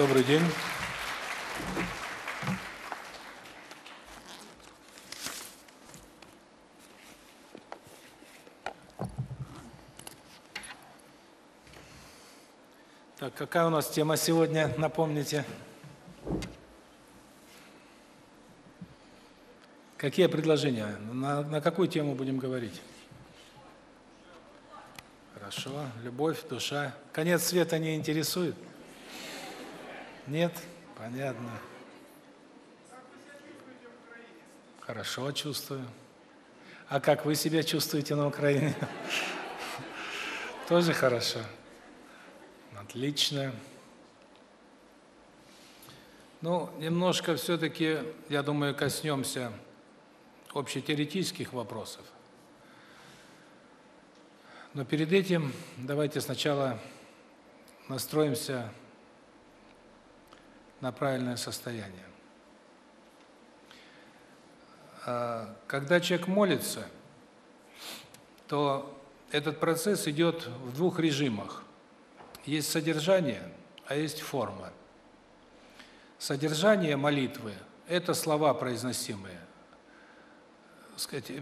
Добрый день. Так, какая у нас тема сегодня, напомните? Какие предложения? На, на какую тему будем говорить? Хорошо. Любовь, душа. Конец света не интересует? Нет? Понятно. Хорошо чувствую. А как вы себя чувствуете на Украине? Тоже хорошо. Отлично. Ну, немножко все-таки, я думаю, коснемся общетеоретических вопросов. Но перед этим давайте сначала настроимся на правильное состояние. А, когда человек молится, то этот процесс идет в двух режимах. Есть содержание, а есть форма. Содержание молитвы – это слова произносимые. Сказать,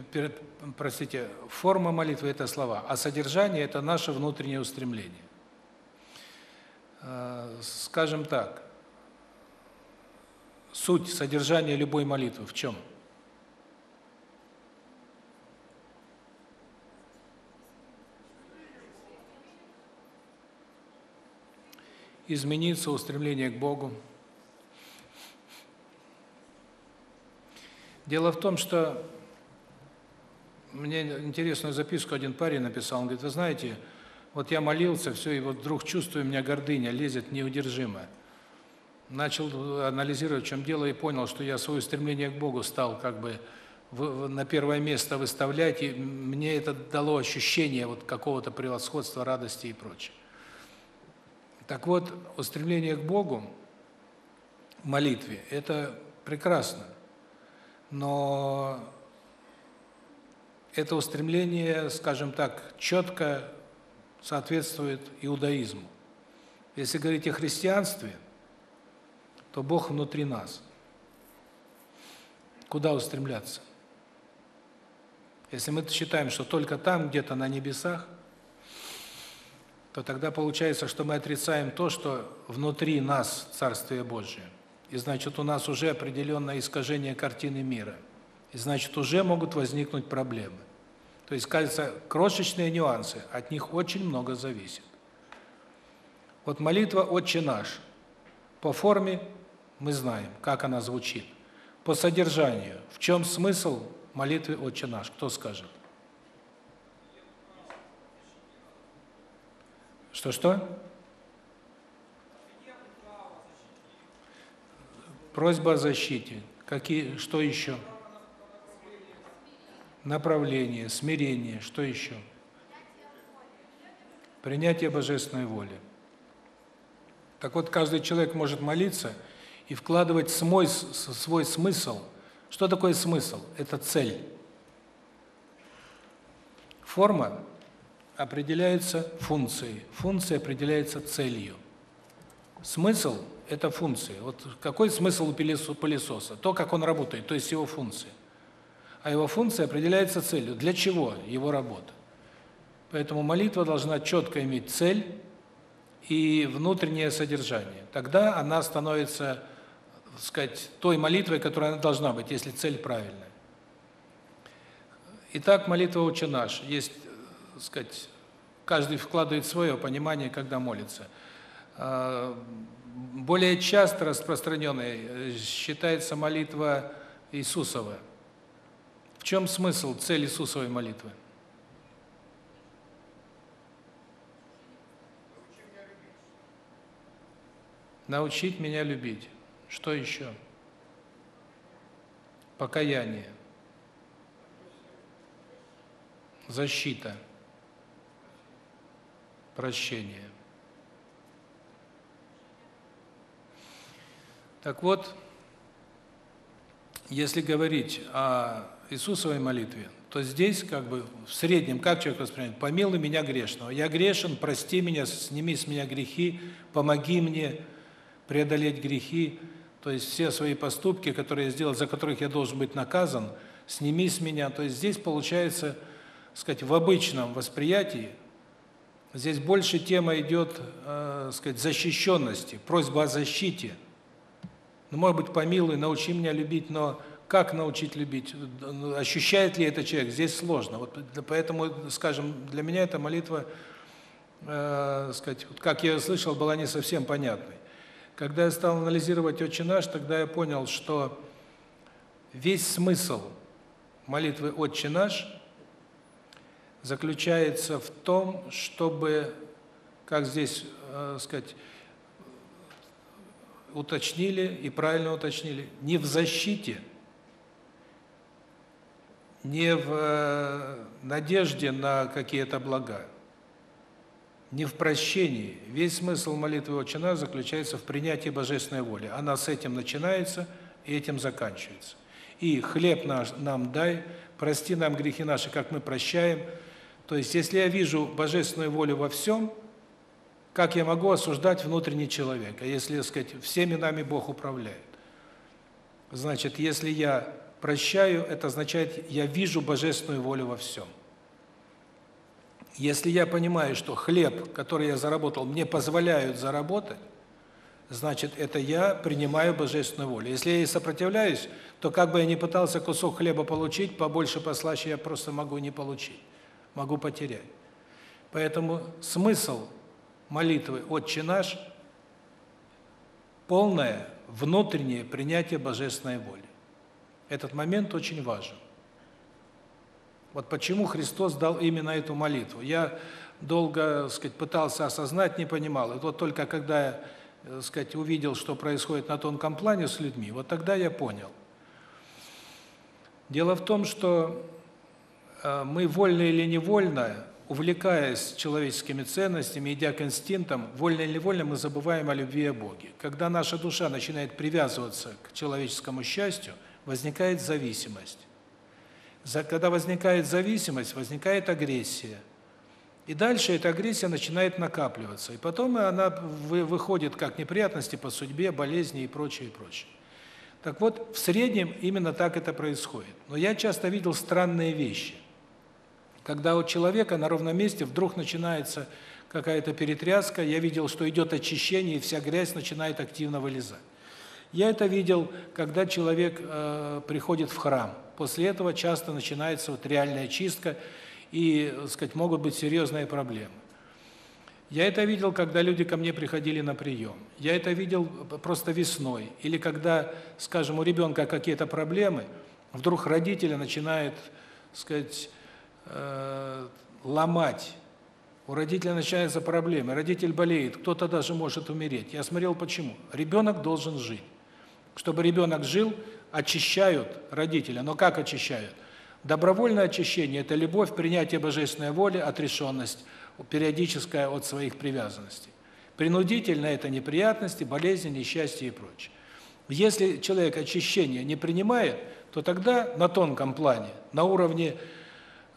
простите, форма молитвы – это слова, а содержание – это наше внутреннее устремление. А, скажем так, суть содержания любой молитвы в чем? Измениться устремление к Богу. Дело в том, что мне интересную записку один парень написал, он говорит, вы знаете, вот я молился, все, и вот вдруг чувствую, у меня гордыня лезет неудержимо начал анализировать, в чем дело, и понял, что я свое стремление к Богу стал как бы на первое место выставлять, и мне это дало ощущение вот какого-то превосходства, радости и прочее. Так вот, устремление к Богу в молитве – это прекрасно, но это устремление, скажем так, четко соответствует иудаизму. Если говорить о христианстве – то Бог внутри нас. Куда устремляться? Если мы считаем, что только там, где-то на небесах, то тогда получается, что мы отрицаем то, что внутри нас Царствие Божие. И значит, у нас уже определенное искажение картины мира. И значит, уже могут возникнуть проблемы. То есть, кажется, крошечные нюансы, от них очень много зависит. Вот молитва «Отче наш» по форме мы знаем, как она звучит. По содержанию, в чем смысл молитвы «Отче наш»? Кто скажет? Что-что? Просьба о защите. Какие, что еще? Направление, смирение, что еще? Принятие божественной воли. Так вот, каждый человек может молиться – и вкладывать свой, свой смысл. Что такое смысл? Это цель. Форма определяется функцией, функция определяется целью. Смысл – это функция. Вот какой смысл у пылесоса? То, как он работает, то есть его функция. А его функция определяется целью. Для чего его работа? Поэтому молитва должна четко иметь цель и внутреннее содержание. Тогда она становится сказать, той молитвой, которая она должна быть, если цель правильная. Итак, молитва «Отче наш». Есть, сказать, каждый вкладывает свое понимание, когда молится. А, более часто распространенной э, считается молитва Иисусова. В чем смысл, цель Иисусовой молитвы? Научить меня любить. Что еще? Покаяние. Защита. Прощение. Так вот, если говорить о Иисусовой молитве, то здесь как бы в среднем как человек воспринимает? Помилуй меня грешного. Я грешен, прости меня, сними с меня грехи, помоги мне, преодолеть грехи, то есть все свои поступки, которые я сделал, за которых я должен быть наказан, сними с меня. То есть здесь получается, сказать, в обычном восприятии здесь больше тема идет, э, сказать, защищенности, просьба о защите. Ну, может быть, помилуй, научи меня любить, но как научить любить? Ощущает ли это человек? Здесь сложно. Вот поэтому, скажем, для меня эта молитва, э, сказать, как я слышал, была не совсем понятной. Когда я стал анализировать «Отче наш», тогда я понял, что весь смысл молитвы «Отче наш» заключается в том, чтобы, как здесь, э, сказать, уточнили и правильно уточнили, не в защите, не в э, надежде на какие-то блага, не в прощении. Весь смысл молитвы «Отче наш» заключается в принятии божественной воли. Она с этим начинается и этим заканчивается. И хлеб наш нам дай, прости нам грехи наши, как мы прощаем. То есть, если я вижу божественную волю во всем, как я могу осуждать внутренний человек? А если, так сказать, всеми нами Бог управляет? Значит, если я прощаю, это означает, я вижу божественную волю во всем. Если я понимаю, что хлеб, который я заработал, мне позволяют заработать, значит, это я принимаю божественную волю. Если я ей сопротивляюсь, то как бы я ни пытался кусок хлеба получить, побольше, послаще, я просто могу не получить, могу потерять. Поэтому смысл молитвы «Отче наш» – полное внутреннее принятие божественной воли. Этот момент очень важен. Вот почему Христос дал именно эту молитву. Я долго, так сказать, пытался осознать, не понимал. И вот только когда я, так сказать, увидел, что происходит на тонком плане с людьми, вот тогда я понял. Дело в том, что э, мы вольно или невольно, увлекаясь человеческими ценностями, идя к инстинктам, вольно или невольно мы забываем о любви и о Боге. Когда наша душа начинает привязываться к человеческому счастью, возникает зависимость. Когда возникает зависимость, возникает агрессия. И дальше эта агрессия начинает накапливаться. И потом она выходит как неприятности по судьбе, болезни и прочее, и прочее. Так вот, в среднем именно так это происходит. Но я часто видел странные вещи. Когда у человека на ровном месте вдруг начинается какая-то перетряска, я видел, что идет очищение, и вся грязь начинает активно вылезать. Я это видел, когда человек э, приходит в храм. После этого часто начинается вот реальная чистка, и, так сказать, могут быть серьезные проблемы. Я это видел, когда люди ко мне приходили на прием. Я это видел просто весной. Или когда, скажем, у ребенка какие-то проблемы, вдруг родители начинают, сказать, э, ломать. У родителя начинаются проблемы, родитель болеет, кто-то даже может умереть. Я смотрел почему. Ребенок должен жить. Чтобы ребенок жил, очищают родители. Но как очищают? Добровольное очищение – это любовь, принятие божественной воли, отрешенность, периодическая от своих привязанностей. Принудительно – это неприятности, болезни, несчастья и прочее. Если человек очищение не принимает, то тогда на тонком плане, на уровне,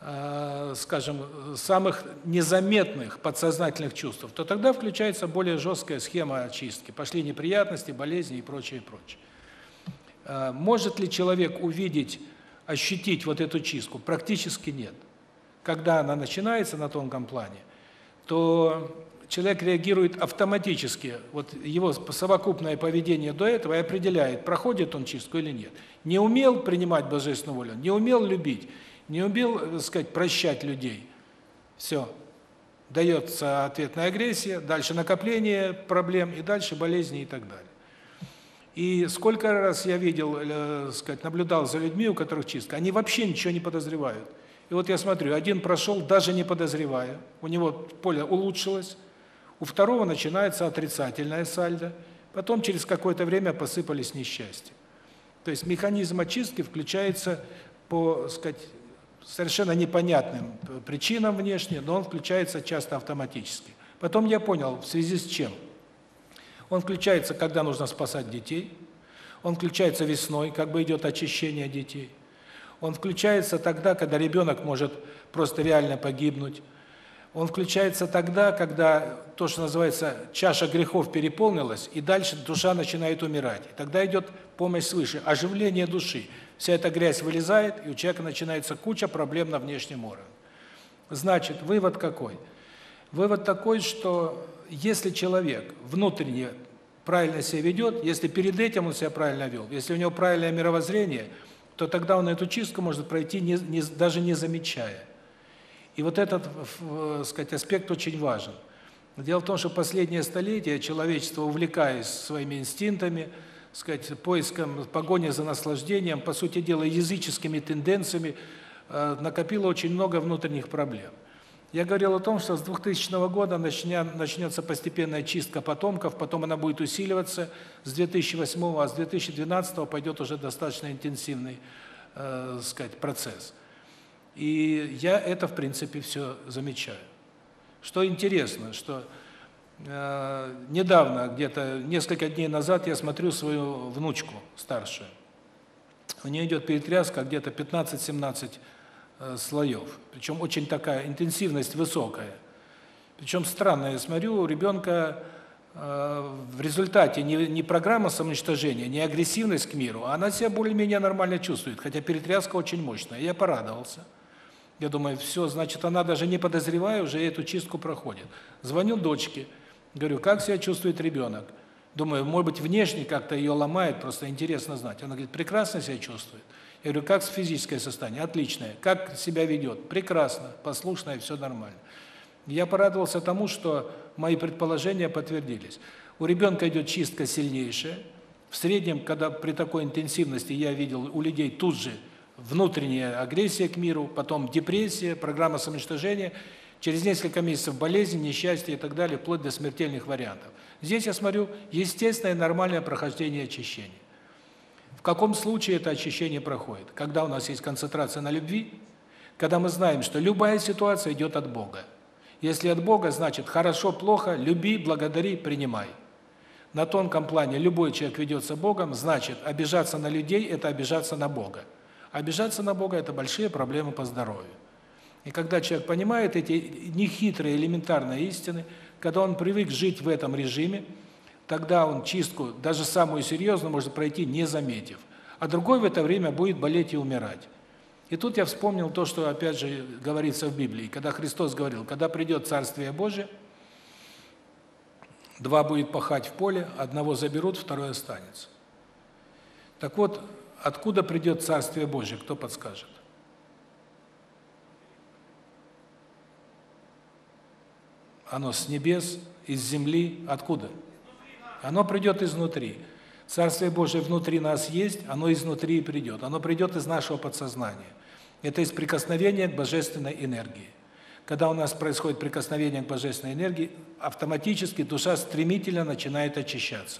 э, скажем, самых незаметных подсознательных чувств, то тогда включается более жесткая схема очистки. Пошли неприятности, болезни и прочее, и прочее. Э, может ли человек увидеть, ощутить вот эту чистку? Практически нет. Когда она начинается на тонком плане, то человек реагирует автоматически. Вот его совокупное поведение до этого и определяет, проходит он чистку или нет. Не умел принимать божественную волю, не умел любить, не умел, так сказать, прощать людей. Все. Дается ответная агрессия, дальше накопление проблем и дальше болезни и так далее. И сколько раз я видел, э, сказать, наблюдал за людьми, у которых чистка, они вообще ничего не подозревают. И вот я смотрю, один прошел даже не подозревая, у него поле улучшилось, у второго начинается отрицательная сальдо, потом через какое-то время посыпались несчастья. То есть механизм очистки включается по, сказать, совершенно непонятным причинам внешне, но он включается часто автоматически. Потом я понял, в связи с чем – он включается, когда нужно спасать детей. Он включается весной, как бы идет очищение детей. Он включается тогда, когда ребенок может просто реально погибнуть. Он включается тогда, когда то, что называется чаша грехов переполнилась, и дальше душа начинает умирать. И тогда идет помощь свыше, оживление души. Вся эта грязь вылезает, и у человека начинается куча проблем на внешнем уровне. Значит, вывод какой? Вывод такой, что если человек внутренне правильно себя ведет, если перед этим он себя правильно вел, если у него правильное мировоззрение, то тогда он эту чистку может пройти не, не, даже не замечая. И вот этот, э, сказать, аспект очень важен. Дело в том, что последнее столетие человечество, увлекаясь своими инстинктами, сказать, поиском, погоней за наслаждением, по сути дела, языческими тенденциями, э, накопило очень много внутренних проблем. Я говорил о том, что с 2000 года начнется постепенная чистка потомков, потом она будет усиливаться с 2008, а с 2012 пойдет уже достаточно интенсивный, э, сказать, процесс. И я это, в принципе, все замечаю. Что интересно, что э, недавно, где-то несколько дней назад, я смотрю свою внучку старшую. У нее идет перетряска где-то 15-17 э, слоев. Причем очень такая интенсивность высокая. Причем странно, я смотрю, у ребенка э, в результате не, не программа самоуничтожения, не агрессивность к миру, а она себя более-менее нормально чувствует, хотя перетряска очень мощная. Я порадовался. Я думаю, все, значит, она даже не подозревая уже эту чистку проходит. Звоню дочке, говорю, как себя чувствует ребенок? Думаю, может быть, внешне как-то ее ломает, просто интересно знать. Она говорит, прекрасно себя чувствует. Я говорю, как физическое состояние? Отличное. Как себя ведет? Прекрасно, послушное, все нормально. Я порадовался тому, что мои предположения подтвердились. У ребенка идет чистка сильнейшая. В среднем, когда при такой интенсивности я видел у людей тут же внутренняя агрессия к миру, потом депрессия, программа самоуничтожения, через несколько месяцев болезнь, несчастье и так далее, вплоть до смертельных вариантов. Здесь я смотрю естественное нормальное прохождение очищения. В каком случае это очищение проходит? Когда у нас есть концентрация на любви, когда мы знаем, что любая ситуация идет от Бога. Если от Бога, значит хорошо, плохо, люби, благодари, принимай. На тонком плане любой человек ведется Богом, значит обижаться на людей – это обижаться на Бога. Обижаться на Бога – это большие проблемы по здоровью. И когда человек понимает эти нехитрые элементарные истины, когда он привык жить в этом режиме, тогда он чистку, даже самую серьезную, может пройти не заметив. А другой в это время будет болеть и умирать. И тут я вспомнил то, что опять же говорится в Библии, когда Христос говорил, когда придет Царствие Божие, два будет пахать в поле, одного заберут, второй останется. Так вот, Откуда придет Царствие Божие, кто подскажет? Оно с небес, из земли, откуда? Оно придет изнутри. Царствие Божие внутри нас есть, оно изнутри и придет. Оно придет из нашего подсознания. Это из прикосновения к божественной энергии. Когда у нас происходит прикосновение к божественной энергии, автоматически душа стремительно начинает очищаться.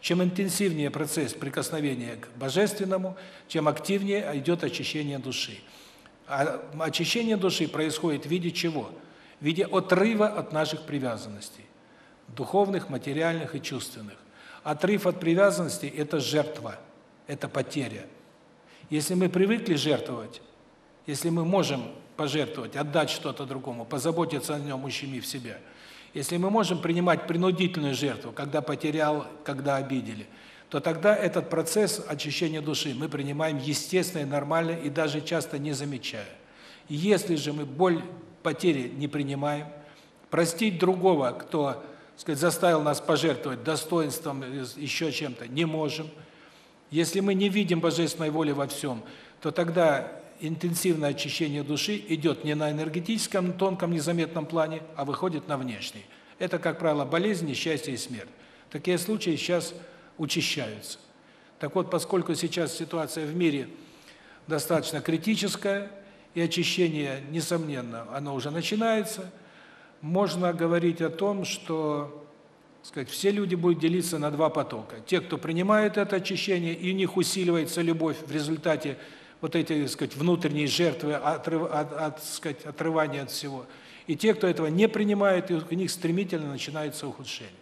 Чем интенсивнее процесс прикосновения к божественному, тем активнее идет очищение души. А очищение души происходит в виде чего? В виде отрыва от наших привязанностей, духовных, материальных и чувственных. Отрыв от привязанностей это жертва, это потеря. Если мы привыкли жертвовать, если мы можем пожертвовать, отдать что-то другому, позаботиться о нем, ущемив себя – если мы можем принимать принудительную жертву, когда потерял, когда обидели, то тогда этот процесс очищения души мы принимаем естественно и нормально и даже часто не замечая. Если же мы боль потери не принимаем, простить другого, кто, сказать, заставил нас пожертвовать достоинством, еще чем-то, не можем. Если мы не видим божественной воли во всем, то тогда интенсивное очищение души идет не на энергетическом, тонком, незаметном плане, а выходит на внешний. Это, как правило, болезнь, несчастье и смерть. Такие случаи сейчас учащаются. Так вот, поскольку сейчас ситуация в мире достаточно критическая, и очищение, несомненно, оно уже начинается, можно говорить о том, что сказать, все люди будут делиться на два потока. Те, кто принимает это очищение, и у них усиливается любовь в результате вот так сказать, внутренние жертвы, отрыв, от, от, сказать, отрывания от всего. И те, кто этого не принимает, и у них стремительно начинается ухудшение.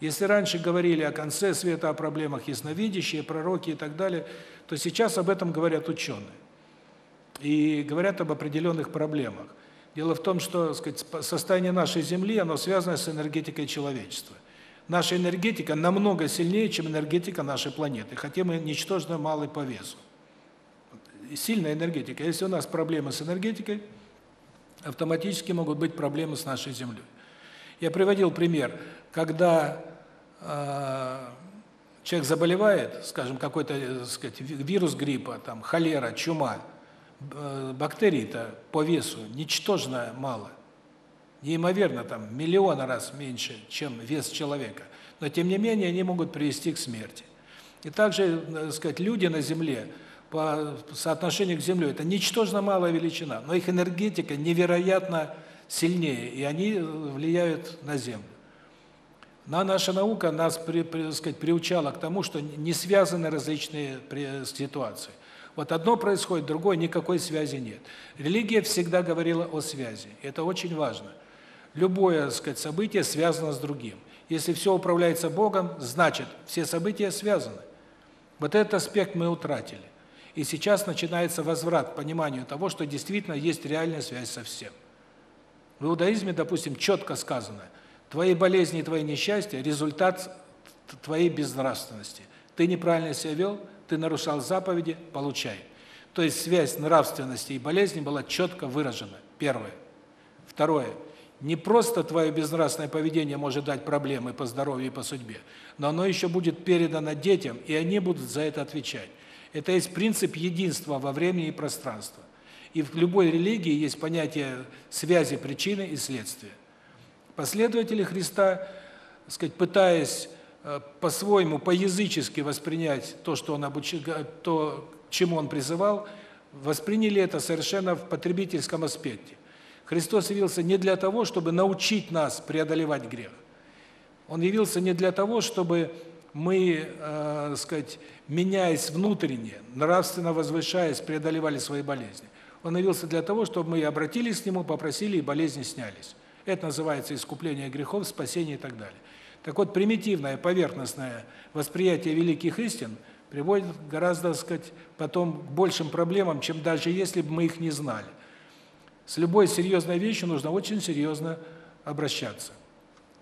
Если раньше говорили о конце света, о проблемах ясновидящие, пророки и так далее, то сейчас об этом говорят ученые. И говорят об определенных проблемах. Дело в том, что, сказать, состояние нашей Земли, оно связано с энергетикой человечества. Наша энергетика намного сильнее, чем энергетика нашей планеты, хотя мы ничтожно малый по весу. Сильная энергетика. Если у нас проблемы с энергетикой, автоматически могут быть проблемы с нашей Землей. Я приводил пример, когда э, человек заболевает, скажем, какой-то, э, сказать, вирус гриппа, там холера, чума, бактерий-то по весу ничтожно мало. Неимоверно там миллиона раз меньше, чем вес человека. Но тем не менее они могут привести к смерти. И также, так сказать, люди на земле по соотношению к земле это ничтожно малая величина, но их энергетика невероятно сильнее, и они влияют на землю. Но наша наука нас, при, при, сказать, приучала к тому, что не связаны различные ситуации. Вот одно происходит, другое никакой связи нет. Религия всегда говорила о связи. Это очень важно. Любое, сказать, событие связано с другим. Если все управляется Богом, значит, все события связаны. Вот этот аспект мы утратили. И сейчас начинается возврат к пониманию того, что действительно есть реальная связь со всем. В иудаизме, допустим, четко сказано – Твои болезни и твои несчастья – результат твоей безнравственности. Ты неправильно себя вел, ты нарушал заповеди – получай. То есть связь нравственности и болезни была четко выражена. Первое. Второе. Не просто твое безнравственное поведение может дать проблемы по здоровью и по судьбе, но оно еще будет передано детям, и они будут за это отвечать. Это есть принцип единства во времени и пространстве. И в любой религии есть понятие связи причины и следствия. Последователи Христа, сказать, пытаясь по-своему, по-язычески воспринять то, что он обучил, то, к чему он призывал, восприняли это совершенно в потребительском аспекте. Христос явился не для того, чтобы научить нас преодолевать грех. Он явился не для того, чтобы мы, э, сказать, меняясь внутренне, нравственно возвышаясь, преодолевали свои болезни. Он явился для того, чтобы мы обратились к нему, попросили и болезни снялись. Это называется искупление грехов, спасение и так далее. Так вот, примитивное, поверхностное восприятие великих истин приводит гораздо, так сказать, потом к большим проблемам, чем даже если бы мы их не знали. С любой серьезной вещью нужно очень серьезно обращаться.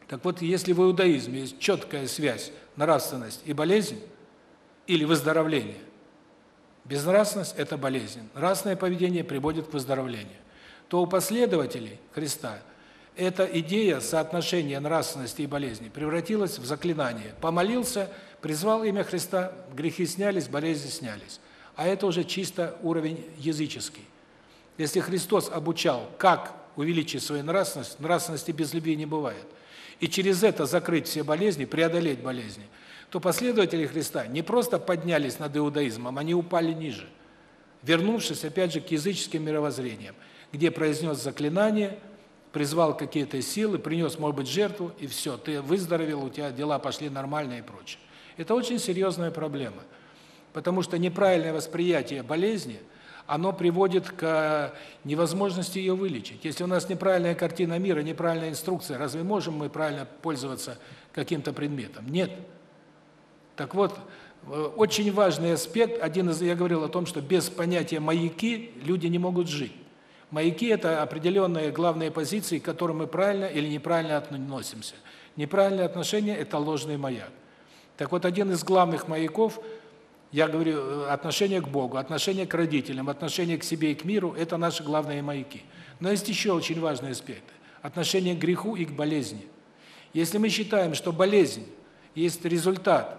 Так вот, если в иудаизме есть четкая связь нравственность и болезнь, или выздоровление, безнравственность – это болезнь, нравственное поведение приводит к выздоровлению, то у последователей Христа – эта идея соотношения нравственности и болезни превратилась в заклинание. Помолился, призвал имя Христа, грехи снялись, болезни снялись. А это уже чисто уровень языческий. Если Христос обучал, как увеличить свою нравственность, нравственности без любви не бывает, и через это закрыть все болезни, преодолеть болезни, то последователи Христа не просто поднялись над иудаизмом, они упали ниже, вернувшись опять же к языческим мировоззрениям, где произнес заклинание – призвал какие-то силы, принес, может быть, жертву, и все, ты выздоровел, у тебя дела пошли нормальные и прочее. Это очень серьезная проблема, потому что неправильное восприятие болезни, оно приводит к невозможности ее вылечить. Если у нас неправильная картина мира, неправильная инструкция, разве можем мы правильно пользоваться каким-то предметом? Нет. Так вот, очень важный аспект, один из, я говорил о том, что без понятия маяки люди не могут жить. Маяки – это определенные главные позиции, к которым мы правильно или неправильно относимся. Неправильное отношение – это ложный маяк. Так вот, один из главных маяков, я говорю, отношение к Богу, отношение к родителям, отношение к себе и к миру – это наши главные маяки. Но есть еще очень важный аспект – отношение к греху и к болезни. Если мы считаем, что болезнь есть результат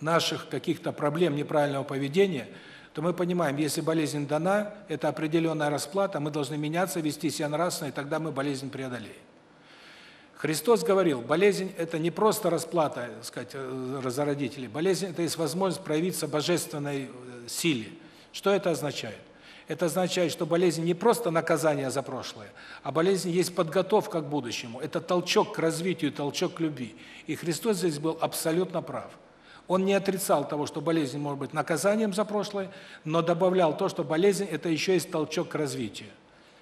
наших каких-то проблем неправильного поведения – то мы понимаем, если болезнь дана, это определенная расплата, мы должны меняться, вести себя нравственно, и тогда мы болезнь преодолеем. Христос говорил, болезнь – это не просто расплата, так сказать, э, за родителей. Болезнь – это есть возможность проявиться божественной э, силе. Что это означает? Это означает, что болезнь не просто наказание за прошлое, а болезнь есть подготовка к будущему. Это толчок к развитию, толчок к любви. И Христос здесь был абсолютно прав. Он не отрицал того, что болезнь может быть наказанием за прошлое, но добавлял то, что болезнь – это еще есть толчок к развитию.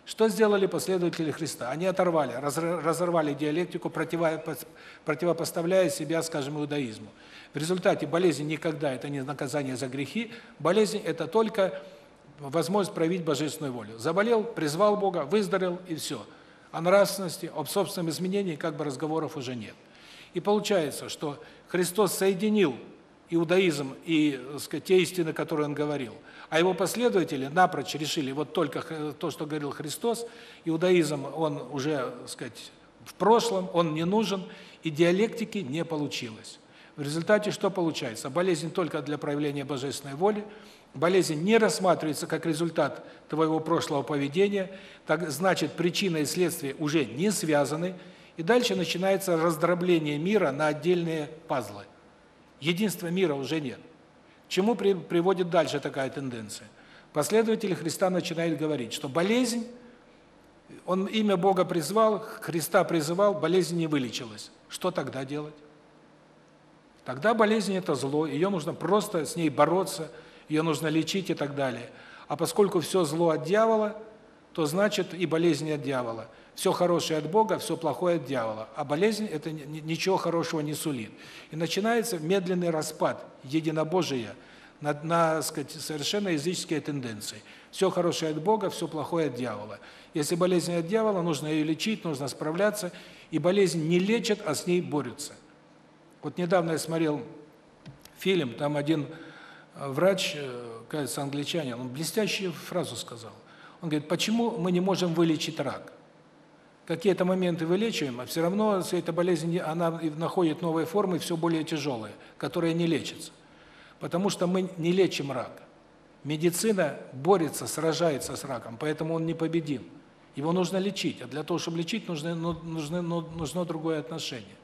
Что сделали последователи Христа? Они оторвали, разорвали диалектику, противопоставляя себя, скажем, иудаизму. В результате болезнь никогда это не наказание за грехи, болезнь – это только возможность проявить божественную волю. Заболел, призвал Бога, выздоровел и все. О нравственности, об собственном изменении как бы разговоров уже нет. И получается, что Христос соединил иудаизм и, сказать, те истины, которые он говорил. А его последователи напрочь решили, вот только то, что говорил Христос, иудаизм, он уже, сказать, в прошлом, он не нужен, и диалектики не получилось. В результате что получается? Болезнь только для проявления божественной воли, болезнь не рассматривается как результат твоего прошлого поведения, так значит, причина и следствие уже не связаны, и дальше начинается раздробление мира на отдельные пазлы. Единства мира уже нет. К чему при, приводит дальше такая тенденция? Последователи Христа начинают говорить, что болезнь, он имя Бога призвал, Христа призывал, болезнь не вылечилась. Что тогда делать? Тогда болезнь – это зло, ее нужно просто с ней бороться, ее нужно лечить и так далее. А поскольку все зло от дьявола, то значит и болезнь от дьявола. Все хорошее от Бога, все плохое от дьявола. А болезнь – это ничего хорошего не сулит. И начинается медленный распад единобожия на, на сказать, совершенно языческие тенденции. Все хорошее от Бога, все плохое от дьявола. Если болезнь от дьявола, нужно ее лечить, нужно справляться. И болезнь не лечат, а с ней борются. Вот недавно я смотрел фильм, там один э, врач, э, кажется, англичанин, он блестящую фразу сказал. Он говорит, почему мы не можем вылечить рак? Какие-то моменты вылечиваем, а все равно эта болезнь, она находит новые формы, все более тяжелые, которые не лечатся. Потому что мы не лечим рак. Медицина борется, сражается с раком, поэтому он не победим. Его нужно лечить, а для того, чтобы лечить, нужно, ну, нужно, ну, нужно другое отношение.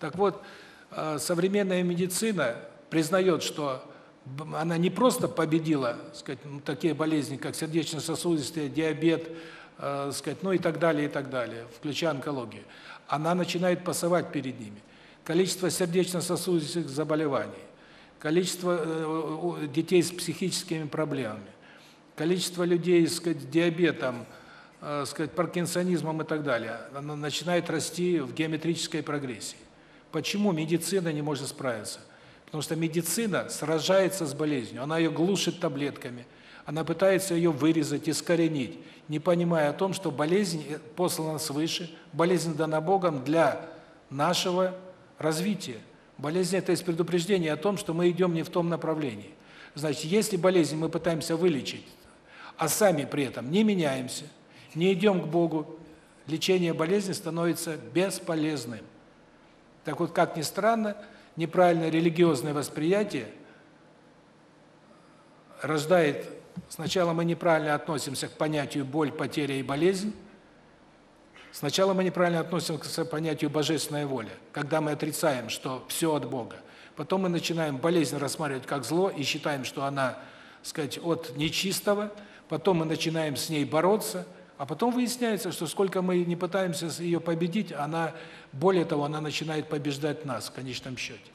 Так вот, Э, современная медицина признает, что она не просто победила, сказать, такие болезни, как сердечно-сосудистые, диабет, э, сказать, ну и так далее, и так далее, включая онкологию. Она начинает пасовать перед ними. Количество сердечно-сосудистых заболеваний, количество э, детей с психическими проблемами, количество людей с сказать, диабетом, э, сказать, паркинсонизмом и так далее, оно начинает расти в геометрической прогрессии. Почему медицина не может справиться? Потому что медицина сражается с болезнью, она ее глушит таблетками, она пытается ее вырезать, искоренить, не понимая о том, что болезнь послана свыше, болезнь дана Богом для нашего развития. Болезнь – это есть предупреждение о том, что мы идем не в том направлении. Значит, если болезнь мы пытаемся вылечить, а сами при этом не меняемся, не идем к Богу, лечение болезни становится бесполезным. Так вот, как ни странно, неправильное религиозное восприятие рождает сначала мы неправильно относимся к понятию боль, потеря и болезнь. Сначала мы неправильно относимся к понятию божественная воля, когда мы отрицаем, что все от Бога. Потом мы начинаем болезнь рассматривать как зло и считаем, что она, сказать, от нечистого. Потом мы начинаем с ней бороться – а потом выясняется, что сколько мы не пытаемся ее победить, она, более того, она начинает побеждать нас в конечном счете.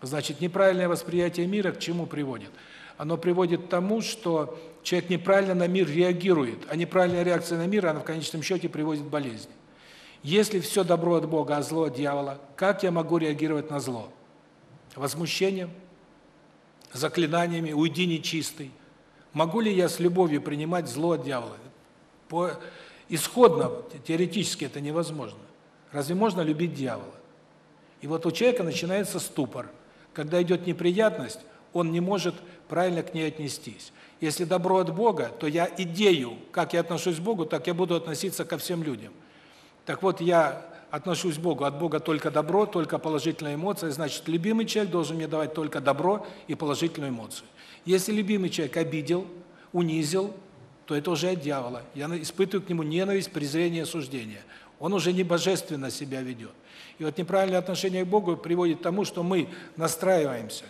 Значит, неправильное восприятие мира к чему приводит? Оно приводит к тому, что человек неправильно на мир реагирует, а неправильная реакция на мир, она в конечном счете приводит к болезни. Если все добро от Бога, а зло от дьявола, как я могу реагировать на зло? Возмущением, заклинаниями, уйди нечистый. Могу ли я с любовью принимать зло от дьявола? По исходно теоретически это невозможно. Разве можно любить дьявола? И вот у человека начинается ступор. Когда идет неприятность, он не может правильно к ней отнестись. Если добро от Бога, то я идею, как я отношусь к Богу, так я буду относиться ко всем людям. Так вот, я отношусь к Богу, от Бога только добро, только положительная эмоция, значит, любимый человек должен мне давать только добро и положительную эмоцию. Если любимый человек обидел, унизил, то это уже от дьявола. Я испытываю к нему ненависть, презрение, осуждение. Он уже не божественно себя ведет. И вот неправильное отношение к Богу приводит к тому, что мы настраиваемся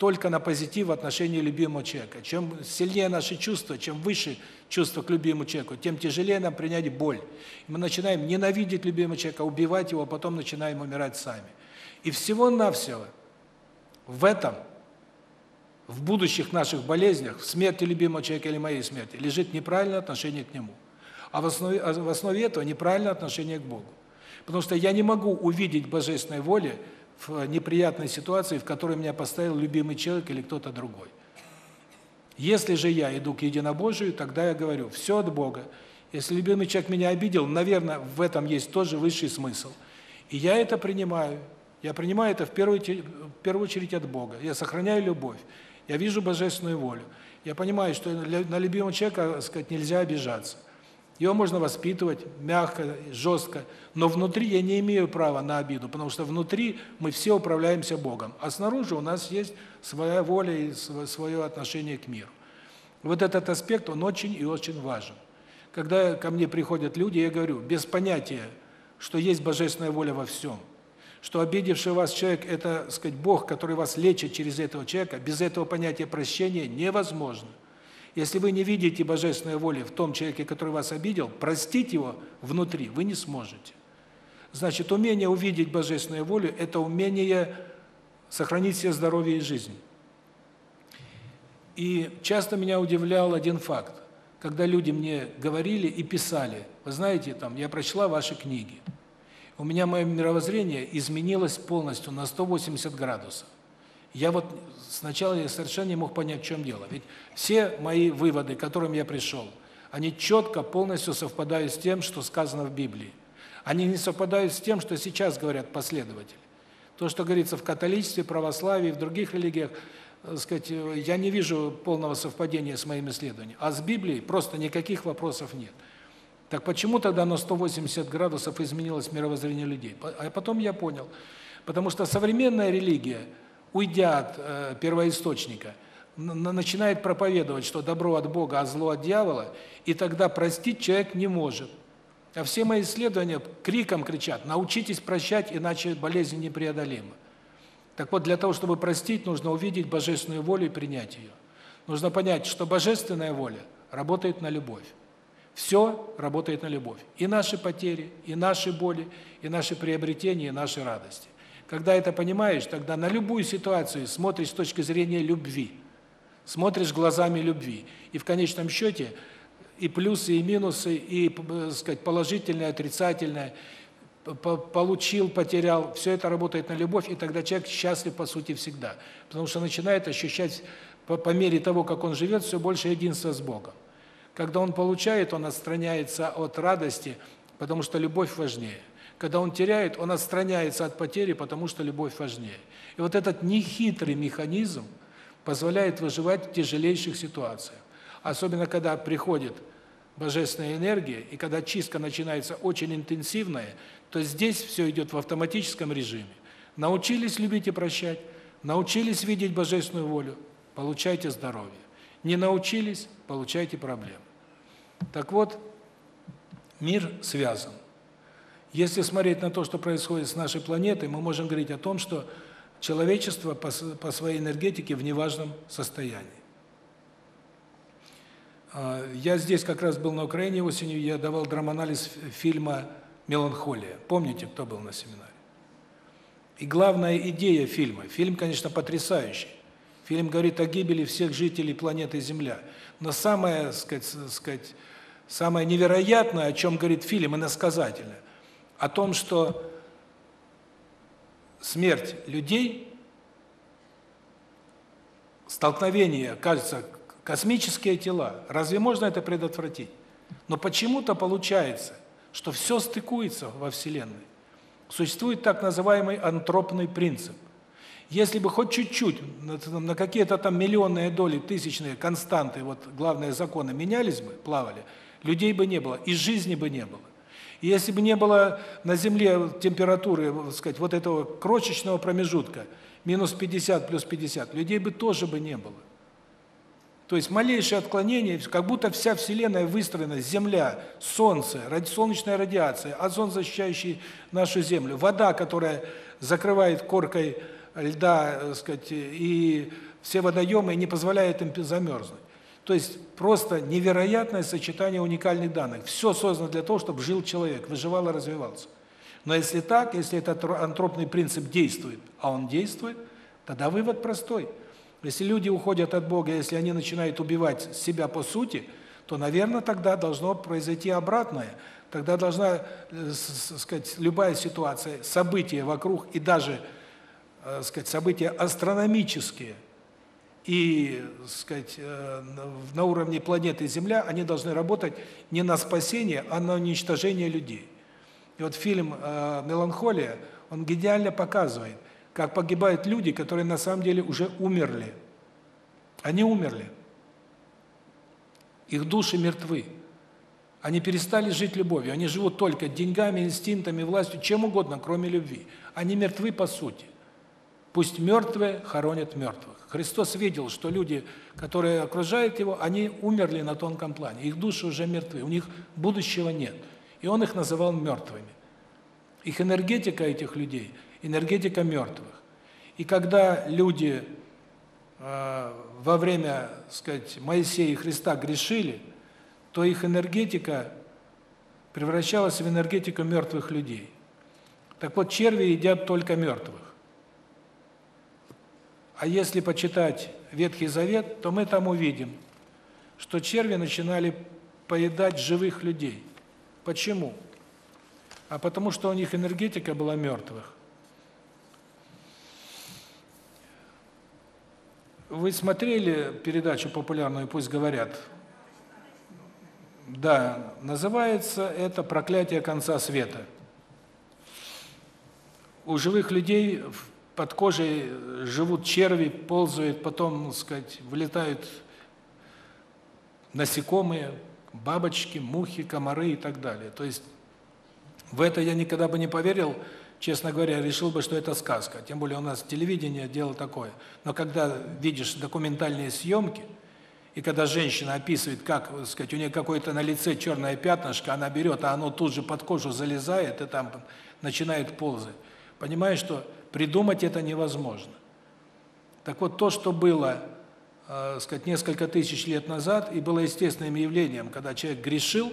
только на позитив в отношении любимого человека. Чем сильнее наши чувства, чем выше чувство к любимому человеку, тем тяжелее нам принять боль. Мы начинаем ненавидеть любимого человека, убивать его, а потом начинаем умирать сами. И всего-навсего в этом – в будущих наших болезнях, в смерти любимого человека или моей смерти, лежит неправильное отношение к нему. А в основе, а в основе этого неправильное отношение к Богу. Потому что я не могу увидеть божественной воли в неприятной ситуации, в которой меня поставил любимый человек или кто-то другой. Если же я иду к единобожию, тогда я говорю, все от Бога. Если любимый человек меня обидел, наверное, в этом есть тоже высший смысл. И я это принимаю. Я принимаю это в первую, в первую очередь от Бога. Я сохраняю любовь. Я вижу божественную волю. Я понимаю, что на любимого человека, так сказать, нельзя обижаться. Его можно воспитывать мягко, жестко, но внутри я не имею права на обиду, потому что внутри мы все управляемся Богом, а снаружи у нас есть своя воля и свое отношение к миру. Вот этот аспект, он очень и очень важен. Когда ко мне приходят люди, я говорю, без понятия, что есть божественная воля во всем, что обидевший вас человек – это, сказать, Бог, который вас лечит через этого человека, без этого понятия прощения невозможно. Если вы не видите божественной воли в том человеке, который вас обидел, простить его внутри вы не сможете. Значит, умение увидеть божественную волю – это умение сохранить себе здоровье и жизнь. И часто меня удивлял один факт, когда люди мне говорили и писали, вы знаете, там, я прочла ваши книги, у меня мое мировоззрение изменилось полностью на 180 градусов. Я вот сначала я совершенно не мог понять, в чем дело. Ведь все мои выводы, к которым я пришел, они четко, полностью совпадают с тем, что сказано в Библии. Они не совпадают с тем, что сейчас говорят последователи. То, что говорится в католичестве, православии, в других религиях, так сказать, я не вижу полного совпадения с моим исследованием. А с Библией просто никаких вопросов нет. Так почему тогда на 180 градусов изменилось мировоззрение людей? А потом я понял. Потому что современная религия, уйдя от э, первоисточника, начинает проповедовать, что добро от Бога, а зло от дьявола, и тогда простить человек не может. А все мои исследования криком кричат: "Научитесь прощать, иначе болезнь непреодолима". Так вот, для того, чтобы простить, нужно увидеть божественную волю и принять ее. Нужно понять, что божественная воля работает на любовь. Все работает на любовь. И наши потери, и наши боли, и наши приобретения, и наши радости. Когда это понимаешь, тогда на любую ситуацию смотришь с точки зрения любви. Смотришь глазами любви. И в конечном счете и плюсы, и минусы, и, так сказать, положительное, отрицательное, получил, потерял, все это работает на любовь, и тогда человек счастлив по сути всегда, потому что начинает ощущать по, по мере того, как он живет, все больше единства с Богом. Когда он получает, он отстраняется от радости, потому что любовь важнее. Когда он теряет, он отстраняется от потери, потому что любовь важнее. И вот этот нехитрый механизм позволяет выживать в тяжелейших ситуациях. Особенно когда приходит божественная энергия, и когда чистка начинается очень интенсивная, то здесь все идет в автоматическом режиме. Научились любить и прощать, научились видеть божественную волю, получайте здоровье. Не научились получайте проблемы. Так вот, мир связан. Если смотреть на то, что происходит с нашей планетой, мы можем говорить о том, что человечество по, по своей энергетике в неважном состоянии. А, я здесь как раз был на Украине осенью, я давал драманализ фильма «Меланхолия». Помните, кто был на семинаре? И главная идея фильма, фильм, конечно, потрясающий. Фильм говорит о гибели всех жителей планеты Земля. Но самое, сказать, сказать, самое невероятное, о чем говорит фильм, иносказательное, о том, что смерть людей, столкновение, кажется, Космические тела. Разве можно это предотвратить? Но почему-то получается, что все стыкуется во Вселенной. Существует так называемый антропный принцип. Если бы хоть чуть-чуть, на какие-то там миллионные доли, тысячные константы, вот главные законы менялись бы, плавали, людей бы не было, и жизни бы не было. И если бы не было на Земле температуры, так сказать, вот этого крошечного промежутка, минус 50 плюс 50, людей бы тоже бы не было. То есть малейшее отклонение, как будто вся Вселенная выстроена, Земля, Солнце, солнечная радиация, озон, защищающий нашу Землю, вода, которая закрывает коркой льда, так сказать, и все водоемы не позволяет им замерзнуть. То есть просто невероятное сочетание уникальных данных. Все создано для того, чтобы жил человек, выживал и развивался. Но если так, если этот антропный принцип действует, а он действует, тогда вывод простой – если люди уходят от Бога, если они начинают убивать себя по сути, то, наверное, тогда должно произойти обратное. Тогда должна, э, сказать, любая ситуация, события вокруг и даже, э, сказать, события астрономические и, сказать, э, на уровне планеты Земля, они должны работать не на спасение, а на уничтожение людей. И вот фильм э, «Меланхолия», он гениально показывает, как погибают люди, которые на самом деле уже умерли. Они умерли. Их души мертвы. Они перестали жить любовью. Они живут только деньгами, инстинктами, властью, чем угодно, кроме любви. Они мертвы по сути. Пусть мертвые хоронят мертвых. Христос видел, что люди, которые окружают его, они умерли на тонком плане. Их души уже мертвы, у них будущего нет. И он их называл мертвыми. Их энергетика этих людей энергетика мертвых. И когда люди э, во время, сказать, Моисея и Христа грешили, то их энергетика превращалась в энергетику мертвых людей. Так вот, черви едят только мертвых. А если почитать Ветхий Завет, то мы там увидим, что черви начинали поедать живых людей. Почему? А потому что у них энергетика была мертвых. Вы смотрели передачу популярную «Пусть говорят»? Да, называется это «Проклятие конца света». У живых людей под кожей живут черви, ползают, потом, так сказать, вылетают насекомые, бабочки, мухи, комары и так далее. То есть в это я никогда бы не поверил, честно говоря, решил бы, что это сказка. Тем более у нас телевидение дело такое. Но когда видишь документальные съемки, и когда женщина описывает, как, так сказать, у нее какое-то на лице черное пятнышко, она берет, а оно тут же под кожу залезает и там начинает ползать. Понимаешь, что придумать это невозможно. Так вот, то, что было, э, сказать, несколько тысяч лет назад, и было естественным явлением, когда человек грешил,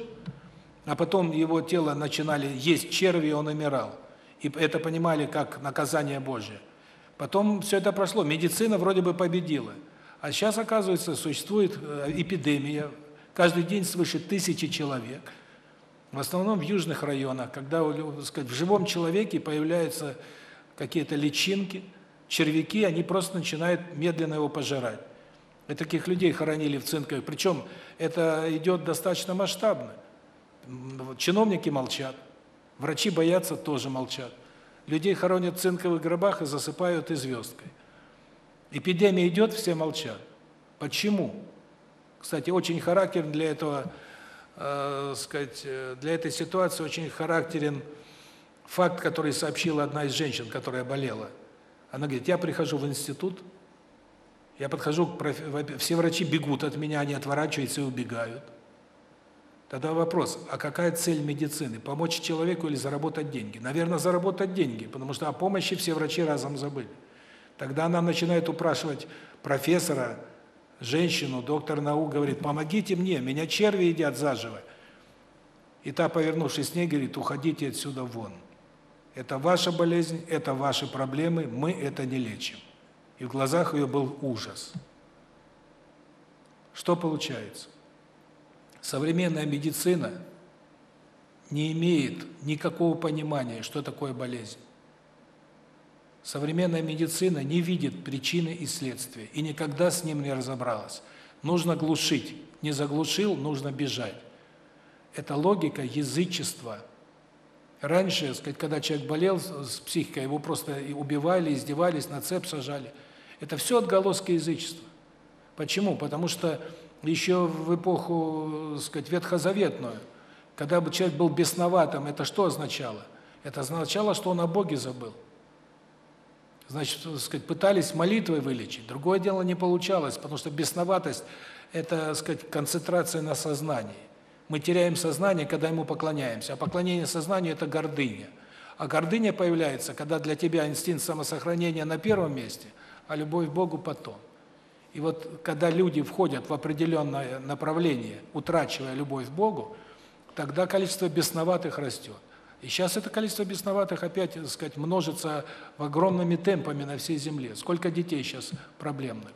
а потом его тело начинали есть черви, и он умирал и это понимали как наказание Божье. Потом все это прошло, медицина вроде бы победила. А сейчас, оказывается, существует э, эпидемия, каждый день свыше тысячи человек. В основном в южных районах, когда сказать, в живом человеке появляются какие-то личинки, червяки, они просто начинают медленно его пожирать. И таких людей хоронили в цинковых. Причем это идет достаточно масштабно. Чиновники молчат. Врачи боятся, тоже молчат. Людей хоронят в цинковых гробах и засыпают и звездкой. Эпидемия идет, все молчат. Почему? Кстати, очень характерен для этого, э, сказать, для этой ситуации очень характерен факт, который сообщила одна из женщин, которая болела. Она говорит: "Я прихожу в институт, я подхожу к проф... все врачи бегут от меня, они отворачиваются и убегают. Тогда вопрос, а какая цель медицины? Помочь человеку или заработать деньги? Наверное, заработать деньги, потому что о помощи все врачи разом забыли. Тогда она начинает упрашивать профессора, женщину, доктор наук, говорит, помогите мне, меня черви едят заживо. И та, повернувшись с ней, говорит, уходите отсюда вон. Это ваша болезнь, это ваши проблемы, мы это не лечим. И в глазах ее был ужас. Что получается? Современная медицина не имеет никакого понимания, что такое болезнь. Современная медицина не видит причины и следствия и никогда с ним не разобралась. Нужно глушить. Не заглушил, нужно бежать. Это логика язычества. Раньше, сказать, когда человек болел с психикой, его просто убивали, издевались, на цепь сажали. Это все отголоски язычества. Почему? Потому что еще в эпоху, сказать, ветхозаветную, когда бы человек был бесноватым, это что означало? Это означало, что он о Боге забыл. Значит, сказать, пытались молитвой вылечить. Другое дело не получалось, потому что бесноватость это, сказать, концентрация на сознании. Мы теряем сознание, когда ему поклоняемся, а поклонение сознанию это гордыня. А гордыня появляется, когда для тебя инстинкт самосохранения на первом месте, а любовь к Богу потом. И вот когда люди входят в определенное направление, утрачивая любовь к Богу, тогда количество бесноватых растет. И сейчас это количество бесноватых опять, так сказать, множится в огромными темпами на всей земле. Сколько детей сейчас проблемных.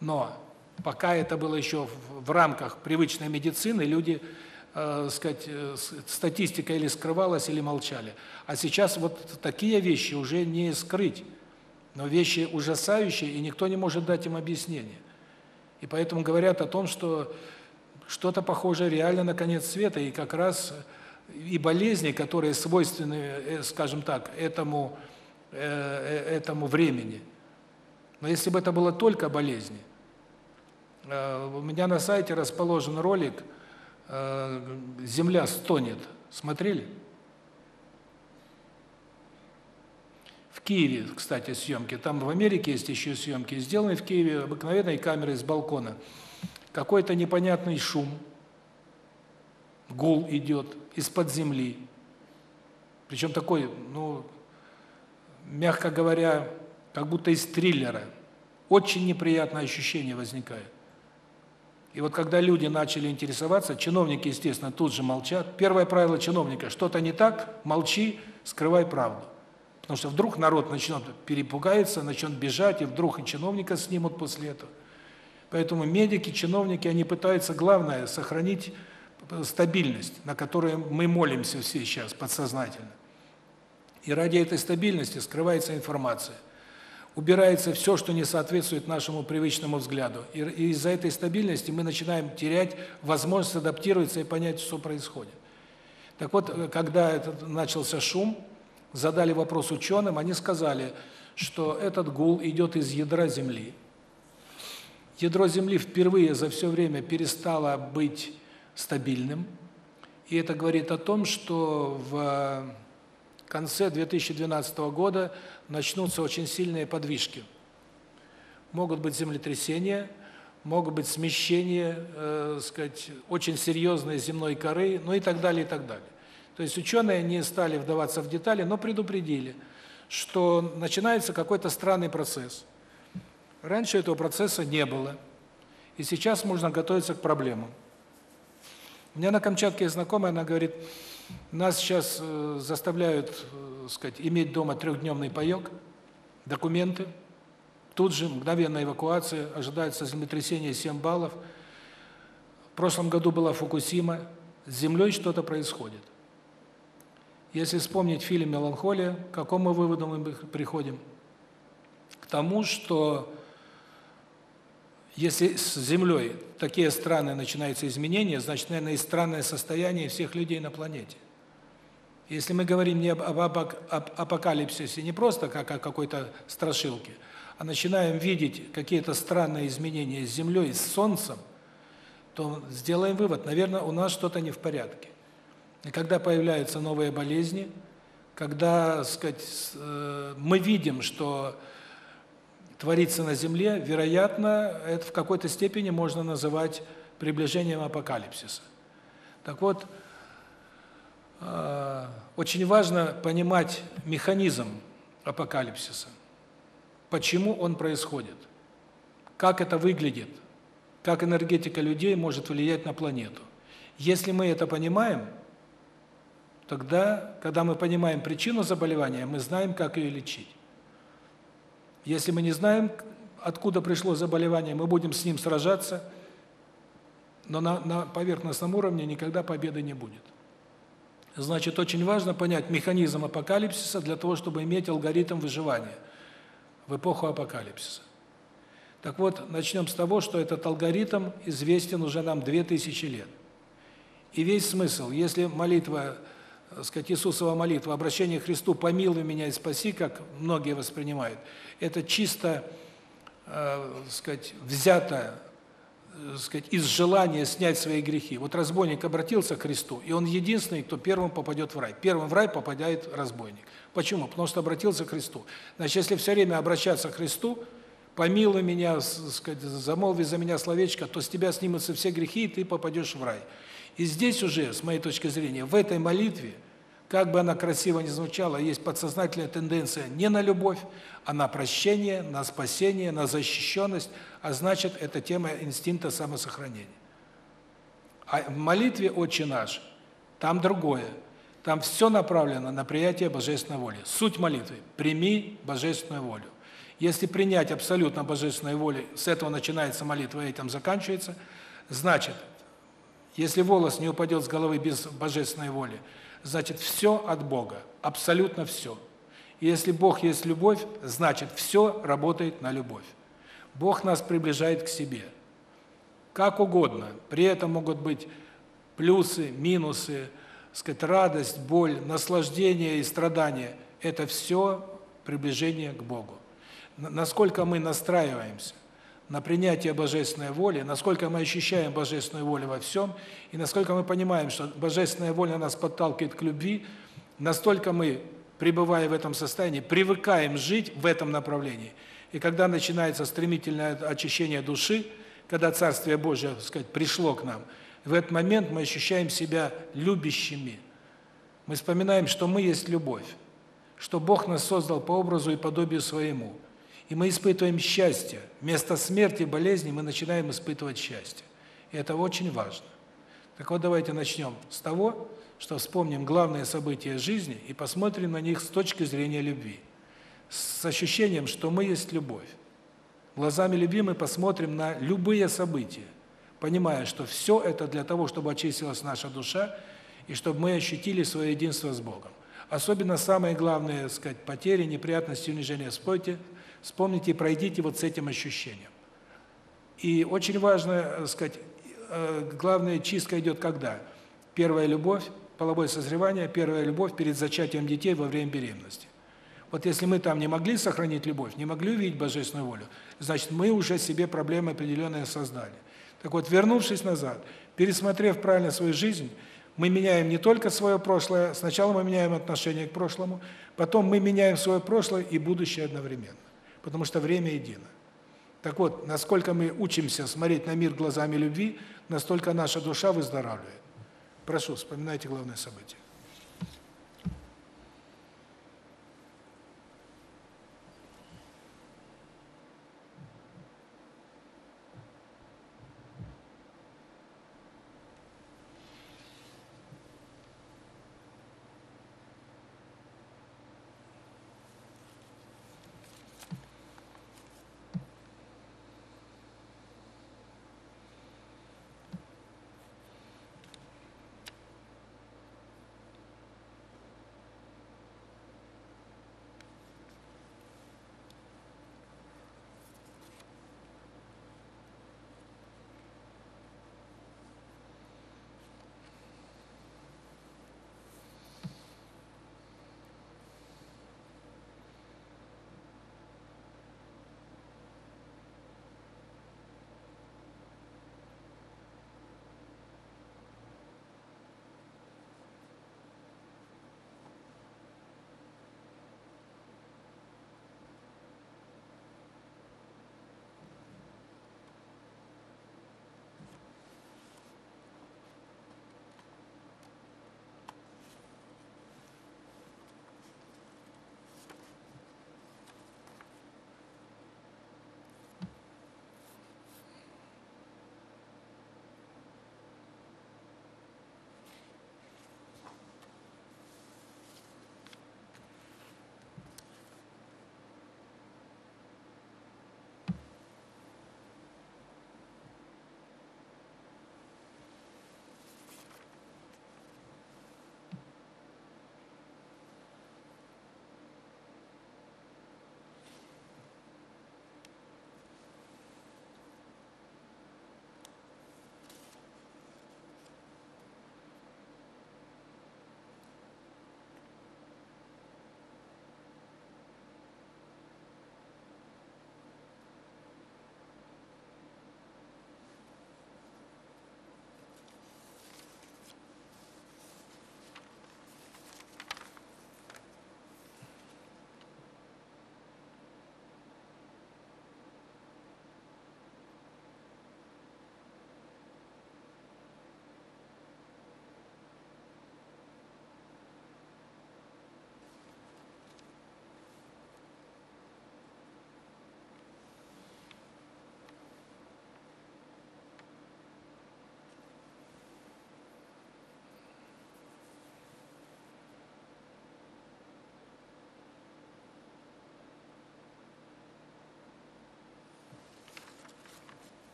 Но пока это было еще в, рамках привычной медицины, люди, э, сказать, э, статистика или скрывалась, или молчали. А сейчас вот такие вещи уже не скрыть. но вещи ужасающие, и никто не может дать им объяснение. И поэтому говорят о том, что что-то похожее реально на конец света, и как раз и болезни, которые свойственны, э, скажем так, этому э, э, этому времени. Но если бы это было только болезни, у меня на сайте расположен ролик «Земля стонет». Смотрели? В Киеве, кстати, съемки. Там в Америке есть еще съемки. Сделаны в Киеве обыкновенной камерой с балкона. Какой-то непонятный шум. Гул идет из-под земли. Причем такой, ну, мягко говоря, как будто из триллера. Очень неприятное ощущение возникает. И вот когда люди начали интересоваться, чиновники, естественно, тут же молчат. Первое правило чиновника: что-то не так, молчи, скрывай правду. Потому что вдруг народ начнет перепугается, начнет бежать, и вдруг и чиновника снимут после этого. Поэтому медики, чиновники, они пытаются главное сохранить стабильность, на которую мы молимся все сейчас подсознательно. И ради этой стабильности скрывается информация. Убирается все, что не соответствует нашему привычному взгляду. И, из-за этой стабильности мы начинаем терять возможность адаптироваться и понять, что происходит. Так вот, э, когда этот начался шум, задали вопрос ученым, они сказали, что этот гул идет из ядра Земли. Ядро Земли впервые за все время перестало быть стабильным. И это говорит о том, что в конце 2012 года начнутся очень сильные подвижки. Могут быть землетрясения, могут быть смещения, э, сказать, очень серьезной земной коры, ну и так далее, и так далее. То есть ученые не стали вдаваться в детали, но предупредили, что начинается какой-то странный процесс. Раньше этого процесса не было. И сейчас можно готовиться к проблемам. У меня на Камчатке знакомая, она говорит, нас сейчас э, заставляют, э, сказать, иметь дома трехдневный паёк, документы, тут же мгновенная эвакуация, ожидается землетрясение 7 баллов. В прошлом году была Фукусима, с землей что-то происходит. Если вспомнить фильм «Меланхолия», к какому выводу мы приходим? К тому, что если с Землей такие странные начинаются изменения, значит, наверное, и странное состояние всех людей на планете. Если мы говорим не об, об, об апокалипсисе, не просто как о какой-то страшилке, а начинаем видеть какие-то странные изменения с Землей, с Солнцем, то сделаем вывод, наверное, у нас что-то не в порядке. И когда появляются новые болезни, когда, сказать, э, мы видим, что творится на земле, вероятно, это в какой-то степени можно называть приближением апокалипсиса. Так вот, э, очень важно понимать механизм апокалипсиса. Почему он происходит? Как это выглядит? Как энергетика людей может влиять на планету? Если мы это понимаем, тогда, когда мы понимаем причину заболевания, мы знаем, как ее лечить. Если мы не знаем, откуда пришло заболевание, мы будем с ним сражаться, но на, на поверхностном уровне никогда победы не будет. Значит, очень важно понять механизм апокалипсиса для того, чтобы иметь алгоритм выживания в эпоху апокалипсиса. Так вот, начнем с того, что этот алгоритм известен уже нам 2000 лет. И весь смысл, если молитва сказать, Иисусова молитва, обращение к Христу «помилуй меня и спаси», как многие воспринимают, это чисто, э, сказать, взято, э, сказать, из желания снять свои грехи. Вот разбойник обратился к Христу, и он единственный, кто первым попадет в рай. Первым в рай попадает разбойник. Почему? Потому что обратился к Христу. Значит, если все время обращаться к Христу, помилуй меня, сказать, замолви за меня словечко, то с тебя снимутся все грехи, и ты попадешь в рай. И здесь уже, с моей точки зрения, в этой молитве как бы она красиво ни звучала, есть подсознательная тенденция не на любовь, а на прощение, на спасение, на защищенность, а значит, это тема инстинкта самосохранения. А в молитве «Отче наш» там другое. Там все направлено на приятие божественной воли. Суть молитвы – прими божественную волю. Если принять абсолютно божественную волю, с этого начинается молитва, и этим заканчивается, значит, если волос не упадет с головы без божественной воли – значит, все от Бога, абсолютно все. если Бог есть любовь, значит, все работает на любовь. Бог нас приближает к себе. Как угодно. При этом могут быть плюсы, минусы, сказать, радость, боль, наслаждение и страдания. Это все приближение к Богу. Насколько мы настраиваемся на принятие божественной воли, насколько мы ощущаем божественную волю во всем, и насколько мы понимаем, что божественная воля нас подталкивает к любви, настолько мы, пребывая в этом состоянии, привыкаем жить в этом направлении. И когда начинается стремительное очищение души, когда Царствие Божие, так сказать, пришло к нам, в этот момент мы ощущаем себя любящими. Мы вспоминаем, что мы есть любовь, что Бог нас создал по образу и подобию своему – и мы испытываем счастье. Вместо смерти, болезни мы начинаем испытывать счастье. И это очень важно. Так вот, давайте начнем с того, что вспомним главные события жизни и посмотрим на них с точки зрения любви. С ощущением, что мы есть любовь. Глазами любви мы посмотрим на любые события, понимая, что все это для того, чтобы очистилась наша душа и чтобы мы ощутили свое единство с Богом. Особенно самые главные, так сказать, потери, неприятности, унижения. Спойте Вспомните и пройдите вот с этим ощущением. И очень важно, э, сказать, э, главная чистка идет когда? Первая любовь, половое созревание, первая любовь перед зачатием детей во время беременности. Вот если мы там не могли сохранить любовь, не могли увидеть божественную волю, значит, мы уже себе проблемы определенные создали. Так вот, вернувшись назад, пересмотрев правильно свою жизнь, мы меняем не только свое прошлое, сначала мы меняем отношение к прошлому, потом мы меняем свое прошлое и будущее одновременно потому что время едино. Так вот, насколько мы учимся смотреть на мир глазами любви, настолько наша душа выздоравливает. Прошу, вспоминайте главное событие.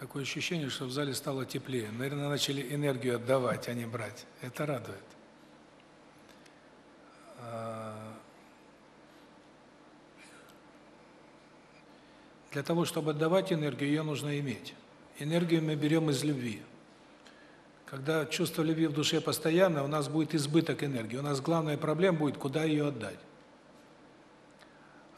Такое ощущение, что в зале стало теплее. Наверное, начали энергию отдавать, а не брать. Это радует. А, для того, чтобы отдавать энергию, ее нужно иметь. Энергию мы берем из любви. Когда чувство любви в душе постоянно, у нас будет избыток энергии. У нас главная проблема будет, куда ее отдать.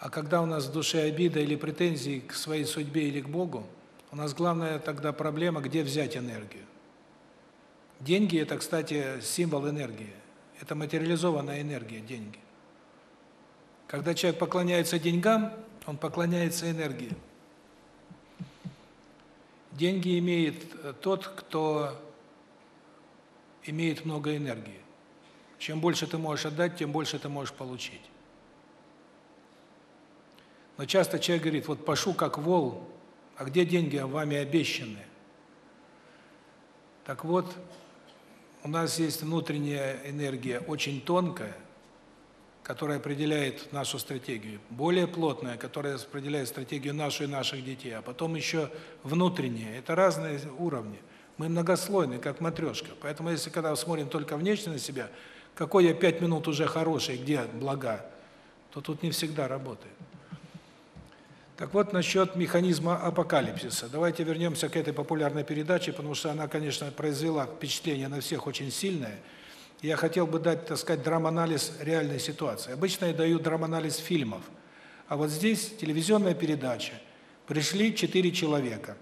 А когда у нас в душе обида или претензии к своей судьбе или к Богу, у нас главная тогда проблема, где взять энергию. Деньги – это, кстати, символ энергии. Это материализованная энергия, деньги. Когда человек поклоняется деньгам, он поклоняется энергии. Деньги имеет э, тот, кто имеет много энергии. Чем больше ты можешь отдать, тем больше ты можешь получить. Но часто человек говорит, вот пошу как вол, а где деньги вами обещанные? Так вот, у нас есть внутренняя энергия очень тонкая, которая определяет нашу стратегию, более плотная, которая определяет стратегию нашу и наших детей, а потом еще внутренняя. Это разные уровни. Мы многослойны, как матрешка. Поэтому если когда смотрим только внешне на себя, какой я пять минут уже хороший, где блага, то тут не всегда работает. Так вот, насчет механизма апокалипсиса. Давайте вернемся к этой популярной передаче, потому что она, конечно, произвела впечатление на всех очень сильное. Я хотел бы дать, так сказать, драм-анализ реальной ситуации. Обычно я даю драм-анализ фильмов. А вот здесь телевизионная передача. Пришли четыре человека.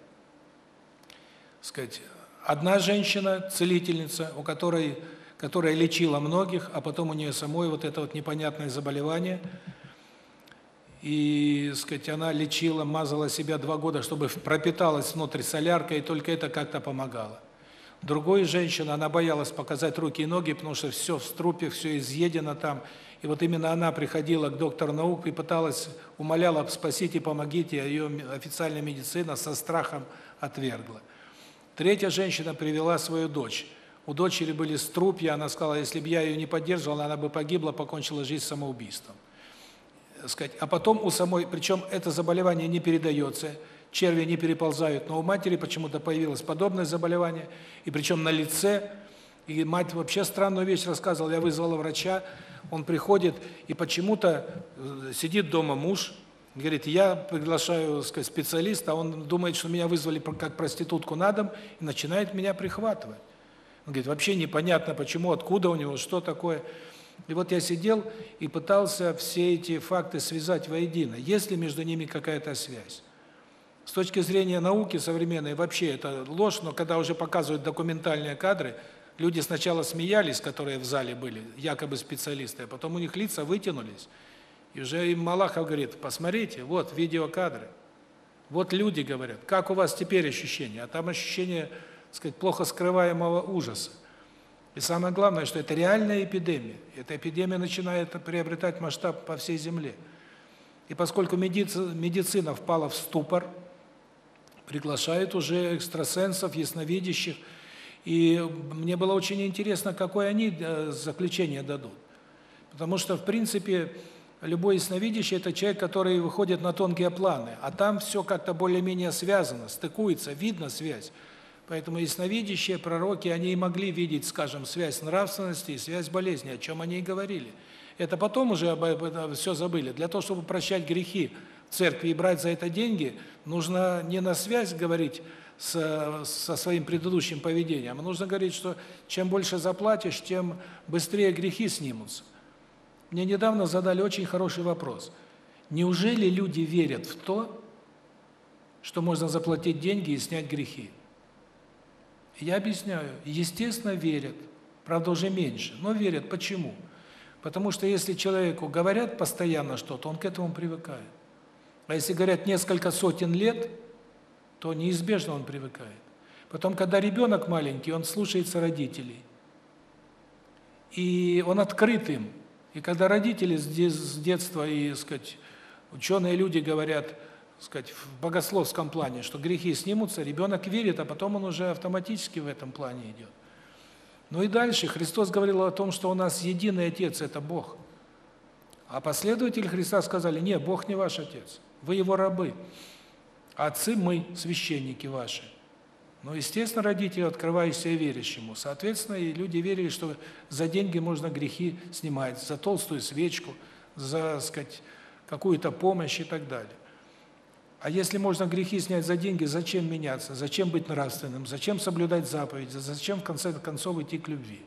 сказать, одна женщина, целительница, у которой которая лечила многих, а потом у нее самой вот это вот непонятное заболевание – и, сказать, она лечила, мазала себя два года, чтобы пропиталась внутрь соляркой, и только это как-то помогало. Другой женщина, она боялась показать руки и ноги, потому что все в струпе, все изъедено там. И вот именно она приходила к доктору наук и пыталась, умоляла, спасите, помогите, а ее официальная медицина со страхом отвергла. Третья женщина привела свою дочь. У дочери были струпья, она сказала, если бы я ее не поддерживала, она бы погибла, покончила жизнь самоубийством сказать, а потом у самой, причем это заболевание не передается, черви не переползают, но у матери почему-то появилось подобное заболевание, и причем на лице, и мать вообще странную вещь рассказывала, я вызвала врача, он приходит, и почему-то э, сидит дома муж, говорит, я приглашаю сказать, специалиста, он думает, что меня вызвали как проститутку на дом, и начинает меня прихватывать. Он говорит, вообще непонятно, почему, откуда у него, что такое. И вот я сидел и пытался все эти факты связать воедино. Есть ли между ними какая-то связь? С точки зрения науки современной вообще это ложь, но когда уже показывают документальные кадры, люди сначала смеялись, которые в зале были, якобы специалисты, а потом у них лица вытянулись. И уже им Малахов говорит, посмотрите, вот видеокадры. Вот люди говорят, как у вас теперь ощущения? А там ощущение, так сказать, плохо скрываемого ужаса. И самое главное, что это реальная эпидемия. Эта эпидемия начинает приобретать масштаб по всей земле. И поскольку медицина впала в ступор, приглашают уже экстрасенсов, ясновидящих, и мне было очень интересно, какое они э, заключение дадут. Потому что, в принципе, любой ясновидящий – это человек, который выходит на тонкие планы, а там все как-то более-менее связано, стыкуется, видно связь. Поэтому ясновидящие пророки, они и могли видеть, скажем, связь нравственности и связь болезни, о чем они и говорили. Это потом уже об этом все забыли. Для того, чтобы прощать грехи в церкви и брать за это деньги, нужно не на связь говорить с, со своим предыдущим поведением, а нужно говорить, что чем больше заплатишь, тем быстрее грехи снимутся. Мне недавно задали очень хороший вопрос. Неужели люди верят в то, что можно заплатить деньги и снять грехи? Я объясняю, естественно, верят, правда, уже меньше, но верят. Почему? Потому что если человеку говорят постоянно что-то, он к этому привыкает. А если говорят несколько сотен лет, то неизбежно он привыкает. Потом, когда ребенок маленький, он слушается родителей. И он открыт им. И когда родители с детства и, сказать, ученые люди говорят – сказать, в богословском плане, что грехи снимутся, ребенок верит, а потом он уже автоматически в этом плане идет. Ну и дальше Христос говорил о том, что у нас единый Отец – это Бог. А последователи Христа сказали, нет, Бог не ваш Отец, вы Его рабы. Отцы мы, священники ваши. Ну, естественно, родители, открывая себя верящему. Соответственно, и люди верили, что за деньги можно грехи снимать, за толстую свечку, за, сказать, какую-то помощь и так далее. А если можно грехи снять за деньги, зачем меняться? Зачем быть нравственным? Зачем соблюдать заповеди? Зачем в конце концов идти к любви?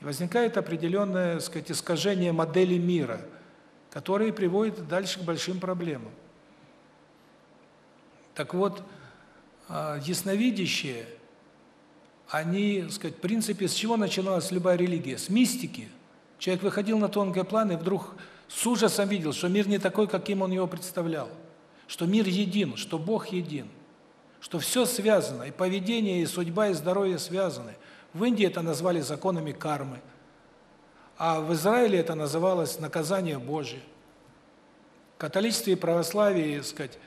И возникает определенное, сказать, искажение модели мира, которые приводят дальше к большим проблемам. Так вот, а, ясновидящие, они, сказать, в принципе, с чего начиналась любая религия? С мистики. Человек выходил на тонкий план и вдруг с ужасом видел, что мир не такой, каким он его представлял. Что мир един, что Бог един. Что все связано, и поведение, и судьба, и здоровье связаны. В Индии это назвали законами кармы. А в Израиле это называлось наказание Божие. В католичестве и православии, сказать,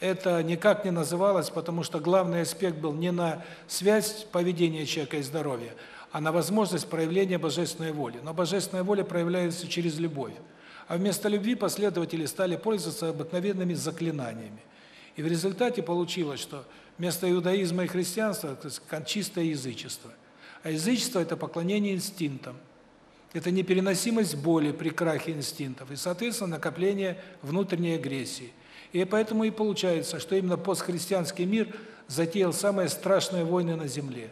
это никак не называлось, потому что главный аспект был не на связь поведения человека и здоровья, а на возможность проявления божественной воли. Но божественная воля проявляется через любовь. А вместо любви последователи стали пользоваться обыкновенными заклинаниями. И в результате получилось, что вместо иудаизма и христианства – чистое язычество. А язычество – это поклонение инстинктам. Это непереносимость боли при крахе инстинктов и, соответственно, накопление внутренней агрессии. И поэтому и получается, что именно постхристианский мир затеял самые страшные войны на земле.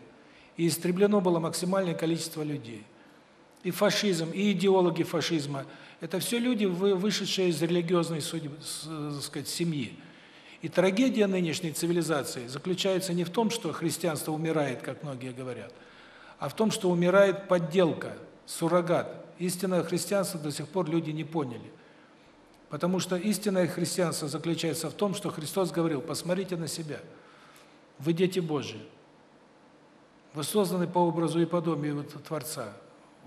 И истреблено было максимальное количество людей. И фашизм, и идеологи фашизма – это все люди, вышедшие из религиозной судьбы, сказать, семьи. И трагедия нынешней цивилизации заключается не в том, что христианство умирает, как многие говорят, а в том, что умирает подделка, суррогат. Истинное христианство до сих пор люди не поняли. Потому что истинное христианство заключается в том, что Христос говорил: "Посмотрите на себя. Вы дети Божьи. Вы созданы по образу и подобию Творца.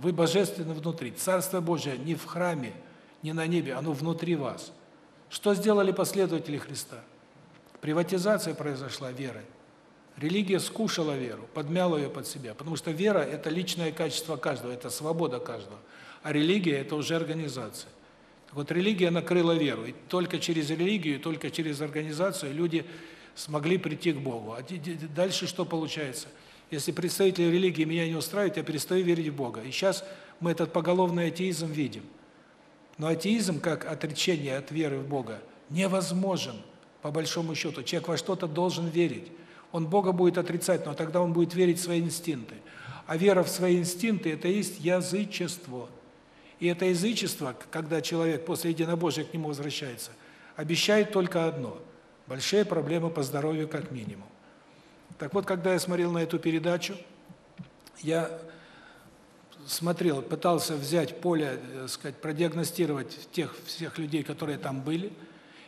Вы божественны внутри. Царство Божие не в храме, не на небе, оно внутри вас". Что сделали последователи Христа? Приватизация произошла верой. Религия скушала веру, подмяла ее под себя, потому что вера это личное качество каждого, это свобода каждого. А религия это уже организация. Так вот, религия накрыла веру, и только через религию, только через организацию люди смогли прийти к Богу. А дальше что получается? Если представители религии меня не устраивают, я перестаю верить в Бога. И сейчас мы этот поголовный атеизм видим. Но атеизм, как отречение от веры в Бога, невозможен, по большому счету. Человек во что-то должен верить. Он Бога будет отрицать, но тогда он будет верить в свои инстинкты. А вера в свои инстинкты – это есть язычество. И это язычество, когда человек после единобожия к нему возвращается, обещает только одно – большие проблемы по здоровью как минимум. Так вот, когда я смотрел на эту передачу, я смотрел, пытался взять поле, так э, сказать, продиагностировать тех всех людей, которые там были,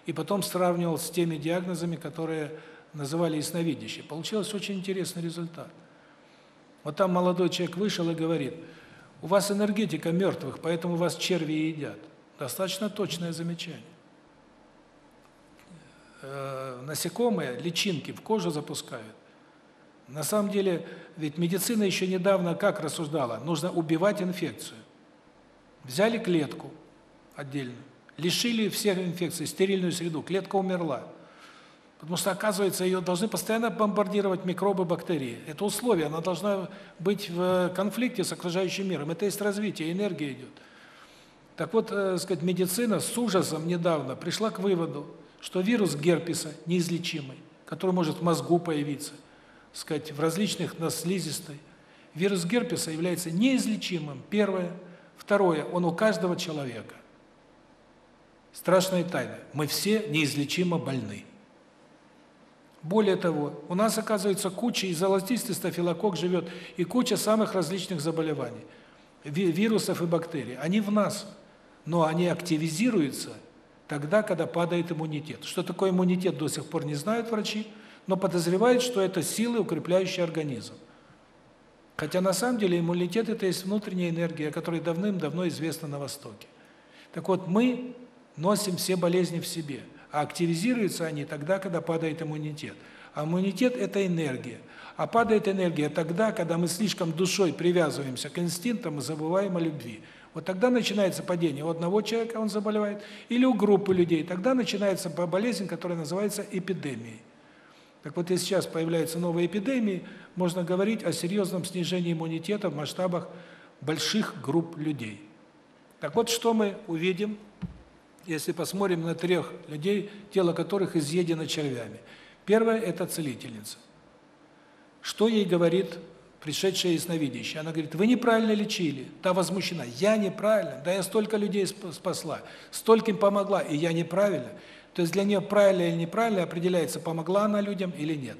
и потом сравнивал с теми диагнозами, которые называли ясновидящие. Получился очень интересный результат. Вот там молодой человек вышел и говорит – у вас энергетика мертвых, поэтому вас черви едят. Достаточно точное замечание. Э, насекомые личинки в кожу запускают. На самом деле, ведь медицина еще недавно как рассуждала? Нужно убивать инфекцию. Взяли клетку отдельно, лишили всех инфекций, стерильную среду, клетка умерла. Потому что, оказывается, ее должны постоянно бомбардировать микробы, бактерии. Это условие, она должна быть в конфликте с окружающим миром. Это есть развитие, энергия идет. Так вот, э, сказать, медицина с ужасом недавно пришла к выводу, что вирус герпеса неизлечимый, который может в мозгу появиться, сказать, в различных на слизистой. Вирус герпеса является неизлечимым. Первое, второе, он у каждого человека. Страшная тайна. Мы все неизлечимо больны. Более того, у нас оказывается куча и золотистый стафилококк живет, и куча самых различных заболеваний, вирусов и бактерий. Они в нас, но они активизируются тогда, когда падает иммунитет. Что такое иммунитет, до сих пор не знают врачи, но подозревают, что это силы, укрепляющие организм. Хотя на самом деле иммунитет – это есть внутренняя энергия, которая давным-давно известна на Востоке. Так вот, мы носим все болезни в себе – а активизируются они тогда, когда падает иммунитет. А иммунитет – это энергия. А падает энергия тогда, когда мы слишком душой привязываемся к инстинктам и забываем о любви. Вот тогда начинается падение. У одного человека он заболевает, или у группы людей. Тогда начинается болезнь, которая называется эпидемией. Так вот, если сейчас появляются новые эпидемии, можно говорить о серьезном снижении иммунитета в масштабах больших групп людей. Так вот, что мы увидим, если посмотрим на трех людей, тело которых изъедено червями. Первое – это целительница. Что ей говорит пришедшая ясновидящая? Она говорит, вы неправильно лечили. Та возмущена, я неправильно, да я столько людей спасла, стольким помогла, и я неправильно. То есть для нее правильно или неправильно определяется, помогла она людям или нет.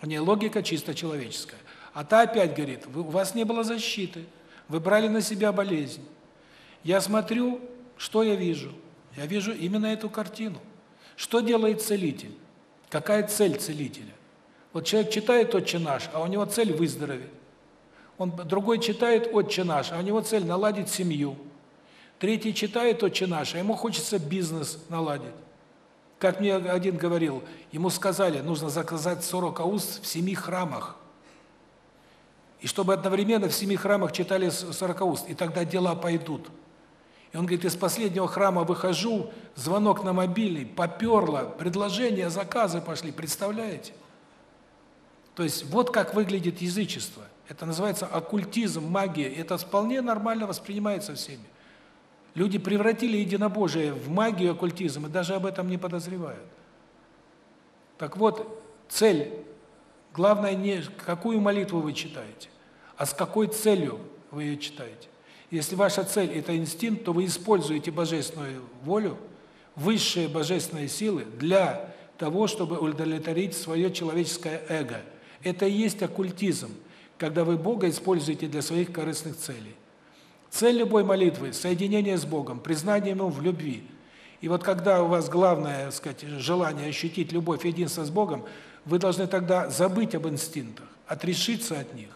У нее логика чисто человеческая. А та опять говорит, у вас не было защиты, вы брали на себя болезнь. Я смотрю, что я вижу? Я вижу именно эту картину. Что делает целитель? Какая цель целителя? Вот человек читает «Отче наш», а у него цель выздороветь. Он другой читает «Отче наш», а у него цель наладить семью. Третий читает «Отче наш», а ему хочется бизнес наладить. Как мне один говорил, ему сказали, нужно заказать 40 уст в семи храмах. И чтобы одновременно в семи храмах читали 40 уст, и тогда дела пойдут. И он говорит, из последнего храма выхожу, звонок на мобильный, поперло, предложения, заказы пошли, представляете? То есть вот как выглядит язычество. Это называется оккультизм, магия, это вполне нормально воспринимается всеми. Люди превратили единобожие в магию, оккультизм, и даже об этом не подозревают. Так вот, цель, главное не какую молитву вы читаете, а с какой целью вы ее читаете. Если ваша цель – это инстинкт, то вы используете божественную волю, высшие божественные силы для того, чтобы удовлетворить свое человеческое эго. Это и есть оккультизм, когда вы Бога используете для своих корыстных целей. Цель любой молитвы – соединение с Богом, признание Ему в любви. И вот когда у вас главное, сказать, желание ощутить любовь единство с Богом, вы должны тогда забыть об инстинктах, отрешиться от них,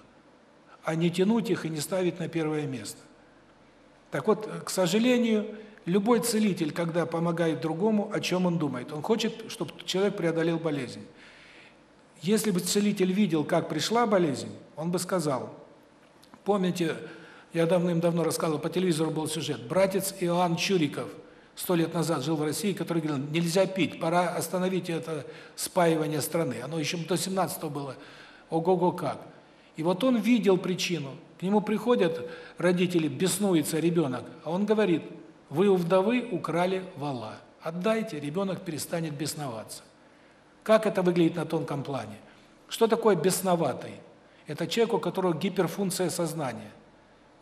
а не тянуть их и не ставить на первое место. Так вот, к сожалению, любой целитель, когда помогает другому, о чем он думает? Он хочет, чтобы человек преодолел болезнь. Если бы целитель видел, как пришла болезнь, он бы сказал, помните, я давным-давно рассказывал, по телевизору был сюжет, братец Иоанн Чуриков, сто лет назад жил в России, который говорил, нельзя пить, пора остановить это спаивание страны. Оно еще до 17-го было, ого-го как. И вот он видел причину, к нему приходят родители, беснуется ребенок, а он говорит, вы у вдовы украли вала. Отдайте, ребенок перестанет бесноваться. Как это выглядит на тонком плане? Что такое бесноватый? Это человек, у которого гиперфункция сознания.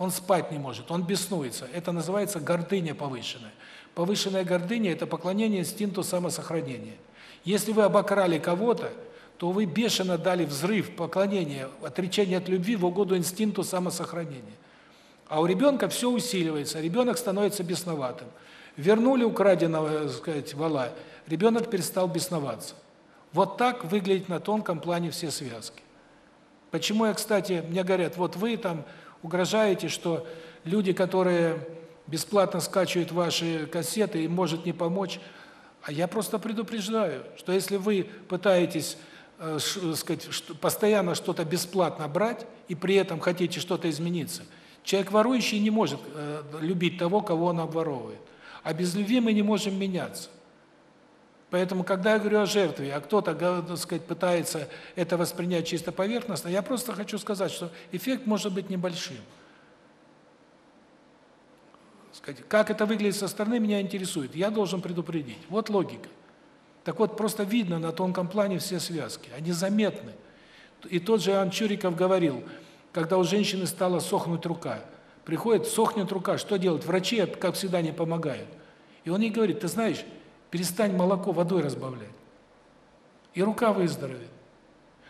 Он спать не может, он беснуется. Это называется гордыня повышенная. Повышенная гордыня – это поклонение инстинкту самосохранения. Если вы обокрали кого-то, то вы бешено дали взрыв поклонения, отречения от любви в угоду инстинкту самосохранения. А у ребенка все усиливается, ребенок становится бесноватым. Вернули украденного, так сказать, вала, ребенок перестал бесноваться. Вот так выглядит на тонком плане все связки. Почему я, кстати, мне говорят, вот вы там угрожаете, что люди, которые бесплатно скачивают ваши кассеты, им может не помочь, а я просто предупреждаю, что если вы пытаетесь э, сказать, постоянно что-то бесплатно брать и при этом хотите что-то измениться. Человек ворующий не может э, любить того, кого он обворовывает. А без любви мы не можем меняться. Поэтому, когда я говорю о жертве, а кто-то, так сказать, пытается это воспринять чисто поверхностно, я просто хочу сказать, что эффект может быть небольшим. Сказать, как это выглядит со стороны, меня интересует. Я должен предупредить. Вот логика. Так вот, просто видно на тонком плане все связки, они заметны. И тот же Иоанн Чуриков говорил, когда у женщины стала сохнуть рука, приходит, сохнет рука, что делать? Врачи, как всегда, не помогают. И он ей говорит, ты знаешь, перестань молоко водой разбавлять, и рука выздоровеет.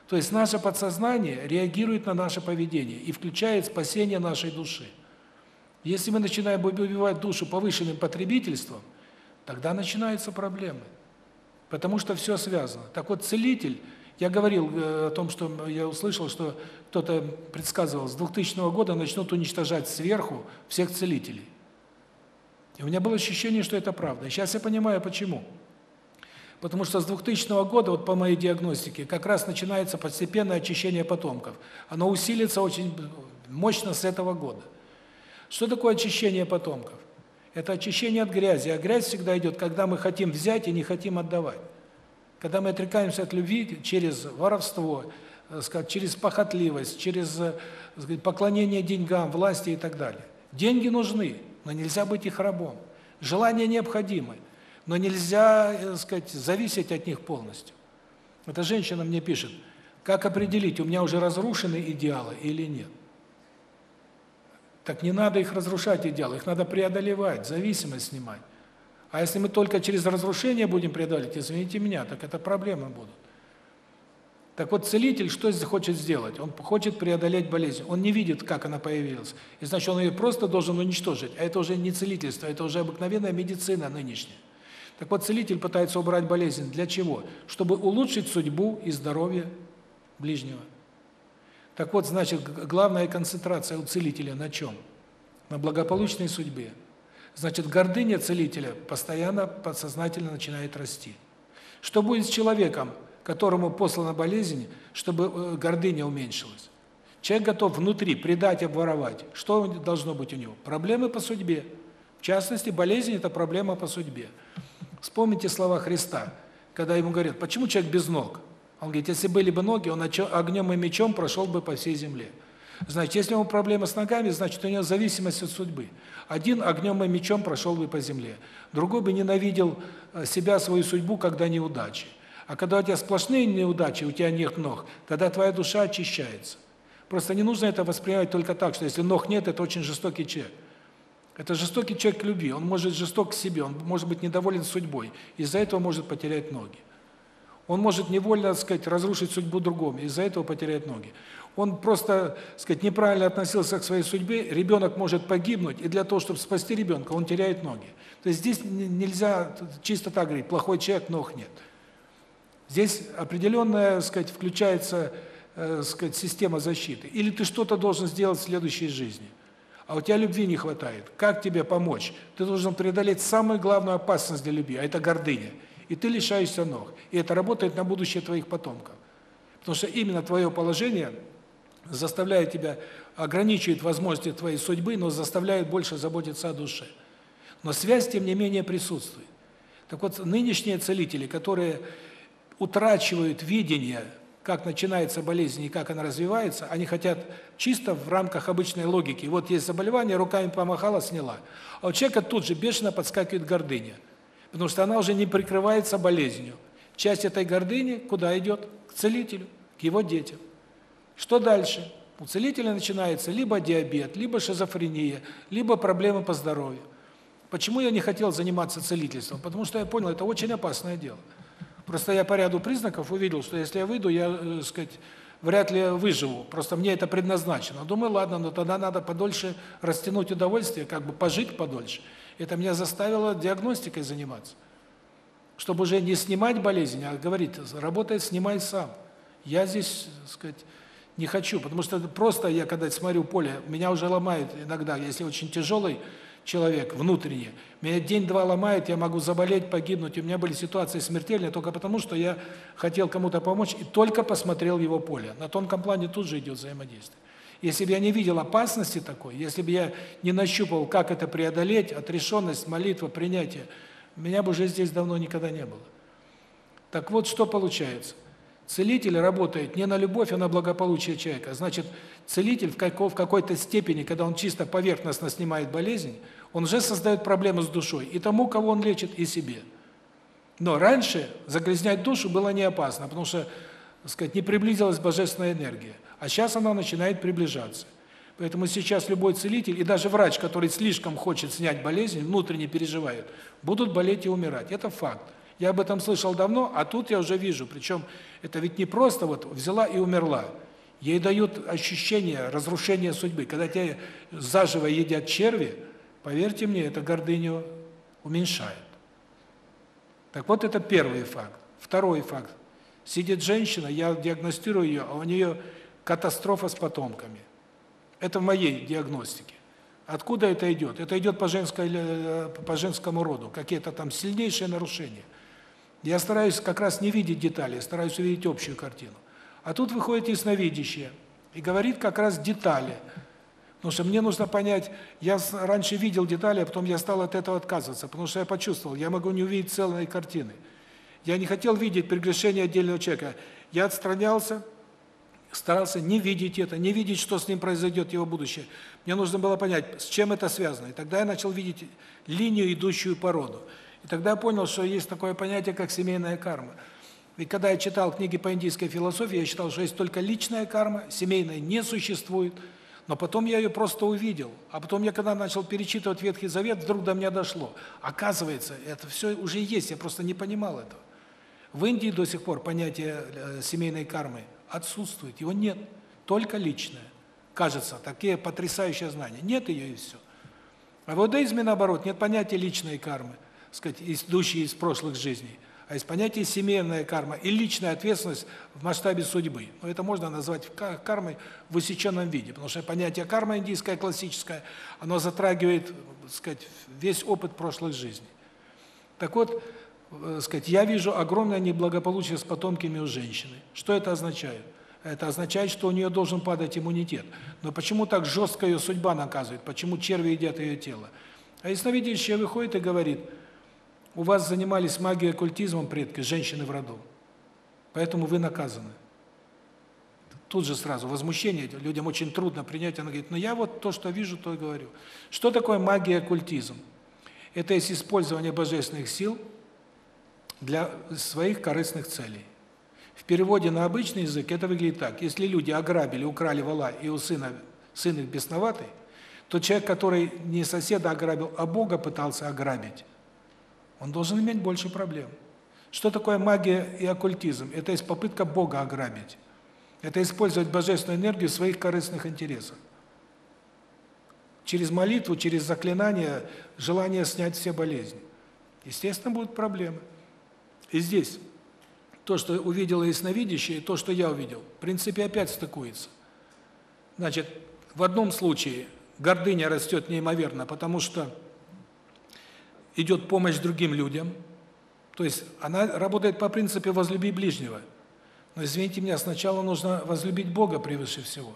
То есть наше подсознание реагирует на наше поведение и включает спасение нашей души. Если мы начинаем убивать душу повышенным потребительством, тогда начинаются проблемы. Потому что все связано. Так вот, целитель, я говорил э, о том, что я услышал, что кто-то предсказывал, с 2000 года начнут уничтожать сверху всех целителей. И у меня было ощущение, что это правда. И сейчас я понимаю, почему. Потому что с 2000 года, вот по моей диагностике, как раз начинается постепенное очищение потомков. Оно усилится очень мощно с этого года. Что такое очищение потомков? Это очищение от грязи. А грязь всегда идет, когда мы хотим взять и не хотим отдавать. Когда мы отрекаемся от любви через воровство, э, через похотливость, через э, поклонение деньгам, власти и так далее. Деньги нужны, но нельзя быть их рабом. Желания необходимы, но нельзя, так сказать, зависеть от них полностью. Эта женщина мне пишет: "Как определить, у меня уже разрушены идеалы или нет?" Так не надо их разрушать идеалы, их надо преодолевать, зависимость снимать. А если мы только через разрушение будем преодолевать, извините меня, так это проблемы будут. Так вот, целитель что хочет сделать? Он хочет преодолеть болезнь. Он не видит, как она появилась. И значит, он ее просто должен уничтожить. А это уже не целительство, это уже обыкновенная медицина нынешняя. Так вот, целитель пытается убрать болезнь. Для чего? Чтобы улучшить судьбу и здоровье ближнего. Так вот, значит, главная концентрация у целителя на чем? На благополучной судьбе. Значит, гордыня целителя постоянно подсознательно начинает расти. Что будет с человеком, которому послана болезнь, чтобы э, гордыня уменьшилась? Человек готов внутри предать, обворовать. Что должно быть у него? Проблемы по судьбе. В частности, болезнь – это проблема по судьбе. Вспомните слова Христа, когда ему говорят, почему человек без ног? Он говорит, если были бы ноги, он огнем и мечом прошел бы по всей земле. Значит, если у него проблемы с ногами, значит, у него зависимость от судьбы. Один огнем и мечом прошел бы по земле. Другой бы ненавидел э, себя, свою судьбу, когда неудачи. А когда у тебя сплошные неудачи, у тебя нет ног, тогда твоя душа очищается. Просто не нужно это воспринимать только так, что если ног нет, это очень жестокий человек. Это жестокий человек к любви, он может жесток к себе, он может быть недоволен судьбой, из-за этого может потерять ноги. Он может невольно, так сказать, разрушить судьбу другому, из-за этого потерять ноги. Он просто, так сказать, неправильно относился к своей судьбе, ребенок может погибнуть, и для того, чтобы спасти ребенка, он теряет ноги. То есть здесь нельзя чисто так говорить, плохой человек, ног нет. Здесь определенная, сказать, включается, э, так сказать, система защиты. Или ты что-то должен сделать в следующей жизни. А у тебя любви не хватает. Как тебе помочь? Ты должен преодолеть самую главную опасность для любви, а это гордыня и ты лишаешься ног. И это работает на будущее твоих потомков. Потому что именно твое положение заставляет тебя, ограничивает возможности твоей судьбы, но заставляет больше заботиться о душе. Но связь, тем не менее, присутствует. Так вот, нынешние целители, которые утрачивают видение, как начинается болезнь и как она развивается, они хотят чисто в рамках обычной логики. Вот есть заболевание, руками помахала, сняла. А у человека тут же бешено подскакивает гордыня – потому что она уже не прикрывается болезнью. Часть этой гордыни куда идет? К целителю, к его детям. Что дальше? У целителя начинается либо диабет, либо шизофрения, либо проблемы по здоровью. Почему я не хотел заниматься целительством? Потому что я понял, это очень опасное дело. Просто я по ряду признаков увидел, что если я выйду, я, э, сказать, вряд ли выживу. Просто мне это предназначено. Думаю, ладно, но тогда надо подольше растянуть удовольствие, как бы пожить подольше. Это меня заставило диагностикой заниматься. Чтобы уже не снимать болезнь, а говорить, работай, снимай сам. Я здесь, так сказать, не хочу, потому что просто я когда смотрю поле, меня уже ломает иногда, если очень тяжелый человек внутренне, меня день-два ломает, я могу заболеть, погибнуть. У меня были ситуации смертельные только потому, что я хотел кому-то помочь и только посмотрел его поле. На тонком плане тут же идет взаимодействие. Если бы я не видел опасности такой, если бы я не нащупал, как это преодолеть, отрешенность, молитва, принятие, меня бы уже здесь давно никогда не было. Так вот, что получается? Целитель работает не на любовь, а на благополучие человека. Значит, целитель в какой-то степени, когда он чисто поверхностно снимает болезнь, он уже создает проблему с душой и тому, кого он лечит, и себе. Но раньше загрязнять душу было не опасно, потому что, так сказать, не приблизилась божественная энергия. А сейчас она начинает приближаться. Поэтому сейчас любой целитель и даже врач, который слишком хочет снять болезнь, внутренне переживает, будут болеть и умирать. Это факт. Я об этом слышал давно, а тут я уже вижу. Причем это ведь не просто вот взяла и умерла. Ей дают ощущение разрушения судьбы. Когда тебя заживо едят черви, поверьте мне, это гордыню уменьшает. Так вот, это первый факт. Второй факт. Сидит женщина, я диагностирую ее, а у нее катастрофа с потомками. Это в моей диагностике. Откуда это идет? Это идет по женской э, по женскому роду, какие-то там сильнейшие нарушения. Я стараюсь как раз не видеть детали, стараюсь увидеть общую картину. А тут выходит ясновидящее и говорит как раз детали. Потому что мне нужно понять, я раньше видел детали, а потом я стал от этого отказываться, потому что я почувствовал, я могу не увидеть целой картины. Я не хотел видеть прегрешение отдельного человека. Я отстранялся, старался не видеть это, не видеть, что с ним произойдет, его будущее. Мне нужно было понять, с чем это связано. И тогда я начал видеть линию, идущую по роду. И тогда я понял, что есть такое понятие, как семейная карма. И когда я читал книги по индийской философии, я считал, что есть только личная карма, семейная не существует. Но потом я ее просто увидел. А потом я, когда начал перечитывать Ветхий Завет, вдруг до меня дошло. Оказывается, это все уже есть, я просто не понимал этого. В Индии до сих пор понятие э, семейной кармы отсутствует, его нет, только личное. Кажется, такие потрясающие знания. Нет ее и все. А в иудаизме, наоборот, нет понятия личной кармы, сказать, идущей из прошлых жизней, а есть понятие семейная карма и личная ответственность в масштабе судьбы. Но это можно назвать кармой в усеченном виде, потому что понятие карма индийское классическое, оно затрагивает, сказать, весь опыт прошлых жизней. Так вот, э, сказать, я вижу огромное неблагополучие с потомками у женщины. Что это означает? Это означает, что у нее должен падать иммунитет. Но почему так жестко ее судьба наказывает? Почему черви едят ее тело? А ясновидящая выходит и говорит, у вас занимались магией оккультизмом предки, женщины в роду. Поэтому вы наказаны. Тут же сразу возмущение, людям очень трудно принять. Она говорит, ну я вот то, что вижу, то и говорю. Что такое магия оккультизм? Это есть использование божественных сил для своих корыстных целей. В переводе на обычный язык это выглядит так. Если люди ограбили, украли вола, и у сына сын их бесноватый, то человек, который не соседа ограбил, а Бога пытался ограбить, он должен иметь больше проблем. Что такое магия и оккультизм? Это есть попытка Бога ограбить. Это использовать божественную энергию в своих корыстных интересах. Через молитву, через заклинание, желание снять все болезни. Естественно, будут проблемы. И здесь то, что увидела ясновидящее, и то, что я увидел, в принципе, опять стыкуется. Значит, в одном случае гордыня растет неимоверно, потому что идет помощь другим людям. То есть она работает по принципу возлюби ближнего. Но извините меня, сначала нужно возлюбить Бога превыше всего.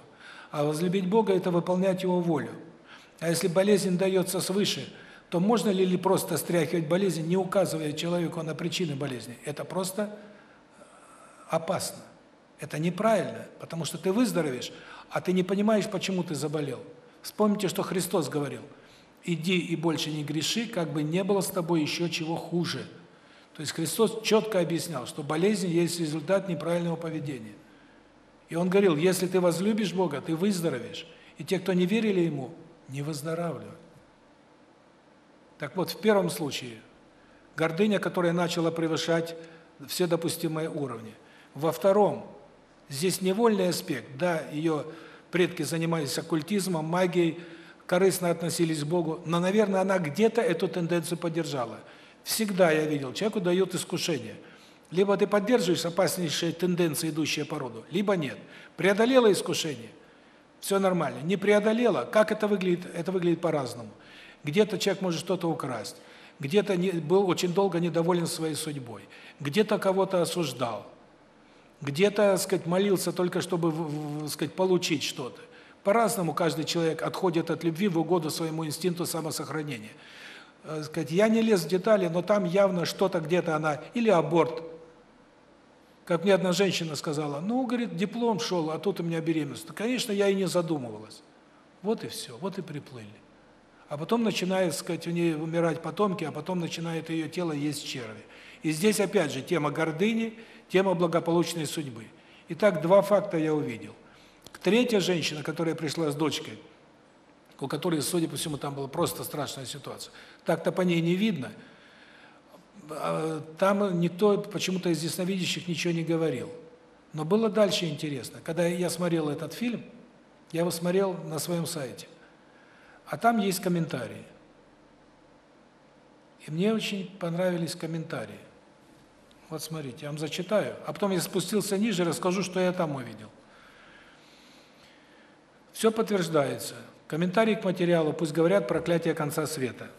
А возлюбить Бога это выполнять его волю. А если болезнь дается свыше, то можно ли ли просто стряхивать болезнь, не указывая человеку на причины болезни? Это просто опасно. Это неправильно, потому что ты выздоровеешь, а ты не понимаешь, почему ты заболел. Вспомните, что Христос говорил: "Иди и больше не греши, как бы не было с тобой еще чего хуже". То есть Христос четко объяснял, что болезнь есть результат неправильного поведения. И он говорил: "Если ты возлюбишь Бога, ты выздоровеешь". И те, кто не верили ему, не выздоравливают. Так вот, в первом случае гордыня, которая начала превышать все допустимые уровни. Во втором, здесь невольный аспект, да, ее предки занимались оккультизмом, магией, корыстно относились к Богу, но, наверное, она где-то эту тенденцию поддержала. Всегда я видел, человеку дают искушение. Либо ты поддерживаешь опаснейшие тенденции, идущие по роду, либо нет. Преодолела искушение, все нормально. Не преодолела, как это выглядит? Это выглядит по-разному. Где-то человек может что-то украсть, где-то был очень долго недоволен своей судьбой, где-то кого-то осуждал, где-то, сказать, молился только чтобы, сказать, получить что-то. По-разному каждый человек отходит от любви в угоду своему инстинкту самосохранения. Э, сказать, я не лез в детали, но там явно что-то где-то она или аборт. Как мне одна женщина сказала: "Ну, говорит, диплом шел, а тут у меня беременность". Конечно, я и не задумывалась. Вот и все, вот и приплыли. А потом начинает, сказать, у нее умирать потомки, а потом начинает ее тело есть черви. И здесь опять же тема гордыни тема благополучной судьбы. Итак, два факта я увидел. Третья женщина, которая пришла с дочкой, у которой, судя по всему, там была просто страшная ситуация. Так-то по ней не видно. А, там никто почему-то из ясновидящих ничего не говорил. Но было дальше интересно. Когда я смотрел этот фильм, я его смотрел на своем сайте. А там есть комментарии. И мне очень понравились комментарии. Вот смотрите, я вам зачитаю, а потом я спустился ниже, расскажу, что я там увидел. Все подтверждается. Комментарии к материалу пусть говорят проклятие конца света.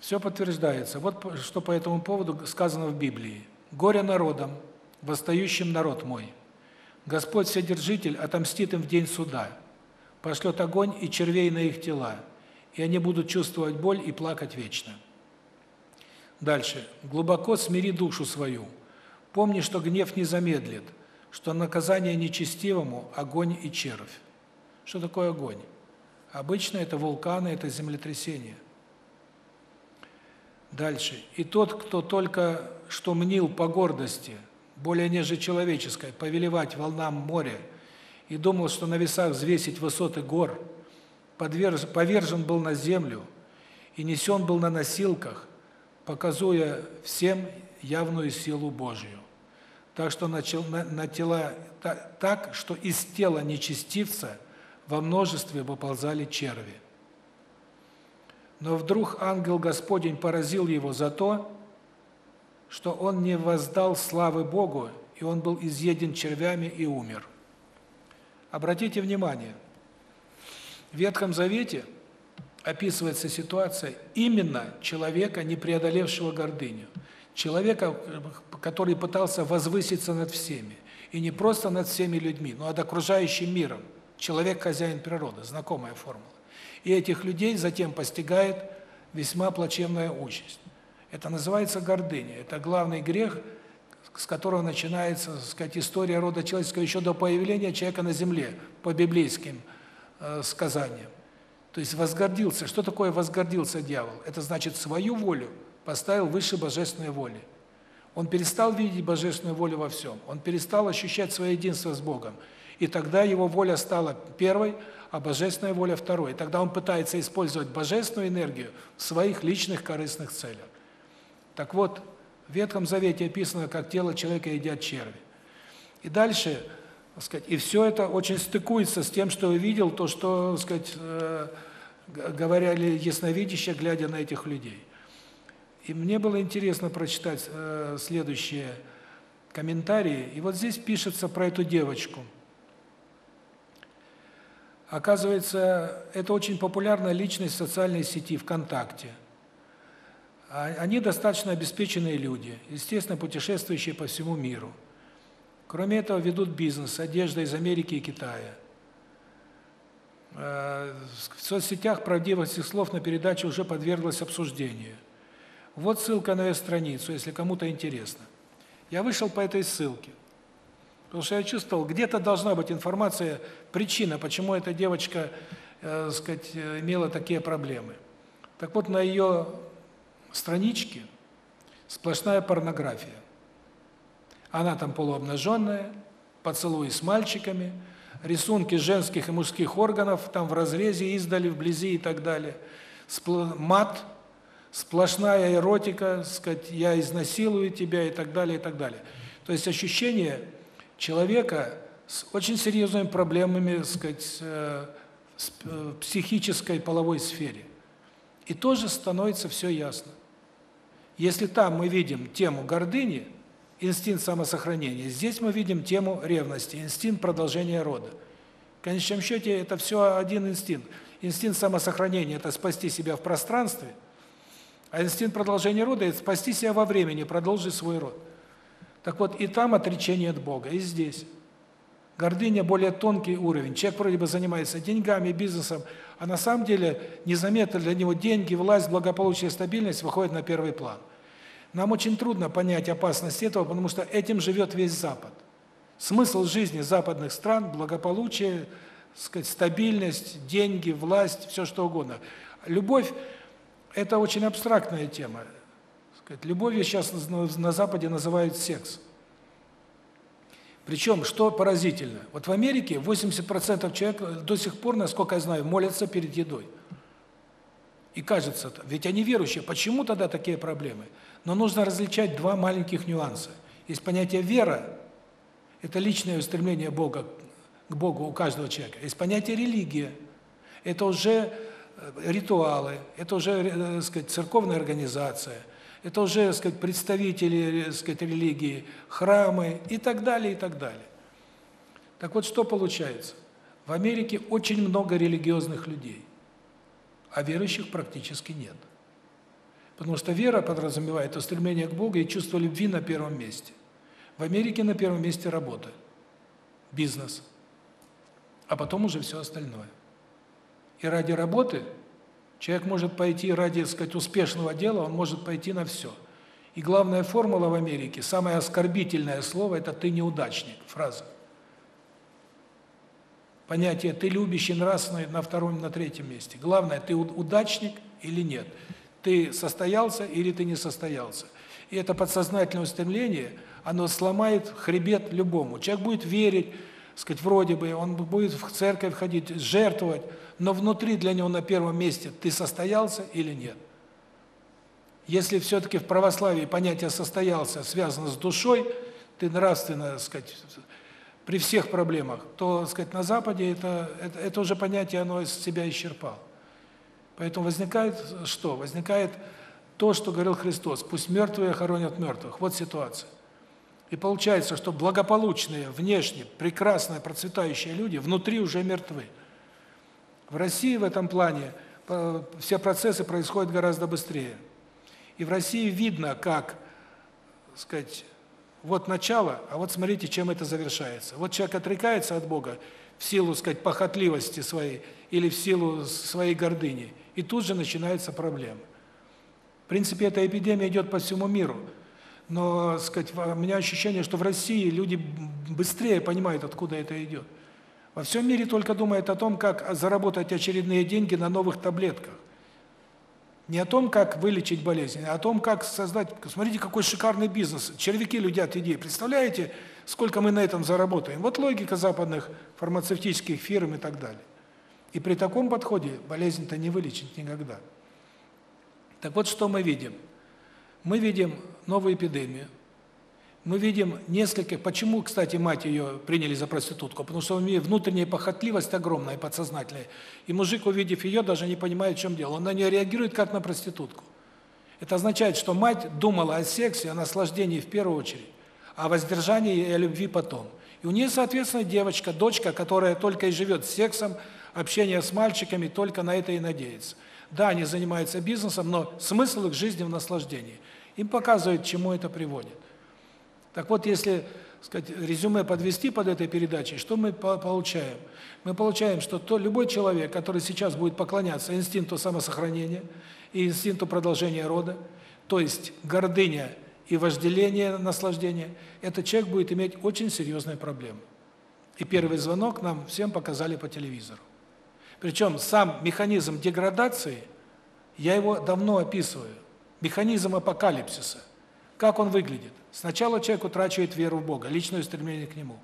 Все подтверждается. Вот что по этому поводу сказано в Библии. «Горе народам, восстающим народ мой! Господь Вседержитель отомстит им в день суда, пошлет огонь и червей на их тела, и они будут чувствовать боль и плакать вечно». Дальше. Глубоко смири душу свою. Помни, что гнев не замедлит, что наказание нечестивому – огонь и червь. Что такое огонь? Обычно это вулканы, это землетрясения. Дальше. И тот, кто только что мнил по гордости, более ниже человеческой, повелевать волнам моря, и думал, что на весах взвесить высоты гор, подвержен, повержен был на землю и несен был на носилках, показуя всем явную силу Божию. Так что начал на, на тела так, так, что из тела нечестивца во множестве выползали черви. Но вдруг ангел Господень поразил его за то, что он не воздал славы Богу, и он был изъеден червями и умер. Обратите внимание, в Ветхом Завете описывается ситуация именно человека, не преодолевшего гордыню. Человека, который пытался возвыситься над всеми. И не просто над всеми людьми, но над окружающим миром. Человек – хозяин природы, знакомая формула. И этих людей затем постигает весьма плачевная участь. Это называется гордыня. Это главный грех, с которого начинается, так сказать, история рода человеческого еще до появления человека на земле, по библейским э, сказаниям. То есть возгордился. Что такое возгордился дьявол? Это значит свою волю поставил выше божественной воли. Он перестал видеть божественную волю во всем. Он перестал ощущать свое единство с Богом. И тогда его воля стала первой, а божественная воля второй. И тогда он пытается использовать божественную энергию в своих личных корыстных целях. Так вот, в Ветхом Завете описано, как тело человека едят черви. И дальше, так сказать, и все это очень стыкуется с тем, что увидел, то, что, так сказать, э, говорили ясновидящие, глядя на этих людей. И мне было интересно прочитать э, следующие комментарии. И вот здесь пишется про эту девочку – Оказывается, это очень популярная личность в социальной сети ВКонтакте. А, они достаточно обеспеченные люди, естественно, путешествующие по всему миру. Кроме этого, ведут бизнес одежда из Америки и Китая. Э, в соцсетях правдивость их слов на передаче уже подверглась обсуждению. Вот ссылка на ее страницу, если кому-то интересно. Я вышел по этой ссылке. Потому что я чувствовал, где-то должна быть информация, причина, почему эта девочка, э, сказать, имела такие проблемы. Так вот, на ее страничке сплошная порнография. Она там полуобнаженная, поцелуи с мальчиками, рисунки женских и мужских органов там в разрезе, издали, вблизи и так далее. Мат, сплошная эротика, сказать, я изнасилую тебя и так далее, и так далее. То есть ощущение человека с очень серьезными проблемами, сказать, э, в э, психической половой сфере. И тоже становится все ясно. Если там мы видим тему гордыни, инстинкт самосохранения, здесь мы видим тему ревности, инстинкт продолжения рода. В конечном счете это все один инстинкт. Инстинкт самосохранения – это спасти себя в пространстве, а инстинкт продолжения рода – это спасти себя во времени, продолжить свой род. Так вот, и там отречение от Бога, и здесь. Гордыня более тонкий уровень. Человек вроде бы занимается деньгами, бизнесом, а на самом деле незаметно для него деньги, власть, благополучие, стабильность выходят на первый план. Нам очень трудно понять опасность этого, потому что этим живет весь Запад. Смысл жизни западных стран благополучие, сказать, стабильность, деньги, власть, все что угодно. Любовь это очень абстрактная тема сказать, любовью сейчас на Западе называют секс. Причем, что поразительно, вот в Америке 80% человек до сих пор, насколько я знаю, молятся перед едой. И кажется, ведь они верующие, почему тогда такие проблемы? Но нужно различать два маленьких нюанса. Есть понятие вера, это личное устремление Бога к Богу у каждого человека. Есть понятие религия, это уже ритуалы, это уже, э, так сказать, церковная организация – это уже, так сказать, представители, так сказать, религии, храмы и так далее, и так далее. Так вот, что получается? В Америке очень много религиозных людей, а верующих практически нет. Потому что вера подразумевает устремление к Богу и чувство любви на первом месте. В Америке на первом месте работа, бизнес, а потом уже все остальное. И ради работы Человек может пойти ради, сказать, успешного дела, он может пойти на все. И главная формула в Америке, самое оскорбительное слово – это «ты неудачник», фраза. Понятие «ты любящий, нравственный» на втором, на третьем месте. Главное, ты удачник или нет. Ты состоялся или ты не состоялся. И это подсознательное устремление, оно сломает хребет любому. Человек будет верить, сказать, вроде бы, он будет в церковь ходить, жертвовать, но внутри для него на первом месте ты состоялся или нет. Если все-таки в православии понятие «состоялся» связано с душой, ты нравственно, так сказать, при всех проблемах, то, так сказать, на Западе это, это, это уже понятие, оно из себя исчерпало. Поэтому возникает что? Возникает то, что говорил Христос, пусть мертвые хоронят мертвых. Вот ситуация. И получается, что благополучные, внешне, прекрасные, процветающие люди внутри уже мертвы. В России в этом плане э, все процессы происходят гораздо быстрее. И в России видно, как, сказать, вот начало, а вот смотрите, чем это завершается. Вот человек отрекается от Бога в силу, сказать, похотливости своей или в силу своей гордыни, и тут же начинаются проблемы. В принципе, эта эпидемия идет по всему миру. Но, сказать, у меня ощущение, что в России люди быстрее понимают, откуда это идет. Во всем мире только думают о том, как заработать очередные деньги на новых таблетках. Не о том, как вылечить болезнь, а о том, как создать... Смотрите, какой шикарный бизнес. Червяки людят идеи. Представляете, сколько мы на этом заработаем? Вот логика западных фармацевтических фирм и так далее. И при таком подходе болезнь-то не вылечить никогда. Так вот, что мы видим? Мы видим новую эпидемию, мы видим несколько... Почему, кстати, мать ее приняли за проститутку? Потому что у нее внутренняя похотливость огромная, подсознательная. И мужик, увидев ее, даже не понимает, в чем дело. Он на нее реагирует, как на проститутку. Это означает, что мать думала о сексе, о наслаждении в первую очередь, о воздержании и о любви потом. И у нее, соответственно, девочка, дочка, которая только и живет сексом, общение с мальчиками, только на это и надеется. Да, они занимаются бизнесом, но смысл их жизни в наслаждении. Им показывают, к чему это приводит. Так вот, если, сказать, резюме подвести под этой передачей, что мы получаем? Мы получаем, что то любой человек, который сейчас будет поклоняться инстинкту самосохранения и инстинкту продолжения рода, то есть гордыня и вожделение наслаждения, этот человек будет иметь очень серьезные проблемы. И первый звонок нам всем показали по телевизору. Причем сам механизм деградации, я его давно описываю, механизм апокалипсиса. Как он выглядит? Сначала человек утрачивает веру в Бога, личное стремление к Нему.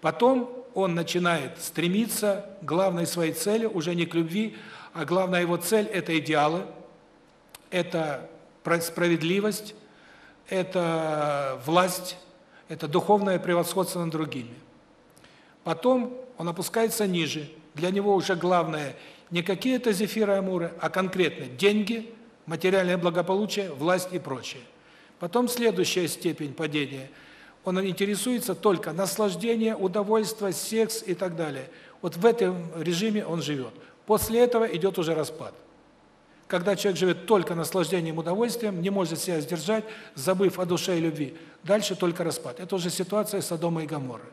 Потом он начинает стремиться к главной своей цели, уже не к любви, а главная его цель – это идеалы, это справедливость, это власть, это духовное превосходство над другими. Потом он опускается ниже. Для него уже главное не какие-то зефиры амуры, а конкретно деньги, материальное благополучие, власть и прочее. Потом следующая степень падения. Он интересуется только наслаждение, удовольствие, секс и так далее. Вот в этом режиме он живет. После этого идет уже распад. Когда человек живет только наслаждением, удовольствием, не может себя сдержать, забыв о душе и любви, дальше только распад. Это уже ситуация Содома и Гоморры.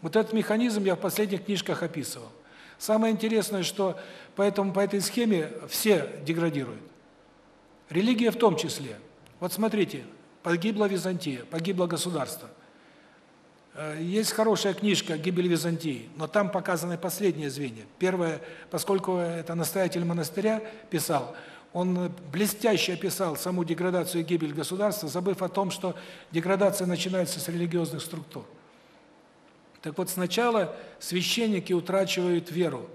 Вот этот механизм я в последних книжках описывал. Самое интересное, что поэтому по этой схеме все деградируют. Религия в том числе – вот смотрите, погибла Византия, погибло государство. Э, есть хорошая книжка «Гибель Византии», но там показаны последние звенья. Первое, поскольку это настоятель монастыря писал, он блестяще описал саму деградацию и гибель государства, забыв о том, что деградация начинается с религиозных структур. Так вот, сначала священники утрачивают веру.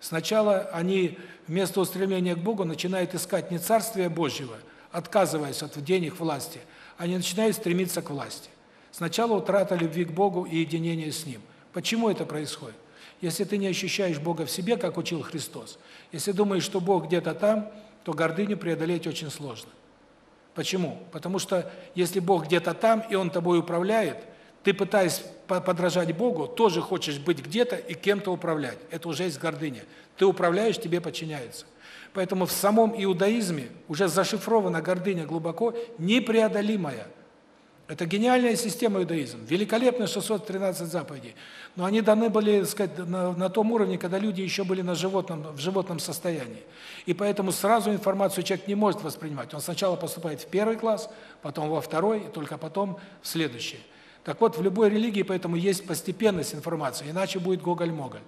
Сначала они вместо устремления к Богу начинают искать не Царствие Божьего – отказываясь от денег власти, они начинают стремиться к власти. Сначала утрата любви к Богу и единение с Ним. Почему это происходит? Если ты не ощущаешь Бога в себе, как учил Христос, если думаешь, что Бог где-то там, то гордыню преодолеть очень сложно. Почему? Потому что если Бог где-то там, и Он тобой управляет, ты, пытаясь подражать Богу, тоже хочешь быть где-то и кем-то управлять. Это уже есть гордыня. Ты управляешь, тебе подчиняются. Поэтому в самом иудаизме уже зашифрована гордыня глубоко непреодолимая. Это гениальная система иудаизм, великолепные 613 заповедей. Но они даны были, так сказать, на, на том уровне, когда люди еще были на животном, в животном состоянии. И поэтому сразу информацию человек не может воспринимать. Он сначала поступает в первый класс, потом во второй, и только потом в следующий. Так вот, в любой религии поэтому есть постепенность информации, иначе будет гоголь-моголь.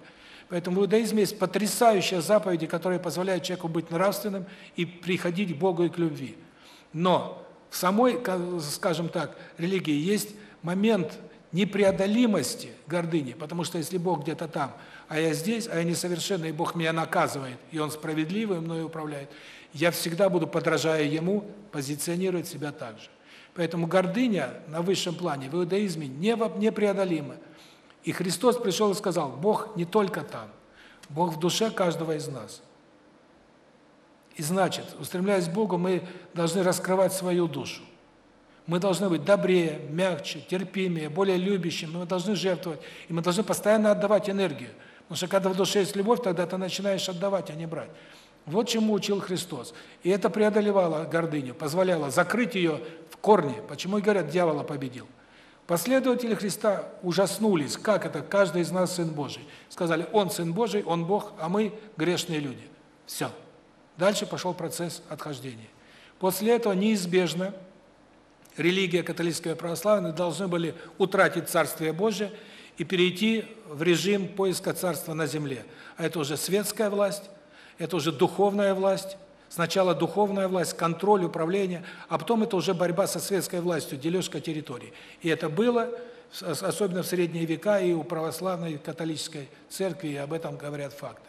Поэтому в иудаизме есть потрясающие заповеди, которые позволяют человеку быть нравственным и приходить к Богу и к любви. Но в самой, скажем так, религии есть момент непреодолимости гордыни, потому что если Бог где-то там, а я здесь, а я несовершенный, и Бог меня наказывает, и Он справедливый, мной управляет, я всегда буду, подражая Ему, позиционировать себя так же. Поэтому гордыня на высшем плане в иудаизме непреодолима. И Христос пришел и сказал, Бог не только там, Бог в душе каждого из нас. И значит, устремляясь к Богу, мы должны раскрывать свою душу. Мы должны быть добрее, мягче, терпимее, более любящими, мы должны жертвовать, и мы должны постоянно отдавать энергию. Потому что когда в душе есть любовь, тогда ты начинаешь отдавать, а не брать. Вот чему учил Христос. И это преодолевало гордыню, позволяло закрыть ее в корне. Почему и говорят, дьявола победил. Последователи Христа ужаснулись, как это каждый из нас сын Божий. Сказали, он сын Божий, он Бог, а мы грешные люди. Все. Дальше пошел процесс отхождения. После этого неизбежно религия католическая и православная должны были утратить Царствие Божие и перейти в режим поиска царства на земле. А это уже светская власть, это уже духовная власть, Сначала духовная власть, контроль, управление, а потом это уже борьба со светской властью, дележка территорий. И это было, особенно в средние века, и у православной католической церкви, и об этом говорят факты.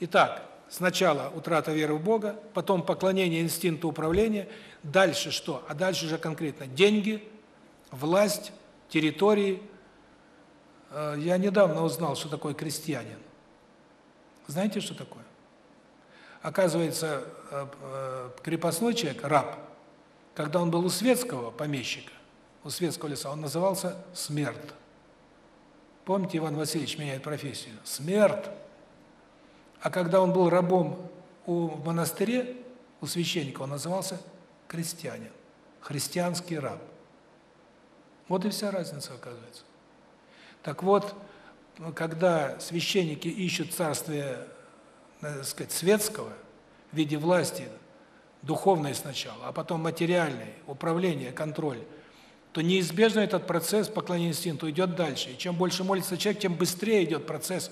Итак, сначала утрата веры в Бога, потом поклонение инстинкту управления, дальше что? А дальше уже конкретно деньги, власть, территории. Э, я недавно узнал, что такое крестьянин. Знаете, что такое? Оказывается, э, э, крепостной человек, раб, когда он был у светского помещика, у светского лица, он назывался смерть. Помните, Иван Васильевич меняет профессию? Смерть. А когда он был рабом у монастыря, у священника, он назывался крестьянин, христианский раб. Вот и вся разница, оказывается. Так вот, когда священники ищут царствие надо сказать, светского в виде власти, духовной сначала, а потом материальной, управление, контроль, то неизбежно этот процесс поклонения инстинкту идет дальше. И чем больше молится человек, тем быстрее идет процесс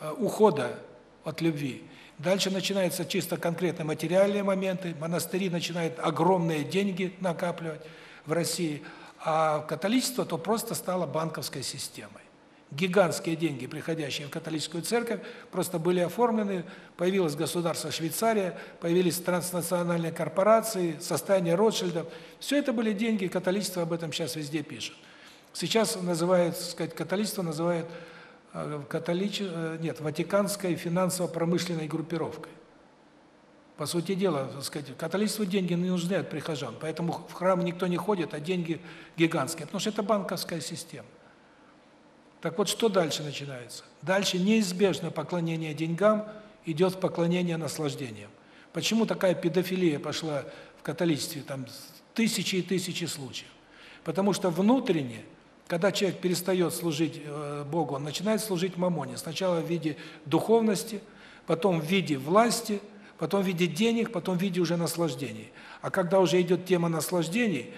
э, ухода от любви. Дальше начинаются чисто конкретные материальные моменты, монастыри начинают огромные деньги накапливать в России, а католичество то просто стало банковской системой гигантские деньги, приходящие в католическую церковь, просто были оформлены, появилось государство Швейцария, появились транснациональные корпорации, состояние Ротшильдов. Все это были деньги, католичество об этом сейчас везде пишет. Сейчас называют, сказать, католичество называют э, католич... Э, нет, Ватиканской финансово-промышленной группировкой. По сути дела, так сказать, католичеству деньги не нужны от прихожан, поэтому в храм никто не ходит, а деньги гигантские, потому что это банковская система. Так вот, что дальше начинается? Дальше неизбежно поклонение деньгам идет поклонение наслаждениям. Почему такая педофилия пошла в католичестве? Там тысячи и тысячи случаев. Потому что внутренне, когда человек перестает служить э, Богу, он начинает служить мамоне. Сначала в виде духовности, потом в виде власти, потом в виде денег, потом в виде уже наслаждений. А когда уже идет тема наслаждений,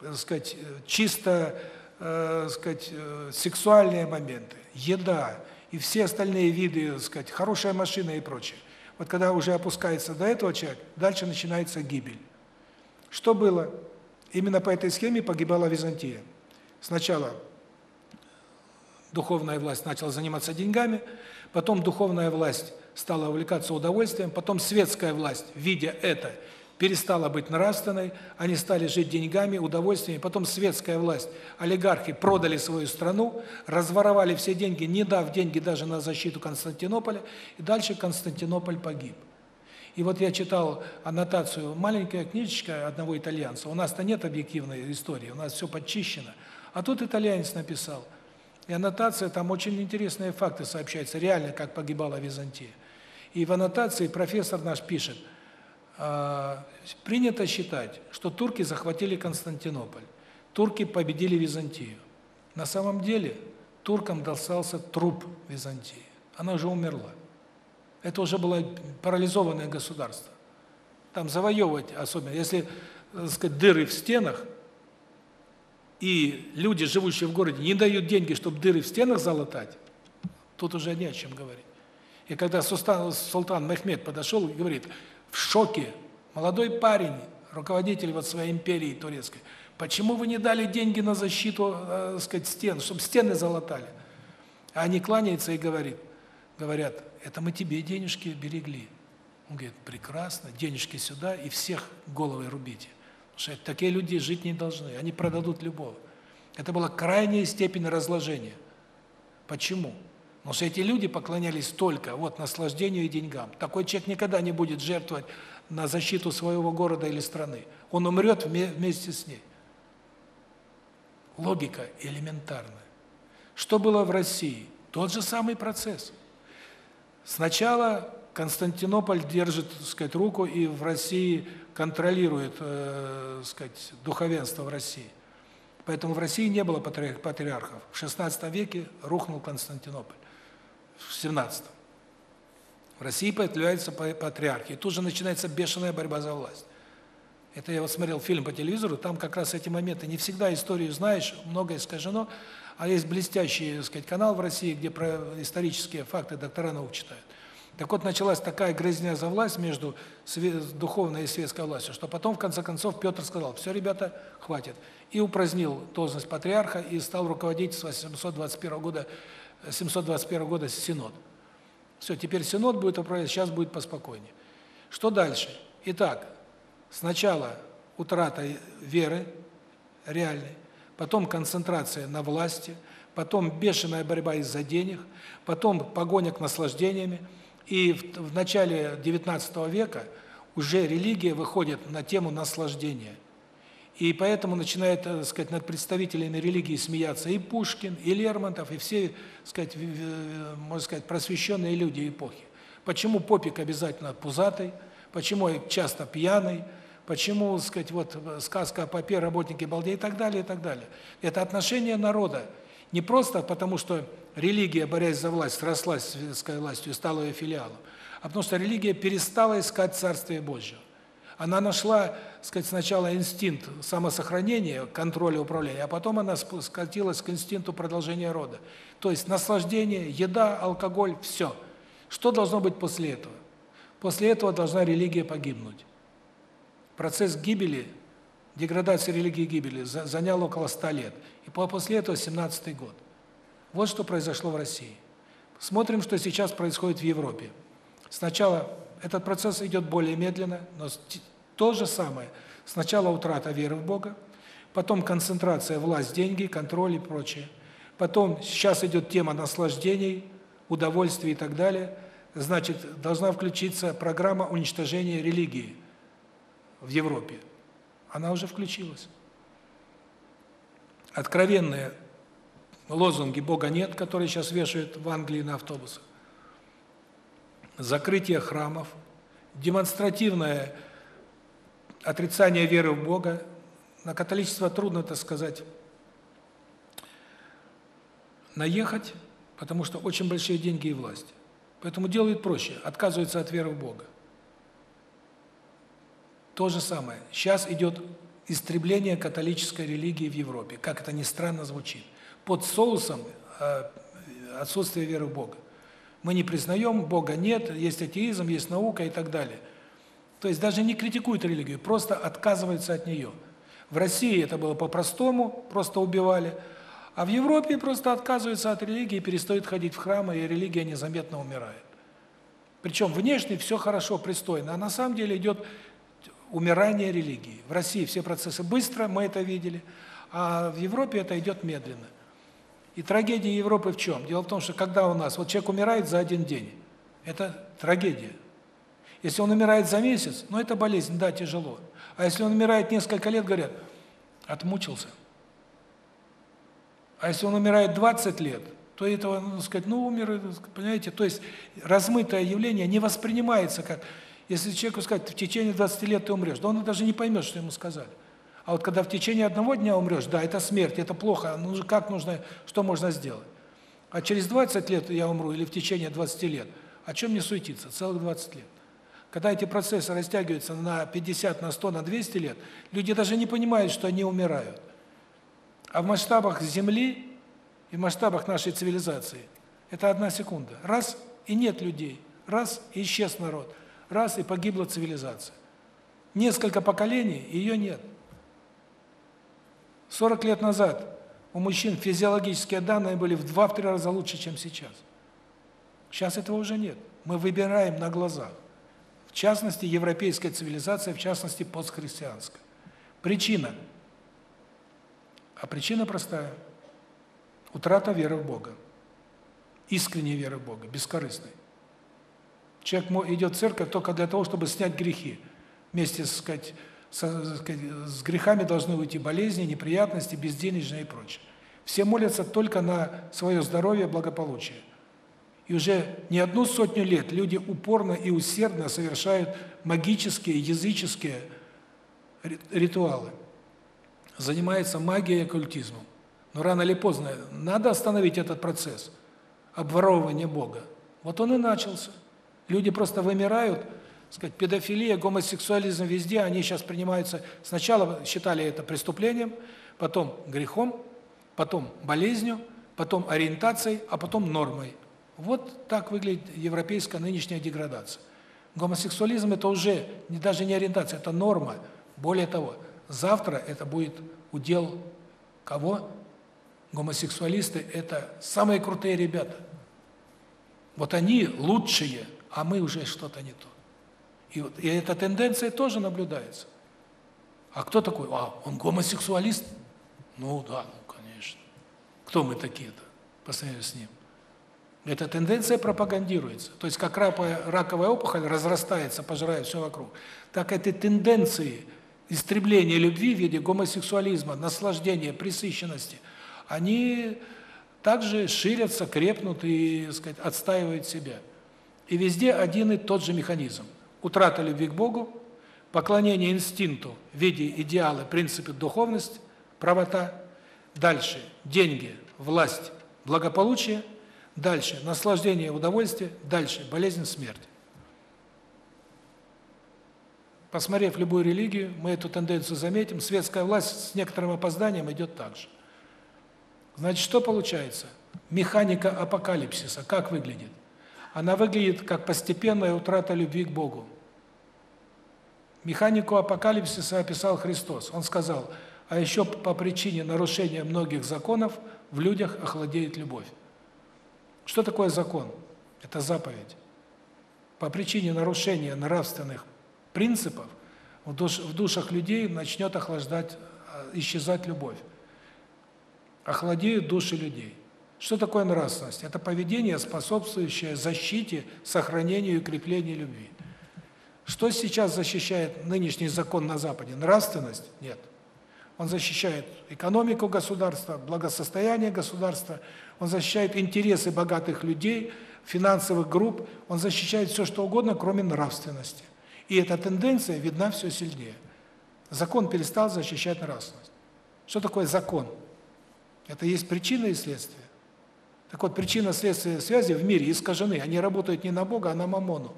так сказать, э, чисто э, сказать, э, сексуальные моменты, еда и все остальные виды, так сказать, хорошая машина и прочее. Вот когда уже опускается до этого человек, дальше начинается гибель. Что было? Именно по этой схеме погибала Византия. Сначала духовная власть начала заниматься деньгами, потом духовная власть стала увлекаться удовольствием, потом светская власть, видя это, перестала быть нравственной, они стали жить деньгами, удовольствиями, потом светская власть, олигархи продали свою страну, разворовали все деньги, не дав деньги даже на защиту Константинополя, и дальше Константинополь погиб. И вот я читал аннотацию, маленькая книжечка одного итальянца, у нас-то нет объективной истории, у нас все подчищено, а тут итальянец написал, и аннотация, там очень интересные факты сообщаются, реально, как погибала Византия. И в аннотации профессор наш пишет – принято считать, что турки захватили Константинополь. турки победили Византию. На самом деле туркам достался труп Византии. Она уже умерла. Это уже было парализованное государство. Там завоевывать особенно, если, так сказать, дыры в стенах, и люди, живущие в городе, не дают деньги, чтобы дыры в стенах залатать, тут уже не о чем говорить. И когда султан, султан Мехмед подошел и говорит, в шоке, молодой парень, руководитель вот своей империи турецкой, почему вы не дали деньги на защиту, э, сказать, стен, чтобы стены залатали? А они кланяются и говорит, говорят, это мы тебе денежки берегли. Он говорит, прекрасно, денежки сюда и всех головы рубите. Потому что такие люди жить не должны, они продадут любого. Это была крайняя степень разложения. Почему? Потому что эти люди поклонялись только вот наслаждению и деньгам. Такой человек никогда не будет жертвовать на защиту своего города или страны. Он умрет вместе с ней. Логика элементарная. Что было в России? Тот же самый процесс. Сначала Константинополь держит, так сказать, руку и в России контролирует, э, сказать, духовенство в России. Поэтому в России не было патриархов. В XVI веке рухнул Константинополь. В XVII. В России появляются патриархи. И тут же начинается бешеная борьба за власть. Это я вот смотрел фильм по телевизору, там как раз эти моменты. Не всегда историю знаешь, многое искажено, а есть блестящий, так сказать, канал в России, где про исторические факты доктора наук читают. Так вот, началась такая грызня за власть между духовной и светской властью, что потом, в конце концов, Петр сказал, все, ребята, хватит. И упразднил должность патриарха и стал руководить с 721 года, 721 года Синод. Все, теперь Синод будет управлять, сейчас будет поспокойнее. Что дальше? Итак, сначала утрата веры реальной, потом концентрация на власти, потом бешеная борьба из-за денег, потом погоня к наслаждениями, и в, в начале XIX века уже религия выходит на тему наслаждения. И поэтому начинает, так сказать, над представителями религии смеяться и Пушкин, и Лермонтов, и все, так сказать, можно сказать, просвещенные люди эпохи. Почему Попик обязательно пузатый, почему часто пьяный, почему, так сказать, вот сказка о попе, работники балде и так далее, и так далее. Это отношение народа не просто потому, что религия, борясь за власть, срослась с властью и стала ее филиалом, а потому что религия перестала искать Царствие Божье. Она нашла, сказать, сначала инстинкт самосохранения, контроля, управления, а потом она скатилась к инстинкту продолжения рода. То есть наслаждение, еда, алкоголь – все. Что должно быть после этого? После этого должна религия погибнуть. Процесс гибели, деградации религии гибели занял около ста лет. И после этого 17 год. Вот что произошло в России. Смотрим, что сейчас происходит в Европе. Сначала этот процесс идет более медленно, но то же самое. Сначала утрата веры в Бога, потом концентрация власть, деньги, контроль и прочее. Потом сейчас идет тема наслаждений, удовольствий и так далее. Значит, должна включиться программа уничтожения религии в Европе. Она уже включилась. Откровенная лозунги Бога нет, которые сейчас вешают в Англии на автобусах. Закрытие храмов, демонстративное отрицание веры в Бога. На католичество трудно, так сказать, наехать, потому что очень большие деньги и власть. Поэтому делают проще, отказываются от веры в Бога. То же самое. Сейчас идет истребление католической религии в Европе, как это ни странно звучит под соусом э, отсутствия веры в Бога. Мы не признаем, Бога нет, есть атеизм, есть наука и так далее. То есть даже не критикуют религию, просто отказываются от нее. В России это было по-простому, просто убивали, а в Европе просто отказываются от религии, перестают ходить в храмы, и религия незаметно умирает. Причем внешне все хорошо, пристойно, а на самом деле идет умирание религии. В России все процессы быстро, мы это видели, а в Европе это идет медленно. И трагедия Европы в чем? Дело в том, что когда у нас, вот человек умирает за один день, это трагедия. Если он умирает за месяц, ну это болезнь, да, тяжело. А если он умирает несколько лет, говорят, отмучился. А если он умирает 20 лет, то этого, ну, сказать, ну умер, понимаете, то есть размытое явление не воспринимается как, если человеку сказать, в течение 20 лет ты умрешь, да он даже не поймет, что ему сказали. А вот когда в течение одного дня умрешь, да, это смерть, это плохо, ну как нужно, что можно сделать? А через 20 лет я умру или в течение 20 лет, о чем мне суетиться? Целых 20 лет. Когда эти процессы растягиваются на 50, на 100, на 200 лет, люди даже не понимают, что они умирают. А в масштабах Земли и в масштабах нашей цивилизации это одна секунда. Раз – и нет людей. Раз – и исчез народ. Раз – и погибла цивилизация. Несколько поколений – ее нет. 40 лет назад у мужчин физиологические данные были в 2-3 раза лучше, чем сейчас. Сейчас этого уже нет. Мы выбираем на глазах. В частности, европейская цивилизация, в частности, постхристианская. Причина. А причина простая. Утрата веры в Бога. Искренней веры в Бога, бескорыстной. Человек идет в церковь только для того, чтобы снять грехи. Вместе, так сказать, с, сказать, с грехами должны уйти болезни, неприятности, безденежные и прочее. Все молятся только на свое здоровье, благополучие. И уже не одну сотню лет люди упорно и усердно совершают магические, языческие ритуалы. Занимаются магией и оккультизмом. Но рано или поздно надо остановить этот процесс обворовывания Бога. Вот он и начался. Люди просто вымирают, сказать, педофилия, гомосексуализм везде, они сейчас принимаются, сначала считали это преступлением, потом грехом, потом болезнью, потом ориентацией, а потом нормой. Вот так выглядит европейская нынешняя деградация. Гомосексуализм это уже не даже не ориентация, это норма. Более того, завтра это будет удел кого? Гомосексуалисты это самые крутые ребята. Вот они лучшие, а мы уже что-то не то. И вот и эта тенденция тоже наблюдается. А кто такой? А, он гомосексуалист? Ну да, ну конечно. Кто мы такие-то по сравнению с ним? Эта тенденция пропагандируется. То есть как раковая, опухоль разрастается, пожирая все вокруг, так эти тенденции истребления любви в виде гомосексуализма, наслаждения, пресыщенности, они также ширятся, крепнут и, сказать, отстаивают себя. И везде один и тот же механизм. Утрата любви к Богу, поклонение инстинкту в виде идеала, принципа духовности, правота. Дальше деньги, власть, благополучие – Дальше наслаждение, удовольствие, дальше болезнь, смерть. Посмотрев любую религию, мы эту тенденцию заметим. Светская власть с некоторым опозданием идет так же. Значит, что получается? Механика апокалипсиса как выглядит? Она выглядит как постепенная утрата любви к Богу. Механику апокалипсиса описал Христос. Он сказал: "А еще по причине нарушения многих законов в людях охладеет любовь". Что такое закон? Это заповедь. По причине нарушения нравственных принципов в, душ, в душах людей начнет охлаждать, а, исчезать любовь. Охладеют души людей. Что такое нравственность? Это поведение, способствующее защите, сохранению и укреплению любви. Что сейчас защищает нынешний закон на Западе? Нравственность? Нет. Он защищает экономику государства, благосостояние государства, он защищает интересы богатых людей, финансовых групп, он защищает все что угодно, кроме нравственности. И эта тенденция видна все сильнее. Закон перестал защищать нравственность. Что такое закон? Это есть причина и следствие. Так вот, причина следствия связи в мире искажены, они работают не на Бога, а на мамону.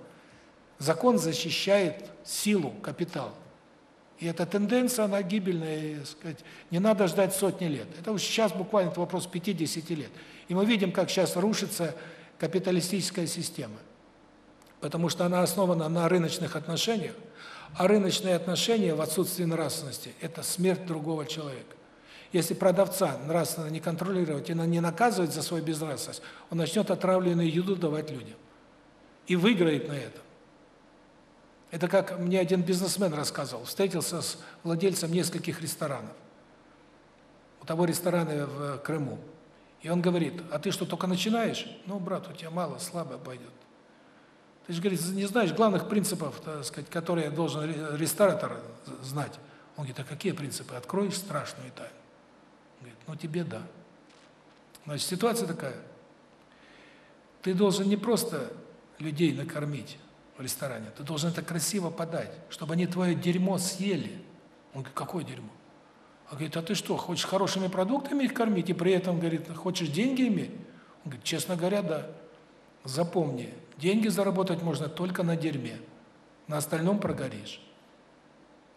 Закон защищает силу, капитал. И эта тенденция, она гибельная, сказать, не надо ждать сотни лет. Это сейчас буквально это вопрос 50 лет. И мы видим, как сейчас рушится капиталистическая система. Потому что она основана на рыночных отношениях, а рыночные отношения в отсутствии нравственности – это смерть другого человека. Если продавца нравственно не контролировать и не наказывать за свою безнравственность, он начнет отравленную еду давать людям. И выиграет на этом. Это как мне один бизнесмен рассказывал, встретился с владельцем нескольких ресторанов. У того ресторана в Крыму. И он говорит, а ты что, только начинаешь? Ну, брат, у тебя мало, слабо пойдет. Ты же, говорит, не знаешь главных принципов, так сказать, которые должен ресторатор знать. Он говорит, а какие принципы? Открой страшную тайну. Он говорит, ну тебе да. Значит, ситуация такая. Ты должен не просто людей накормить, в ресторане, ты должен это красиво подать, чтобы они твое дерьмо съели. Он говорит, какое дерьмо? Он говорит, а ты что, хочешь хорошими продуктами их кормить и при этом, говорит, хочешь деньги иметь? Он говорит, честно говоря, да. Запомни, деньги заработать можно только на дерьме. На остальном прогоришь.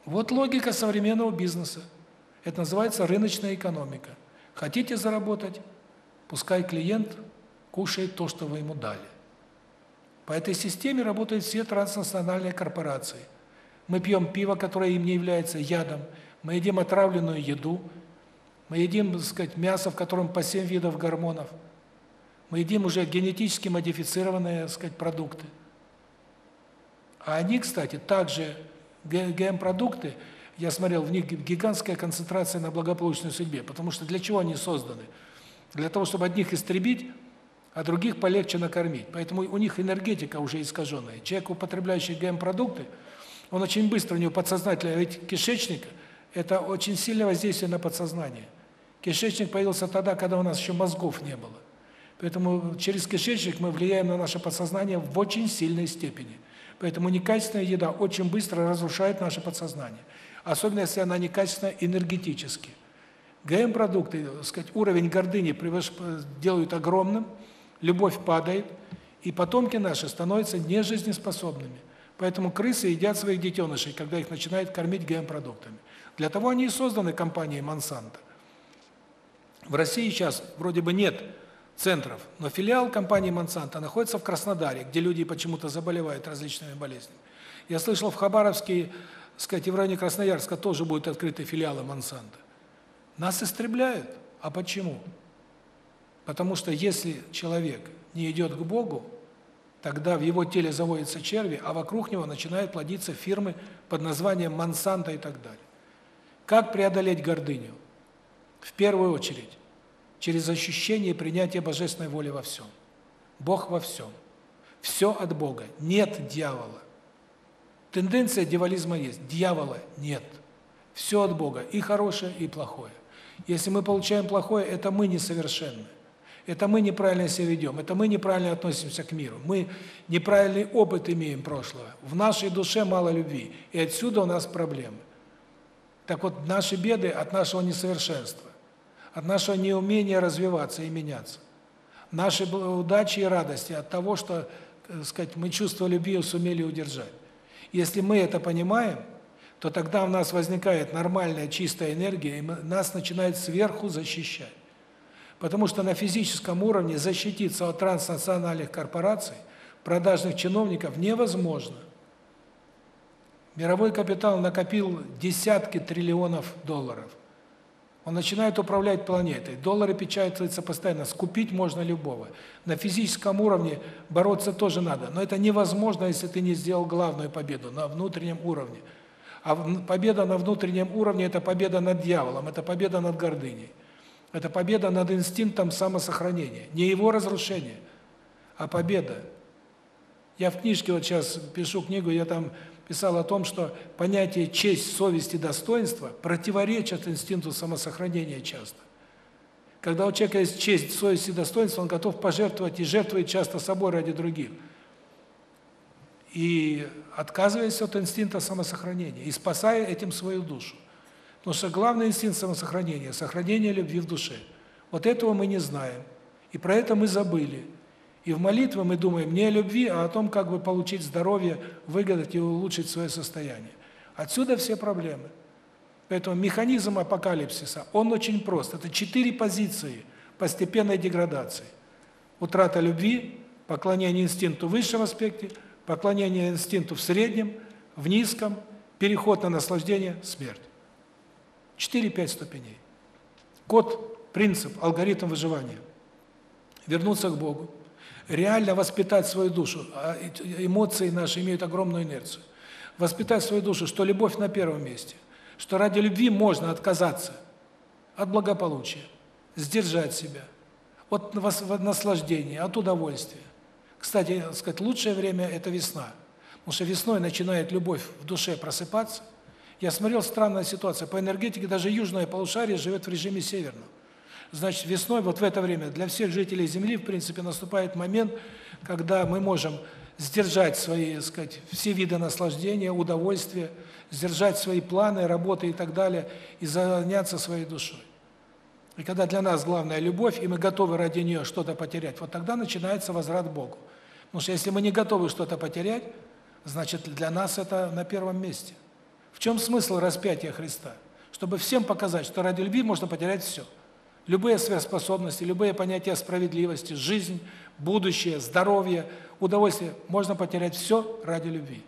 Вот логика современного бизнеса. Это называется рыночная экономика. Хотите заработать? Пускай клиент кушает то, что вы ему дали. По этой системе работают все транснациональные корпорации. Мы пьем пиво, которое им не является ядом, мы едим отравленную еду, мы едим, так сказать, мясо, в котором по 7 видов гормонов. Мы едим уже генетически модифицированные, так сказать, продукты. А они, кстати, также ГМ-продукты, я смотрел, в них гигантская концентрация на благополучной судьбе, потому что для чего они созданы? Для того, чтобы одних истребить, а других полегче накормить. Поэтому у них энергетика уже искаженная. Человек, употребляющий ГМ-продукты, он очень быстро, у него подсознательно, ведь кишечник – это очень сильное воздействие на подсознание. Кишечник появился тогда, когда у нас еще мозгов не было. Поэтому через кишечник мы влияем на наше подсознание в очень сильной степени. Поэтому некачественная еда очень быстро разрушает наше подсознание. Особенно, если она некачественная энергетически. ГМ-продукты, сказать, уровень гордыни делают огромным, любовь падает, и потомки наши становятся нежизнеспособными. Поэтому крысы едят своих детенышей, когда их начинают кормить ГМ-продуктами. Для того они и созданы компанией Monsanto. В России сейчас вроде бы нет центров, но филиал компании Monsanto находится в Краснодаре, где люди почему-то заболевают различными болезнями. Я слышал, в Хабаровске, сказать, и в районе Красноярска тоже будут открыты филиалы Monsanto. Нас истребляют. А почему? Потому что если человек не идет к Богу, тогда в его теле заводятся черви, а вокруг него начинают плодиться фирмы под названием Monsanto и так далее. Как преодолеть гордыню? В первую очередь, через ощущение принятия божественной воли во всем. Бог во всем. Все от Бога. Нет дьявола. Тенденция дьяволизма есть, дьявола нет. Все от Бога, и хорошее, и плохое. Если мы получаем плохое, это мы несовершенны. Это мы неправильно себя ведем, это мы неправильно относимся к миру. Мы неправильный опыт имеем прошлого. В нашей душе мало любви, и отсюда у нас проблемы. Так вот, наши беды от нашего несовершенства, от нашего неумения развиваться и меняться. Наши удачи и радости от того, что, так сказать, мы чувство любви сумели удержать. Если мы это понимаем, то тогда у нас возникает нормальная чистая энергия, и нас начинает сверху защищать. Потому что на физическом уровне защититься от транснациональных корпораций, продажных чиновников невозможно. Мировой капитал накопил десятки триллионов долларов. Он начинает управлять планетой. Доллары печатаются постоянно. Скупить можно любого. На физическом уровне бороться тоже надо. Но это невозможно, если ты не сделал главную победу на внутреннем уровне. А победа на внутреннем уровне – это победа над дьяволом, это победа над гордыней. Это победа над инстинктом самосохранения. Не его разрушение, а победа. Я в книжке вот сейчас пишу книгу, я там писал о том, что понятие честь, совесть и достоинство противоречат инстинкту самосохранения часто. Когда у человека есть честь, совесть и достоинство, он готов пожертвовать и жертвует часто собой ради других. И отказываясь от инстинкта самосохранения, и спасая этим свою душу. Потому что главный инстинкт самосохранения – сохранение любви в душе. Вот этого мы не знаем. И про это мы забыли. И в молитве мы думаем не о любви, а о том, как бы получить здоровье, выгадать и улучшить свое состояние. Отсюда все проблемы. Поэтому механизм апокалипсиса, он очень прост. Это четыре позиции постепенной деградации. Утрата любви, поклонение инстинкту в высшем аспекте, поклонение инстинкту в среднем, в низком, переход на наслаждение, смерть. 4-5 ступеней. Код, принцип, алгоритм выживания. Вернуться к Богу. Реально воспитать свою душу. А эмоции наши имеют огромную инерцию. Воспитать свою душу, что любовь на первом месте. Что ради любви можно отказаться от благополучия, сдержать себя, от наслаждения, от удовольствия. Кстати, сказать, лучшее время – это весна. Потому что весной начинает любовь в душе просыпаться, я смотрел, странная ситуация. По энергетике даже южное полушарие живет в режиме северном. Значит, весной, вот в это время, для всех жителей Земли, в принципе, наступает момент, когда мы можем сдержать свои, так сказать, все виды наслаждения, удовольствия, сдержать свои планы, работы и так далее, и заняться своей душой. И когда для нас главная любовь, и мы готовы ради нее что-то потерять, вот тогда начинается возврат Богу. Потому что если мы не готовы что-то потерять, значит, для нас это на первом месте. Чем смысл распятия Христа? Чтобы всем показать, что ради любви можно потерять все. Любые сверхспособности, любые понятия справедливости, жизнь, будущее, здоровье, удовольствие, можно потерять все ради любви,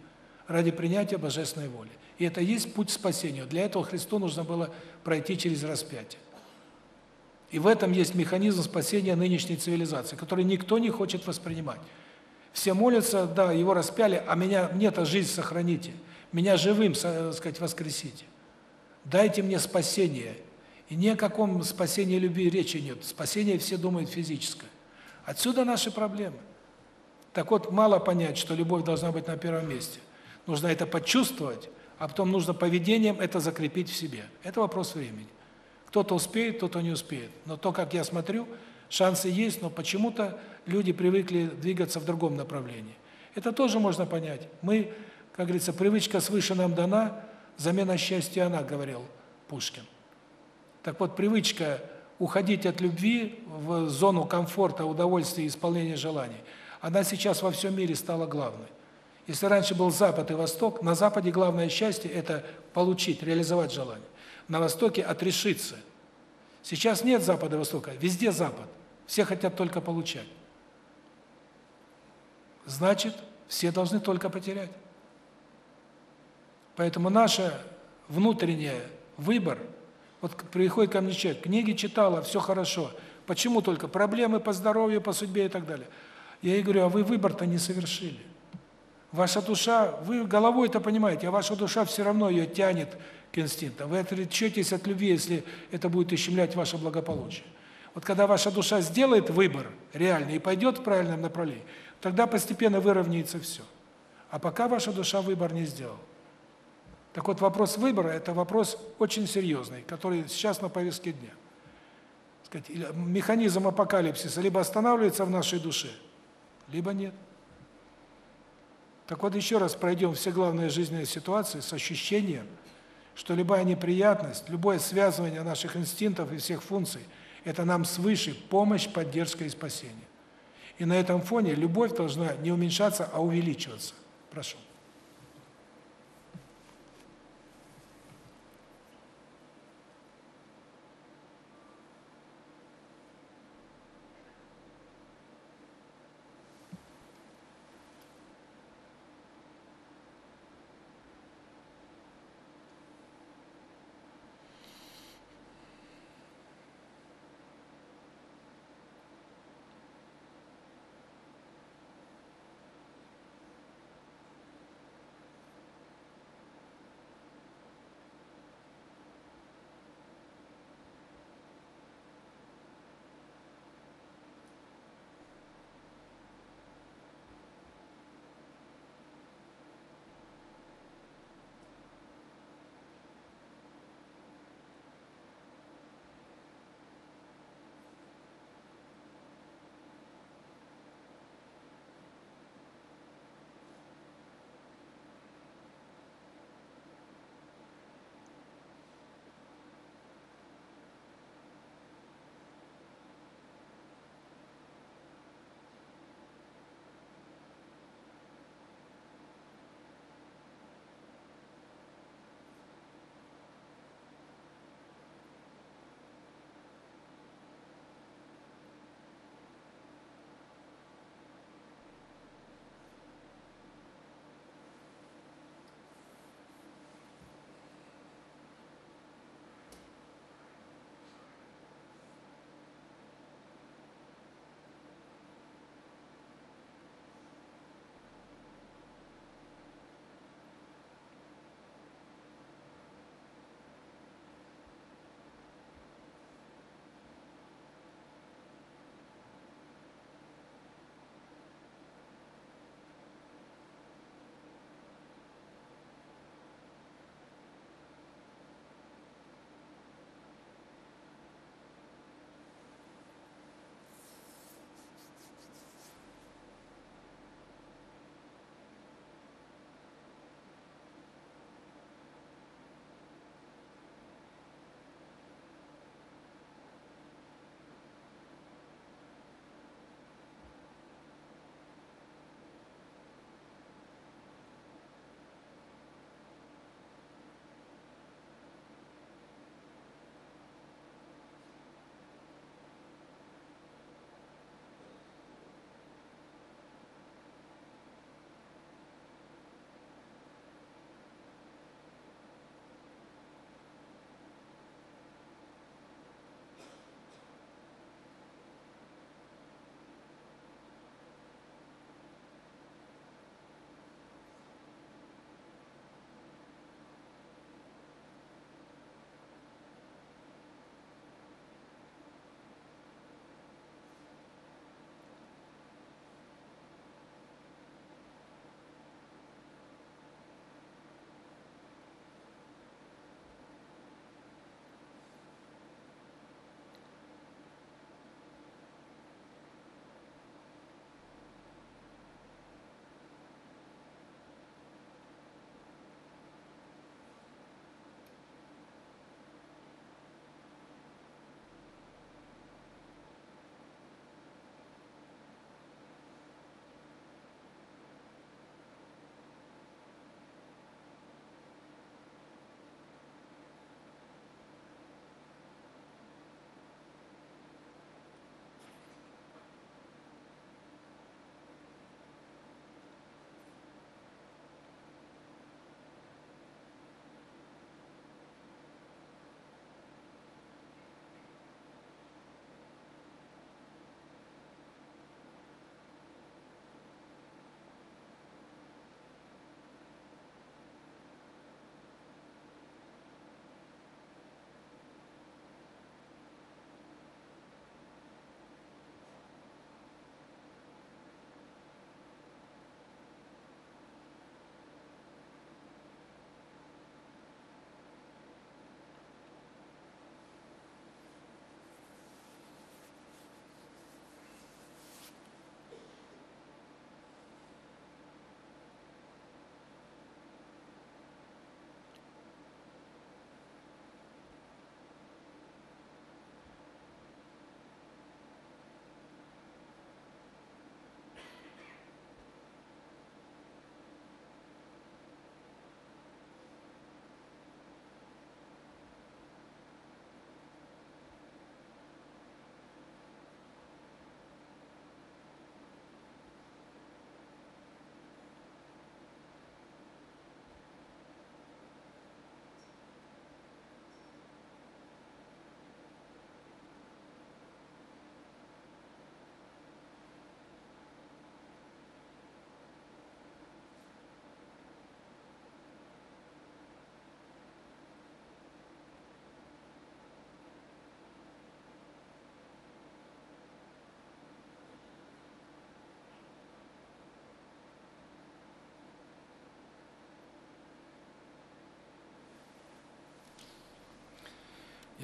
ради принятия божественной воли. И это есть путь к спасению. Для этого Христу нужно было пройти через распятие. И в этом есть механизм спасения нынешней цивилизации, который никто не хочет воспринимать. Все молятся, да, его распяли, а меня мне-то жизнь сохраните. Меня живым, так сказать, воскресите. Дайте мне спасение. И ни о каком спасении любви речи нет. Спасение все думают физическое. Отсюда наши проблемы. Так вот, мало понять, что любовь должна быть на первом месте. Нужно это почувствовать, а потом нужно поведением это закрепить в себе. Это вопрос времени. Кто-то успеет, кто-то не успеет. Но то, как я смотрю, шансы есть, но почему-то люди привыкли двигаться в другом направлении. Это тоже можно понять. Мы, как говорится, привычка свыше нам дана, замена счастья она, говорил Пушкин. Так вот, привычка уходить от любви в зону комфорта, удовольствия и исполнения желаний, она сейчас во всем мире стала главной. Если раньше был Запад и Восток, на Западе главное счастье – это получить, реализовать желание. На Востоке – отрешиться. Сейчас нет Запада и Востока, везде Запад. Все хотят только получать. Значит, все должны только потерять. Поэтому наше внутреннее выбор – вот приходит ко мне человек, книги читала, все хорошо. Почему только проблемы по здоровью, по судьбе и так далее? Я ей говорю: "А вы выбор-то не совершили. Ваша душа, вы головой это понимаете, а ваша душа все равно ее тянет к инстинктам. Вы отречетесь от любви, если это будет ущемлять ваше благополучие. Вот когда ваша душа сделает выбор реальный и пойдет в правильном направлении, тогда постепенно выровняется все. А пока ваша душа выбор не сделала. Так вот, вопрос выбора – это вопрос очень серьезный, который сейчас на повестке дня. Сказать, механизм апокалипсиса либо останавливается в нашей душе, либо нет. Так вот, еще раз пройдем все главные жизненные ситуации с ощущением, что любая неприятность, любое связывание наших инстинктов и всех функций – это нам свыше помощь, поддержка и спасение. И на этом фоне любовь должна не уменьшаться, а увеличиваться. Прошу.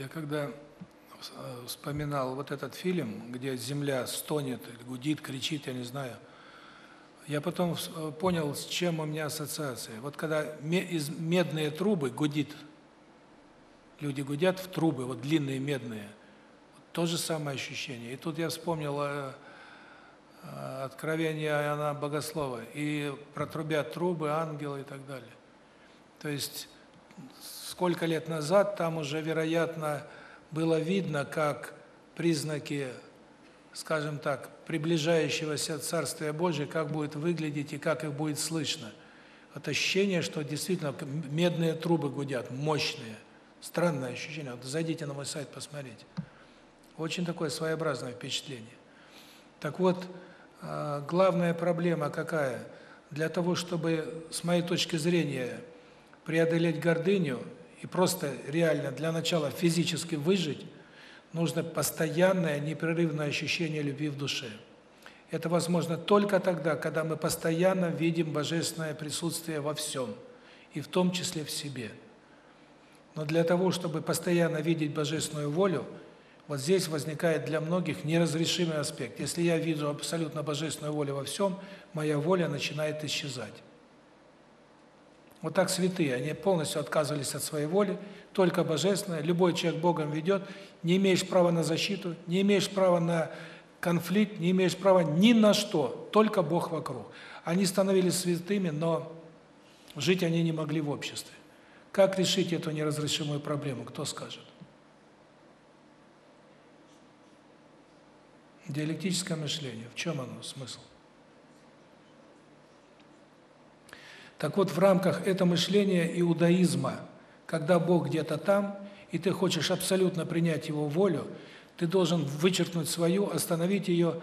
Я когда э, вспоминал вот этот фильм, где земля стонет, гудит, кричит, я не знаю, я потом э, понял, с чем у меня ассоциация. Вот когда из медные трубы гудит, люди гудят в трубы, вот длинные медные, то же самое ощущение. И тут я вспомнил э, откровение Иоанна Богослова, и протрубят трубы, ангелы и так далее. То есть сколько лет назад там уже, вероятно, было видно, как признаки, скажем так, приближающегося Царствия Божия, как будет выглядеть и как их будет слышно. Вот ощущение, что действительно медные трубы гудят, мощные. Странное ощущение. Вот зайдите на мой сайт, посмотрите. Очень такое своеобразное впечатление. Так вот, а, главная проблема какая? Для того, чтобы, с моей точки зрения, преодолеть гордыню и просто реально для начала физически выжить, нужно постоянное, непрерывное ощущение любви в душе. Это возможно только тогда, когда мы постоянно видим божественное присутствие во всем, и в том числе в себе. Но для того, чтобы постоянно видеть божественную волю, вот здесь возникает для многих неразрешимый аспект. Если я вижу абсолютно божественную волю во всем, моя воля начинает исчезать. Вот так святые, они полностью отказывались от своей воли, только божественное. Любой человек Богом ведет, не имеешь права на защиту, не имеешь права на конфликт, не имеешь права ни на что, только Бог вокруг. Они становились святыми, но жить они не могли в обществе. Как решить эту неразрешимую проблему, кто скажет? Диалектическое мышление. В чем оно, смысл? Так вот, в рамках этого мышления иудаизма, когда Бог где-то там, и ты хочешь абсолютно принять Его волю, ты должен вычеркнуть свою, остановить ее,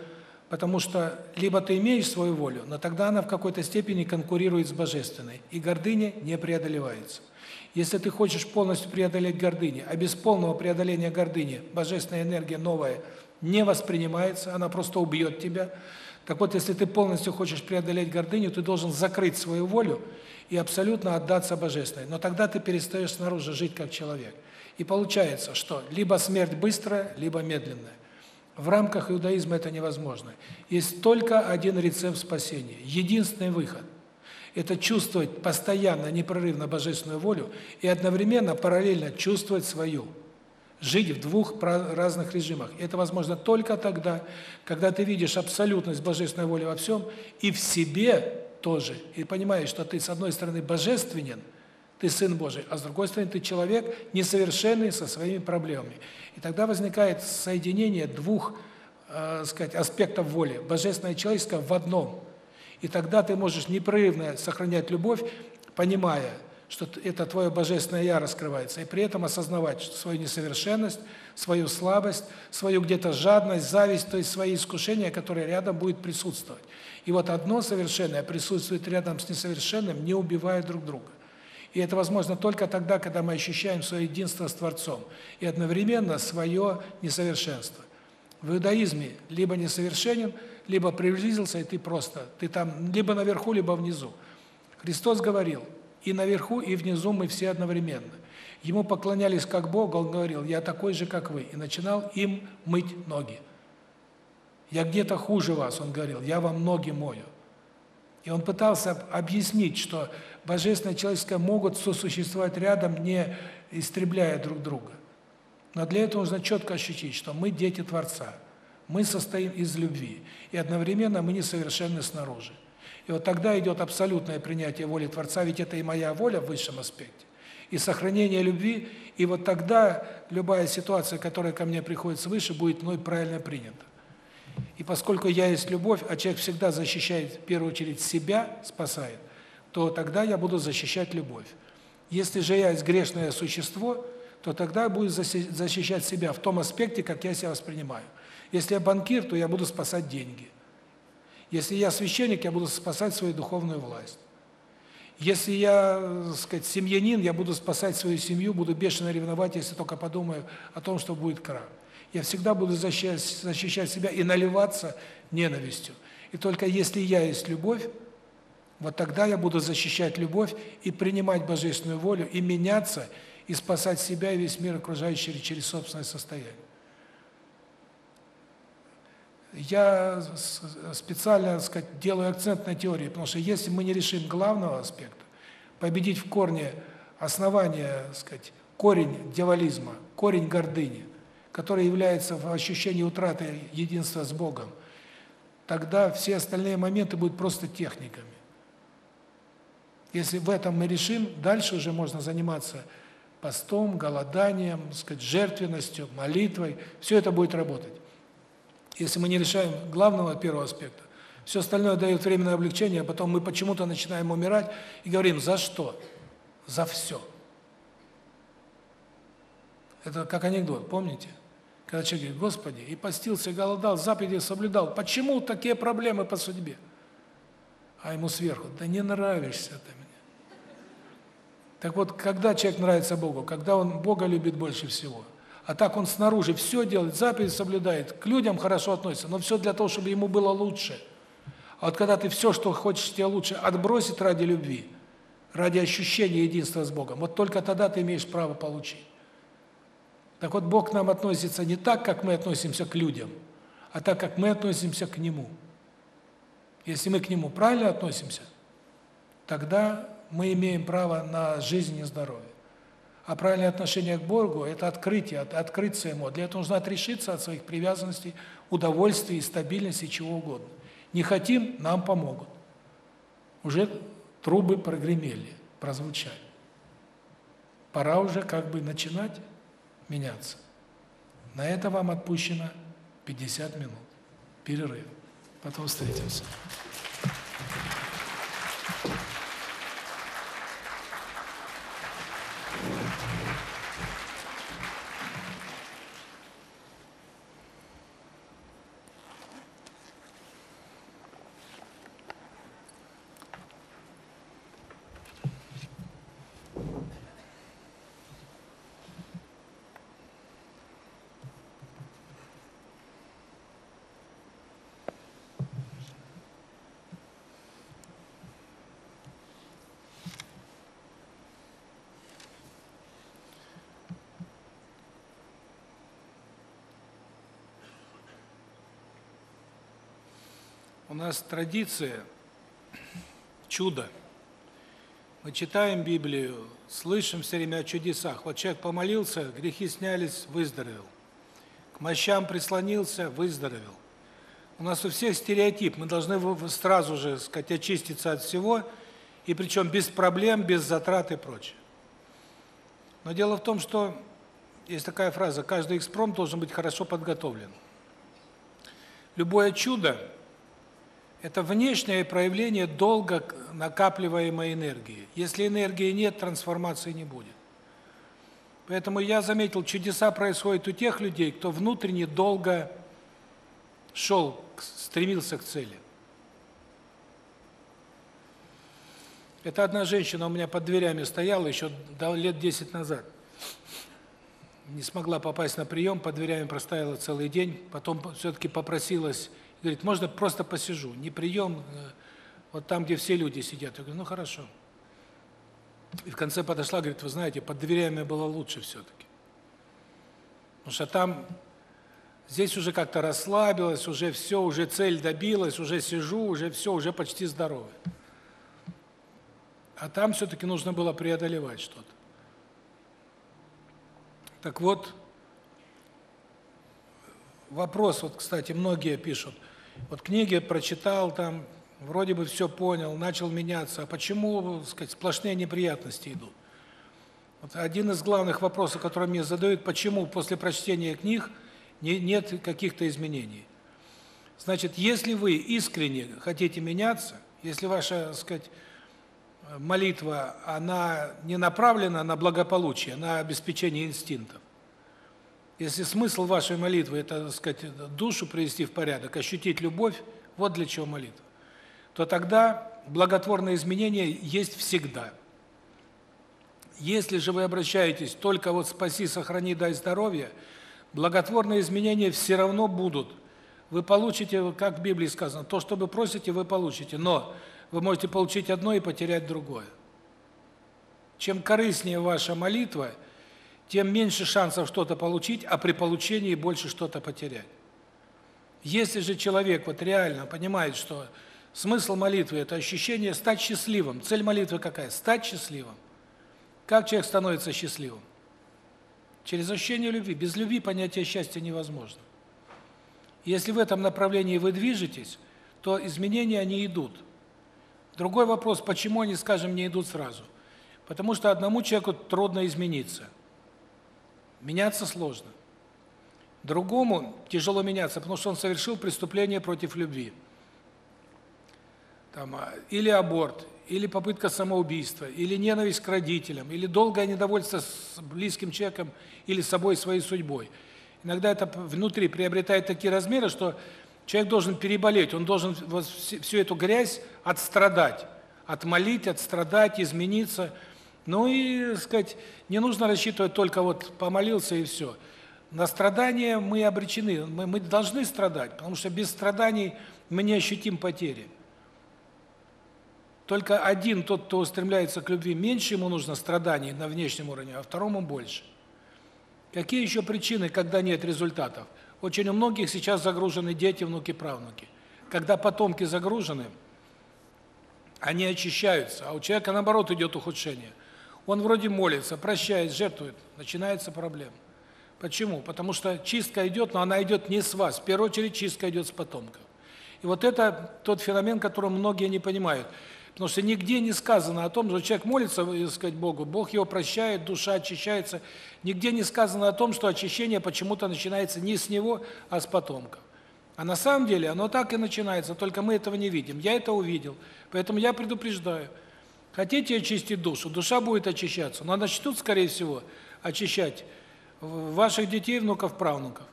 потому что либо ты имеешь свою волю, но тогда она в какой-то степени конкурирует с божественной, и гордыня не преодолевается. Если ты хочешь полностью преодолеть гордыню, а без полного преодоления гордыни божественная энергия новая – не воспринимается, она просто убьет тебя. Так вот, если ты полностью хочешь преодолеть гордыню, ты должен закрыть свою волю и абсолютно отдаться Божественной. Но тогда ты перестаешь снаружи жить как человек. И получается, что либо смерть быстрая, либо медленная. В рамках иудаизма это невозможно. Есть только один рецепт спасения, единственный выход. Это чувствовать постоянно, непрерывно божественную волю и одновременно параллельно чувствовать свою жить в двух разных режимах. Это возможно только тогда, когда ты видишь абсолютность божественной воли во всем и в себе тоже, и понимаешь, что ты с одной стороны божественен, ты сын Божий, а с другой стороны ты человек несовершенный со своими проблемами. И тогда возникает соединение двух, э, сказать, аспектов воли, божественное и человеческое в одном. И тогда ты можешь непрерывно сохранять любовь, понимая, что это твое божественное я раскрывается, и при этом осознавать свою несовершенность, свою слабость, свою где-то жадность, зависть, то есть свои искушения, которые рядом будут присутствовать. И вот одно совершенное присутствует рядом с несовершенным, не убивая друг друга. И это возможно только тогда, когда мы ощущаем свое единство с Творцом и одновременно свое несовершенство. В иудаизме либо несовершенен, либо приблизился, и ты просто, ты там либо наверху, либо внизу. Христос говорил – и наверху, и внизу мы все одновременно. Ему поклонялись как Богу, он говорил, я такой же, как вы, и начинал им мыть ноги. Я где-то хуже вас, он говорил, я вам ноги мою. И он пытался объяснить, что божественное и человеческое могут сосуществовать рядом, не истребляя друг друга. Но для этого нужно четко ощутить, что мы дети Творца, мы состоим из любви, и одновременно мы несовершенны снаружи. И вот тогда идет абсолютное принятие воли Творца, ведь это и моя воля в высшем аспекте. И сохранение любви, и вот тогда любая ситуация, которая ко мне приходит свыше, будет мной правильно принята. И поскольку я есть любовь, а человек всегда защищает в первую очередь себя, спасает, то тогда я буду защищать любовь. Если же я есть грешное существо, то тогда буду защищать себя в том аспекте, как я себя воспринимаю. Если я банкир, то я буду спасать деньги. Если я священник, я буду спасать свою духовную власть. Если я, так сказать, семьянин, я буду спасать свою семью, буду бешено ревновать, если только подумаю о том, что будет крах. Я всегда буду защищать, защищать себя и наливаться ненавистью. И только если я есть любовь, вот тогда я буду защищать любовь и принимать божественную волю, и меняться, и спасать себя и весь мир окружающий через собственное состояние. Я специально, так сказать, делаю акцент на теории, потому что если мы не решим главного аспекта, победить в корне основание, так сказать, корень дьяволизма, корень гордыни, который является в ощущении утраты единства с Богом, тогда все остальные моменты будут просто техниками. Если в этом мы решим, дальше уже можно заниматься постом, голоданием, сказать, жертвенностью, молитвой. Все это будет работать. Если мы не решаем главного первого аспекта, все остальное дает временное облегчение, а потом мы почему-то начинаем умирать и говорим: "За что?" За все. Это как анекдот, помните? Когда человек говорит: "Господи, и постился, и голодал, заповеди соблюдал. Почему такие проблемы по судьбе?" А ему сверху: "Да не нравишься ты мне". Так вот, когда человек нравится Богу, когда он Бога любит больше всего, а так он снаружи все делает, заповеди соблюдает, к людям хорошо относится, но все для того, чтобы ему было лучше. А вот когда ты все, что хочешь тебе лучше, отбросить ради любви, ради ощущения единства с Богом, вот только тогда ты имеешь право получить. Так вот, Бог к нам относится не так, как мы относимся к людям, а так, как мы относимся к Нему. Если мы к Нему правильно относимся, тогда мы имеем право на жизнь и здоровье. А правильное отношение к Богу – это открытие, открыться Ему. Для этого нужно отрешиться от своих привязанностей, удовольствий, стабильности, чего угодно. Не хотим – нам помогут. Уже трубы прогремели, прозвучали. Пора уже как бы начинать меняться. На это вам отпущено 50 минут. Перерыв. Потом встретимся. Нас традиция чудо. Мы читаем Библию, слышим все время о чудесах. Вот человек помолился, грехи снялись, выздоровел. К мощам прислонился, выздоровел. У нас у всех стереотип. Мы должны сразу же, сказать, очиститься от всего, и причем без проблем, без затрат и прочее. Но дело в том, что есть такая фраза: каждый экспромт должен быть хорошо подготовлен. Любое чудо это внешнее проявление долго накапливаемой энергии. Если энергии нет, трансформации не будет. Поэтому я заметил, чудеса происходят у тех людей, кто внутренне долго шел, стремился к цели. Это одна женщина у меня под дверями стояла еще лет 10 назад. Не смогла попасть на прием, под дверями простояла целый день, потом все таки попросилась Говорит, можно просто посижу, не прием, э, вот там, где все люди сидят. Я говорю, ну хорошо. И в конце подошла, говорит, вы знаете, под дверями было лучше все-таки. Потому что там, здесь уже как-то расслабилась, уже все, уже цель добилась, уже сижу, уже все, уже почти здоровый. А там все-таки нужно было преодолевать что-то. Так вот, вопрос, вот, кстати, многие пишут – вот книги прочитал там, вроде бы все понял, начал меняться, а почему, так сказать, сплошные неприятности идут? Вот один из главных вопросов, который мне задают, почему после прочтения книг не, нет каких-то изменений. Значит, если вы искренне хотите меняться, если ваша, так сказать, молитва, она не направлена на благополучие, на обеспечение инстинктов, если смысл вашей молитвы это, так сказать, душу привести в порядок, ощутить любовь, вот для чего молитва, то тогда благотворные изменения есть всегда. Если же вы обращаетесь только вот спаси, сохрани, дай здоровье, благотворные изменения все равно будут. Вы получите, как в Библии сказано, то, что вы просите, вы получите, но вы можете получить одно и потерять другое. Чем корыстнее ваша молитва – тем меньше шансов что-то получить, а при получении больше что-то потерять. Если же человек вот реально понимает, что смысл молитвы это ощущение стать счастливым. Цель молитвы какая? Стать счастливым. Как человек становится счастливым? Через ощущение любви. Без любви понятие счастья невозможно. Если в этом направлении вы движетесь, то изменения они идут. Другой вопрос, почему они, скажем, не идут сразу? Потому что одному человеку трудно измениться. Меняться сложно. Другому тяжело меняться, потому что он совершил преступление против любви. Там а, или аборт, или попытка самоубийства, или ненависть к родителям, или долгое недовольство с близким человеком или собой, своей судьбой. Иногда это внутри приобретает такие размеры, что человек должен переболеть, он должен всю эту грязь отстрадать, отмолить, отстрадать, измениться. Ну и, сказать, не нужно рассчитывать только вот помолился и все. На страдания мы обречены, мы, мы должны страдать, потому что без страданий мы не ощутим потери. Только один, тот, кто устремляется к любви, меньше ему нужно страданий на внешнем уровне, а второму больше. Какие еще причины, когда нет результатов? Очень у многих сейчас загружены дети, внуки, правнуки. Когда потомки загружены, они очищаются, а у человека наоборот идет ухудшение. Он вроде молится, прощает, жертвует, начинается проблема. Почему? Потому что чистка идет, но она идет не с вас. В первую очередь чистка идет с потомков. И вот это тот феномен, который многие не понимают. Потому что нигде не сказано о том, что человек молится, так сказать, Богу, Бог его прощает, душа очищается. Нигде не сказано о том, что очищение почему-то начинается не с него, а с потомков. А на самом деле оно так и начинается, только мы этого не видим. Я это увидел. Поэтому я предупреждаю. Хотите очистить душу, душа будет очищаться, но начнут, скорее всего, очищать ваших детей, внуков, правнуков.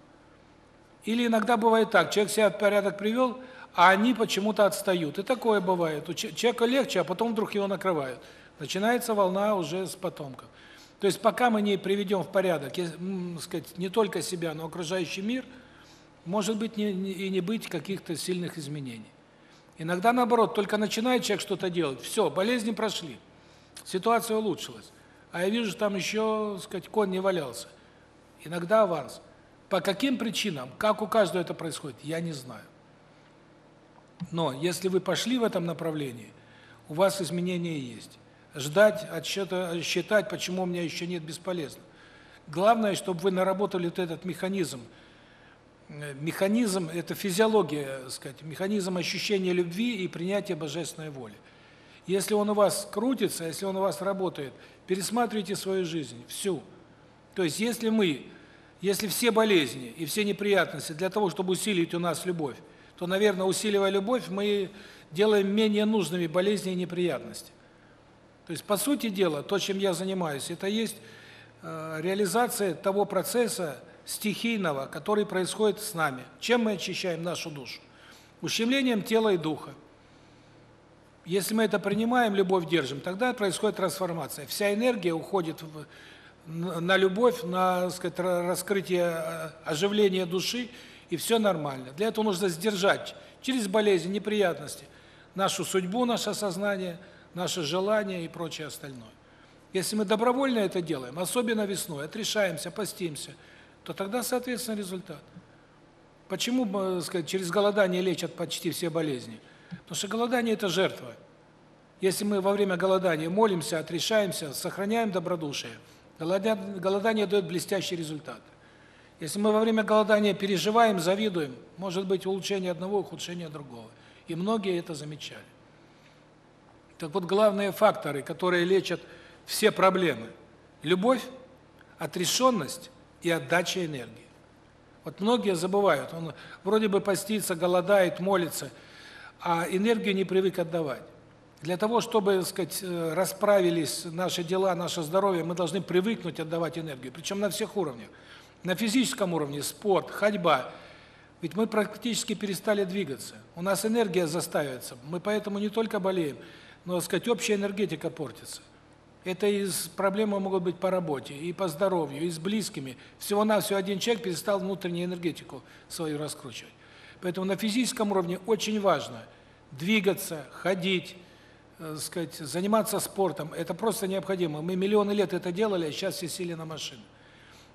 Или иногда бывает так, человек себя в порядок привел, а они почему-то отстают. И такое бывает. У человека легче, а потом вдруг его накрывают. Начинается волна уже с потомков. То есть пока мы не приведем в порядок, сказать, не только себя, но окружающий мир, может быть и не быть каких-то сильных изменений. Иногда наоборот, только начинает человек что-то делать, все, болезни прошли, ситуация улучшилась. А я вижу, там еще, сказать, конь не валялся. Иногда аванс. По каким причинам, как у каждого это происходит, я не знаю. Но если вы пошли в этом направлении, у вас изменения есть. Ждать отсчета, считать, почему у меня еще нет, бесполезно. Главное, чтобы вы наработали вот этот механизм. Э, механизм это физиология, сказать, механизм ощущения любви и принятия божественной воли. Если он у вас крутится, если он у вас работает, пересматривайте свою жизнь всю. То есть если мы, если все болезни и все неприятности для того, чтобы усилить у нас любовь, то, наверное, усиливая любовь, мы делаем менее нужными болезни и неприятности. То есть, по сути дела, то, чем я занимаюсь, это есть э, реализация того процесса стихийного, который происходит с нами. Чем мы очищаем нашу душу? Ущемлением тела и духа. Если мы это принимаем, любовь держим, тогда происходит трансформация. Вся энергия уходит в, на любовь, на, сказать, раскрытие, э, оживление души, и все нормально. Для этого нужно сдержать через болезнь, неприятности нашу судьбу, наше сознание, наши желания и прочее остальное. Если мы добровольно это делаем, особенно весной, отрешаемся, постимся, то тогда, соответственно, результат. Почему, так сказать, через голодание лечат почти все болезни? Потому что голодание это жертва. Если мы во время голодания молимся, отрешаемся, сохраняем добродушие, голодание, голодание дает блестящий результат. Если мы во время голодания переживаем, завидуем, может быть улучшение одного, ухудшение другого. И многие это замечали. Так вот, главные факторы, которые лечат все проблемы. Любовь, отрешенность и отдача энергии. Вот многие забывают, он вроде бы постится, голодает, молится, а энергию не привык отдавать. Для того, чтобы, так сказать, э, расправились наши дела, наше здоровье, мы должны привыкнуть отдавать энергию, причем на всех уровнях. На физическом уровне спорт, ходьба. Ведь мы практически перестали двигаться. У нас энергия застаивается. Мы поэтому не только болеем, но, так сказать, общая энергетика портится. Это из проблемы могут быть по работе, и по здоровью, и с близкими. Всего-навсего один человек перестал внутреннюю энергетику свою раскручивать. Поэтому на физическом уровне очень важно двигаться, ходить, э, сказать, заниматься спортом. Это просто необходимо. Мы миллионы лет это делали, а сейчас все сели на машину.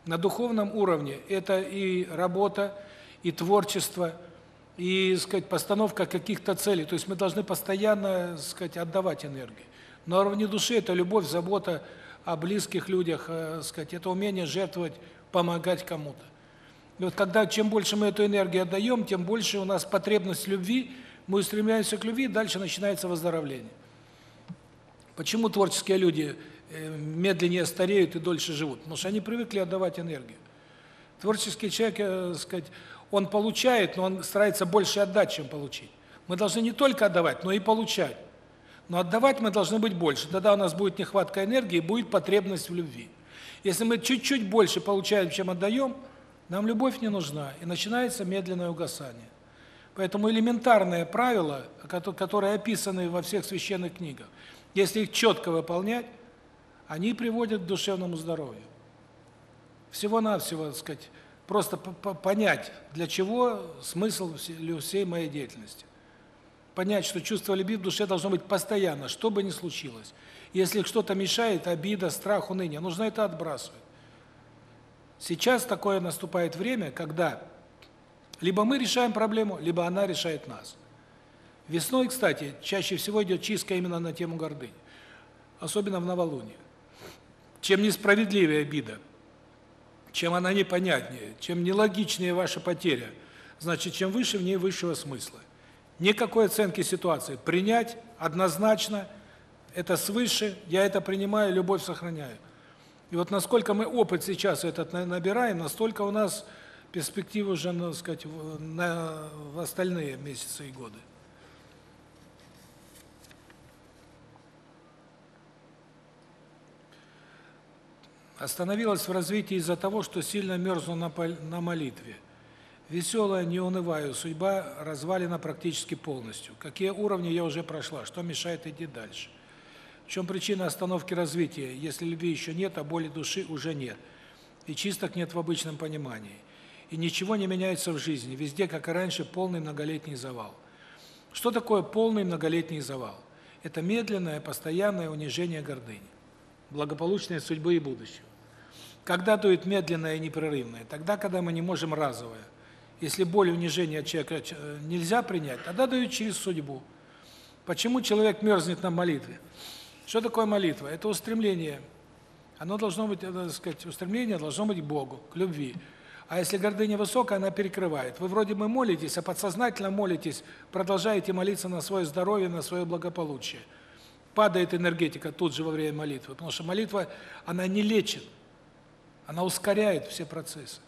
На духовном уровне это и работа, и творчество, и, сказать, постановка каких-то целей. То есть мы должны постоянно, сказать, отдавать энергию. На уровне души это любовь, забота о близких людях, э, сказать, это умение жертвовать, помогать кому-то. И вот когда чем больше мы эту энергию отдаем, тем больше у нас потребность любви, мы устремляемся к любви, дальше начинается выздоровление. Почему творческие люди э, медленнее стареют и дольше живут? Потому что они привыкли отдавать энергию. Творческий человек, э, сказать, он получает, но он старается больше отдать, чем получить. Мы должны не только отдавать, но и получать. Но отдавать мы должны быть больше. Тогда у нас будет нехватка энергии, будет потребность в любви. Если мы чуть-чуть больше получаем, чем отдаем, нам любовь не нужна, и начинается медленное угасание. Поэтому элементарные правила, которые описаны во всех священных книгах, если их четко выполнять, они приводят к душевному здоровью. Всего-навсего, так сказать, просто понять, для чего смысл всей моей деятельности. Понять, что чувство любви в душе должно быть постоянно, что бы ни случилось. Если что-то мешает, обида, страх, уныние, нужно это отбрасывать. Сейчас такое наступает время, когда либо мы решаем проблему, либо она решает нас. Весной, кстати, чаще всего идет чистка именно на тему гордыни, особенно в новолуние. Чем несправедливее обида, чем она непонятнее, чем нелогичнее ваша потеря, значит, чем выше в ней высшего смысла. Никакой оценки ситуации. Принять однозначно, это свыше, я это принимаю, любовь сохраняю. И вот насколько мы опыт сейчас этот набираем, настолько у нас перспективы уже, надо сказать, на остальные месяцы и годы. Остановилась в развитии из-за того, что сильно мерзну на, на молитве. Веселая, не унываю, судьба развалена практически полностью. Какие уровни я уже прошла, что мешает идти дальше? В чем причина остановки развития, если любви еще нет, а боли души уже нет? И чисток нет в обычном понимании. И ничего не меняется в жизни, везде, как и раньше, полный многолетний завал. Что такое полный многолетний завал? Это медленное, постоянное унижение гордыни, благополучной судьбы и будущего. Когда дует медленное и непрерывное? Тогда, когда мы не можем разовое. Если боль и унижение человека э, нельзя принять, тогда дают через судьбу. Почему человек мерзнет на молитве? Что такое молитва? Это устремление. Оно должно быть, э, так сказать, устремление должно быть к Богу, к любви. А если гордыня высокая, она перекрывает. Вы вроде бы молитесь, а подсознательно молитесь, продолжаете молиться на свое здоровье, на свое благополучие. Падает энергетика тут же во время молитвы, потому что молитва, она не лечит. Она ускоряет все процессы.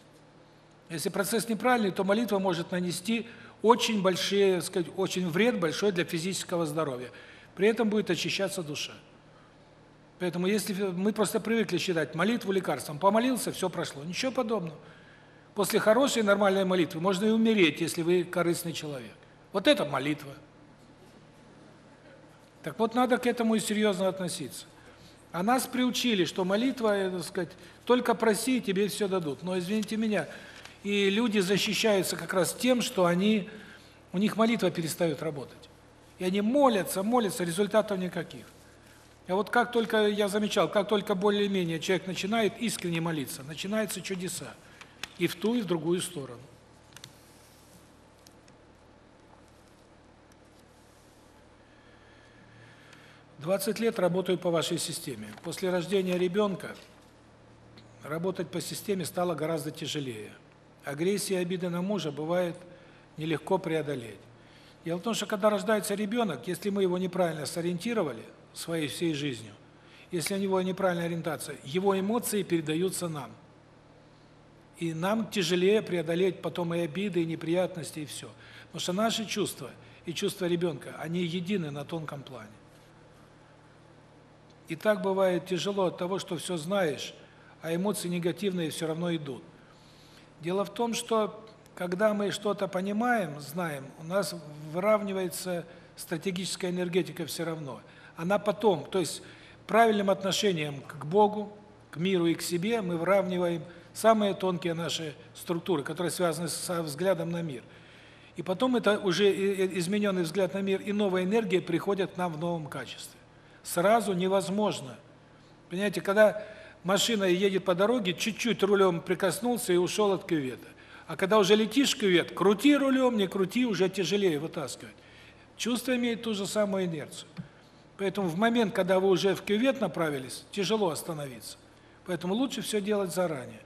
Если процесс неправильный, то молитва может нанести очень большие, сказать, очень вред большой для физического здоровья. При этом будет очищаться душа. Поэтому если мы просто привыкли считать молитву лекарством, помолился, все прошло. Ничего подобного. После хорошей нормальной молитвы можно и умереть, если вы корыстный человек. Вот это молитва. Так вот надо к этому и серьезно относиться. А нас приучили, что молитва, э, так сказать, только проси, тебе все дадут. Но извините меня, и люди защищаются как раз тем, что они у них молитва перестает работать. И они молятся, молятся, результатов никаких. А вот как только я замечал, как только более-менее человек начинает искренне молиться, начинаются чудеса. И в ту, и в другую сторону. 20 лет работаю по вашей системе. После рождения ребенка работать по системе стало гораздо тяжелее. Агрессия и обиды на мужа бывает нелегко преодолеть. Дело в том, что когда рождается ребенок, если мы его неправильно сориентировали своей всей жизнью, если у него неправильная ориентация, его эмоции передаются нам. И нам тяжелее преодолеть потом и обиды, и неприятности, и все. Потому что наши чувства и чувства ребенка, они едины на тонком плане. И так бывает тяжело от того, что все знаешь, а эмоции негативные все равно идут. Дело в том, что когда мы что-то понимаем, знаем, у нас выравнивается стратегическая энергетика все равно. Она потом, то есть правильным отношением к Богу, к миру и к себе мы выравниваем самые тонкие наши структуры, которые связаны со взглядом на мир. И потом это уже измененный взгляд на мир и новая энергия приходят к нам в новом качестве сразу невозможно. Понимаете, когда машина едет по дороге, чуть-чуть рулем прикоснулся и ушел от кювета. А когда уже летишь в кювет, крути рулем, не крути, уже тяжелее вытаскивать. Чувство имеет ту же самую инерцию. Поэтому в момент, когда вы уже в кювет направились, тяжело остановиться. Поэтому лучше все делать заранее.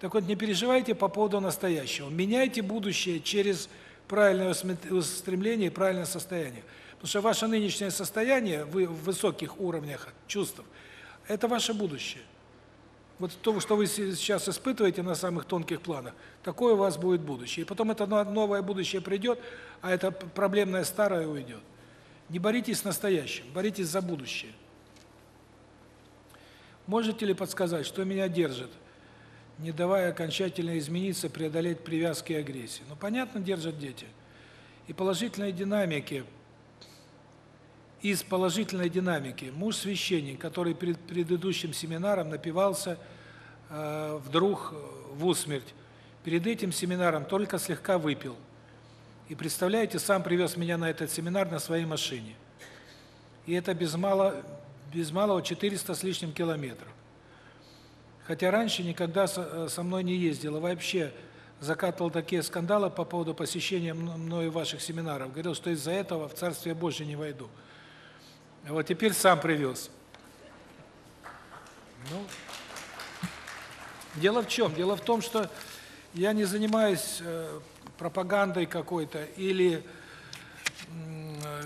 Так вот, не переживайте по поводу настоящего. Меняйте будущее через правильное устремление и правильное состояние. Потому что ваше нынешнее состояние, вы в высоких уровнях чувств, это ваше будущее. Вот то, что вы сейчас испытываете на самых тонких планах, такое у вас будет будущее. И потом это новое будущее придет, а это проблемное старое уйдет. Не боритесь с настоящим, боритесь за будущее. Можете ли подсказать, что меня держит, не давая окончательно измениться, преодолеть привязки и агрессии? Ну, понятно, держат дети. И положительной динамики, из положительной динамики, муж-священник, который перед предыдущим семинаром напивался э, вдруг в усмерть, перед этим семинаром только слегка выпил. И представляете, сам привез меня на этот семинар на своей машине. И это без мало без малого 400 с лишним километров. Хотя раньше никогда со, со мной не ездила, вообще закатывал такие скандалы по поводу посещения мною ваших семинаров. Говорил, что из-за этого в Царствие Божье не войду. Вот теперь сам привез. Ну, дело в чем? Дело в том, что я не занимаюсь э, пропагандой какой-то или, э,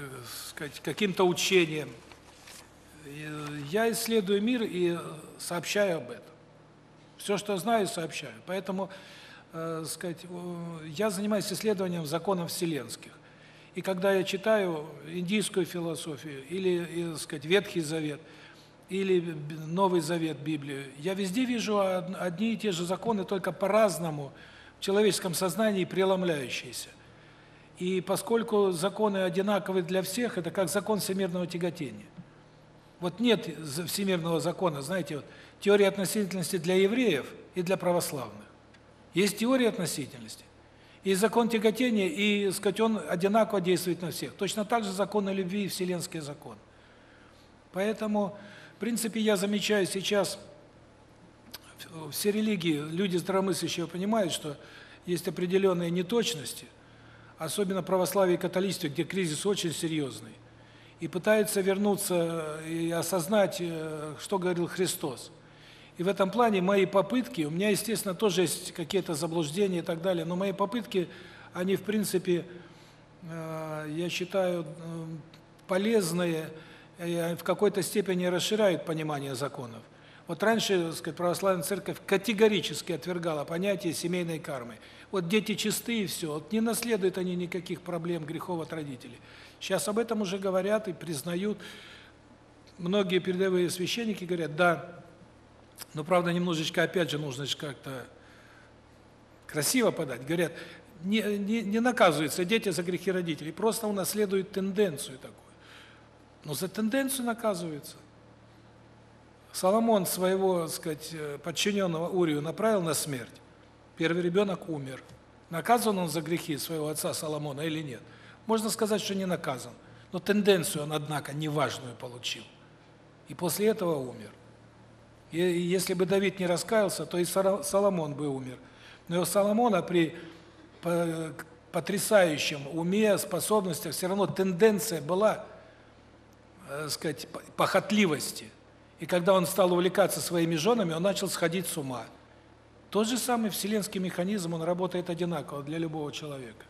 сказать, каким-то учением. Я исследую мир и сообщаю об этом. Все, что знаю, сообщаю. Поэтому, э, сказать, я занимаюсь исследованием законов вселенских. И когда я читаю индийскую философию или, сказать, Ветхий Завет, или Новый Завет, Библию, я везде вижу одни и те же законы, только по-разному в человеческом сознании преломляющиеся. И поскольку законы одинаковы для всех, это как закон всемирного тяготения. Вот нет всемирного закона, знаете, вот теория относительности для евреев и для православных. Есть теория относительности. И закон тяготения, и, сказать, он одинаково действует на всех. Точно так же законы любви и вселенский закон. Поэтому, в принципе, я замечаю сейчас все религии, люди здравомыслящие понимают, что есть определенные неточности, особенно православие и католичество, где кризис очень серьезный и пытаются вернуться и осознать, э, что говорил Христос. И в этом плане мои попытки, у меня, естественно, тоже есть какие-то заблуждения и так далее, но мои попытки, они, в принципе, э, я считаю, э, полезные, в какой-то степени расширяют понимание законов. Вот раньше, так сказать, православная церковь категорически отвергала понятие семейной кармы. Вот дети чистые и все, вот не наследуют они никаких проблем, грехов от родителей. Сейчас об этом уже говорят и признают. Многие передовые священники говорят, да, но правда немножечко опять же нужно как-то красиво подать. Говорят, не не не наказываются дети за грехи родителей, просто унаследуют тенденцию такую. Но за тенденцию наказываются. Соломон своего, сказать, подчиненного Урию направил на смерть. Первый ребенок умер. Наказан он за грехи своего отца Соломона или нет? Можно сказать, что не наказан, но тенденцию он, однако, неважную получил. И после этого умер. И если бы Давид не раскаялся, то и Соломон бы умер. Но у Соломона при потрясающем уме, способностях все равно тенденция была, э, сказать, похотливости. И когда он стал увлекаться своими женами, он начал сходить с ума. Тот же самый вселенский механизм, он работает одинаково для любого человека.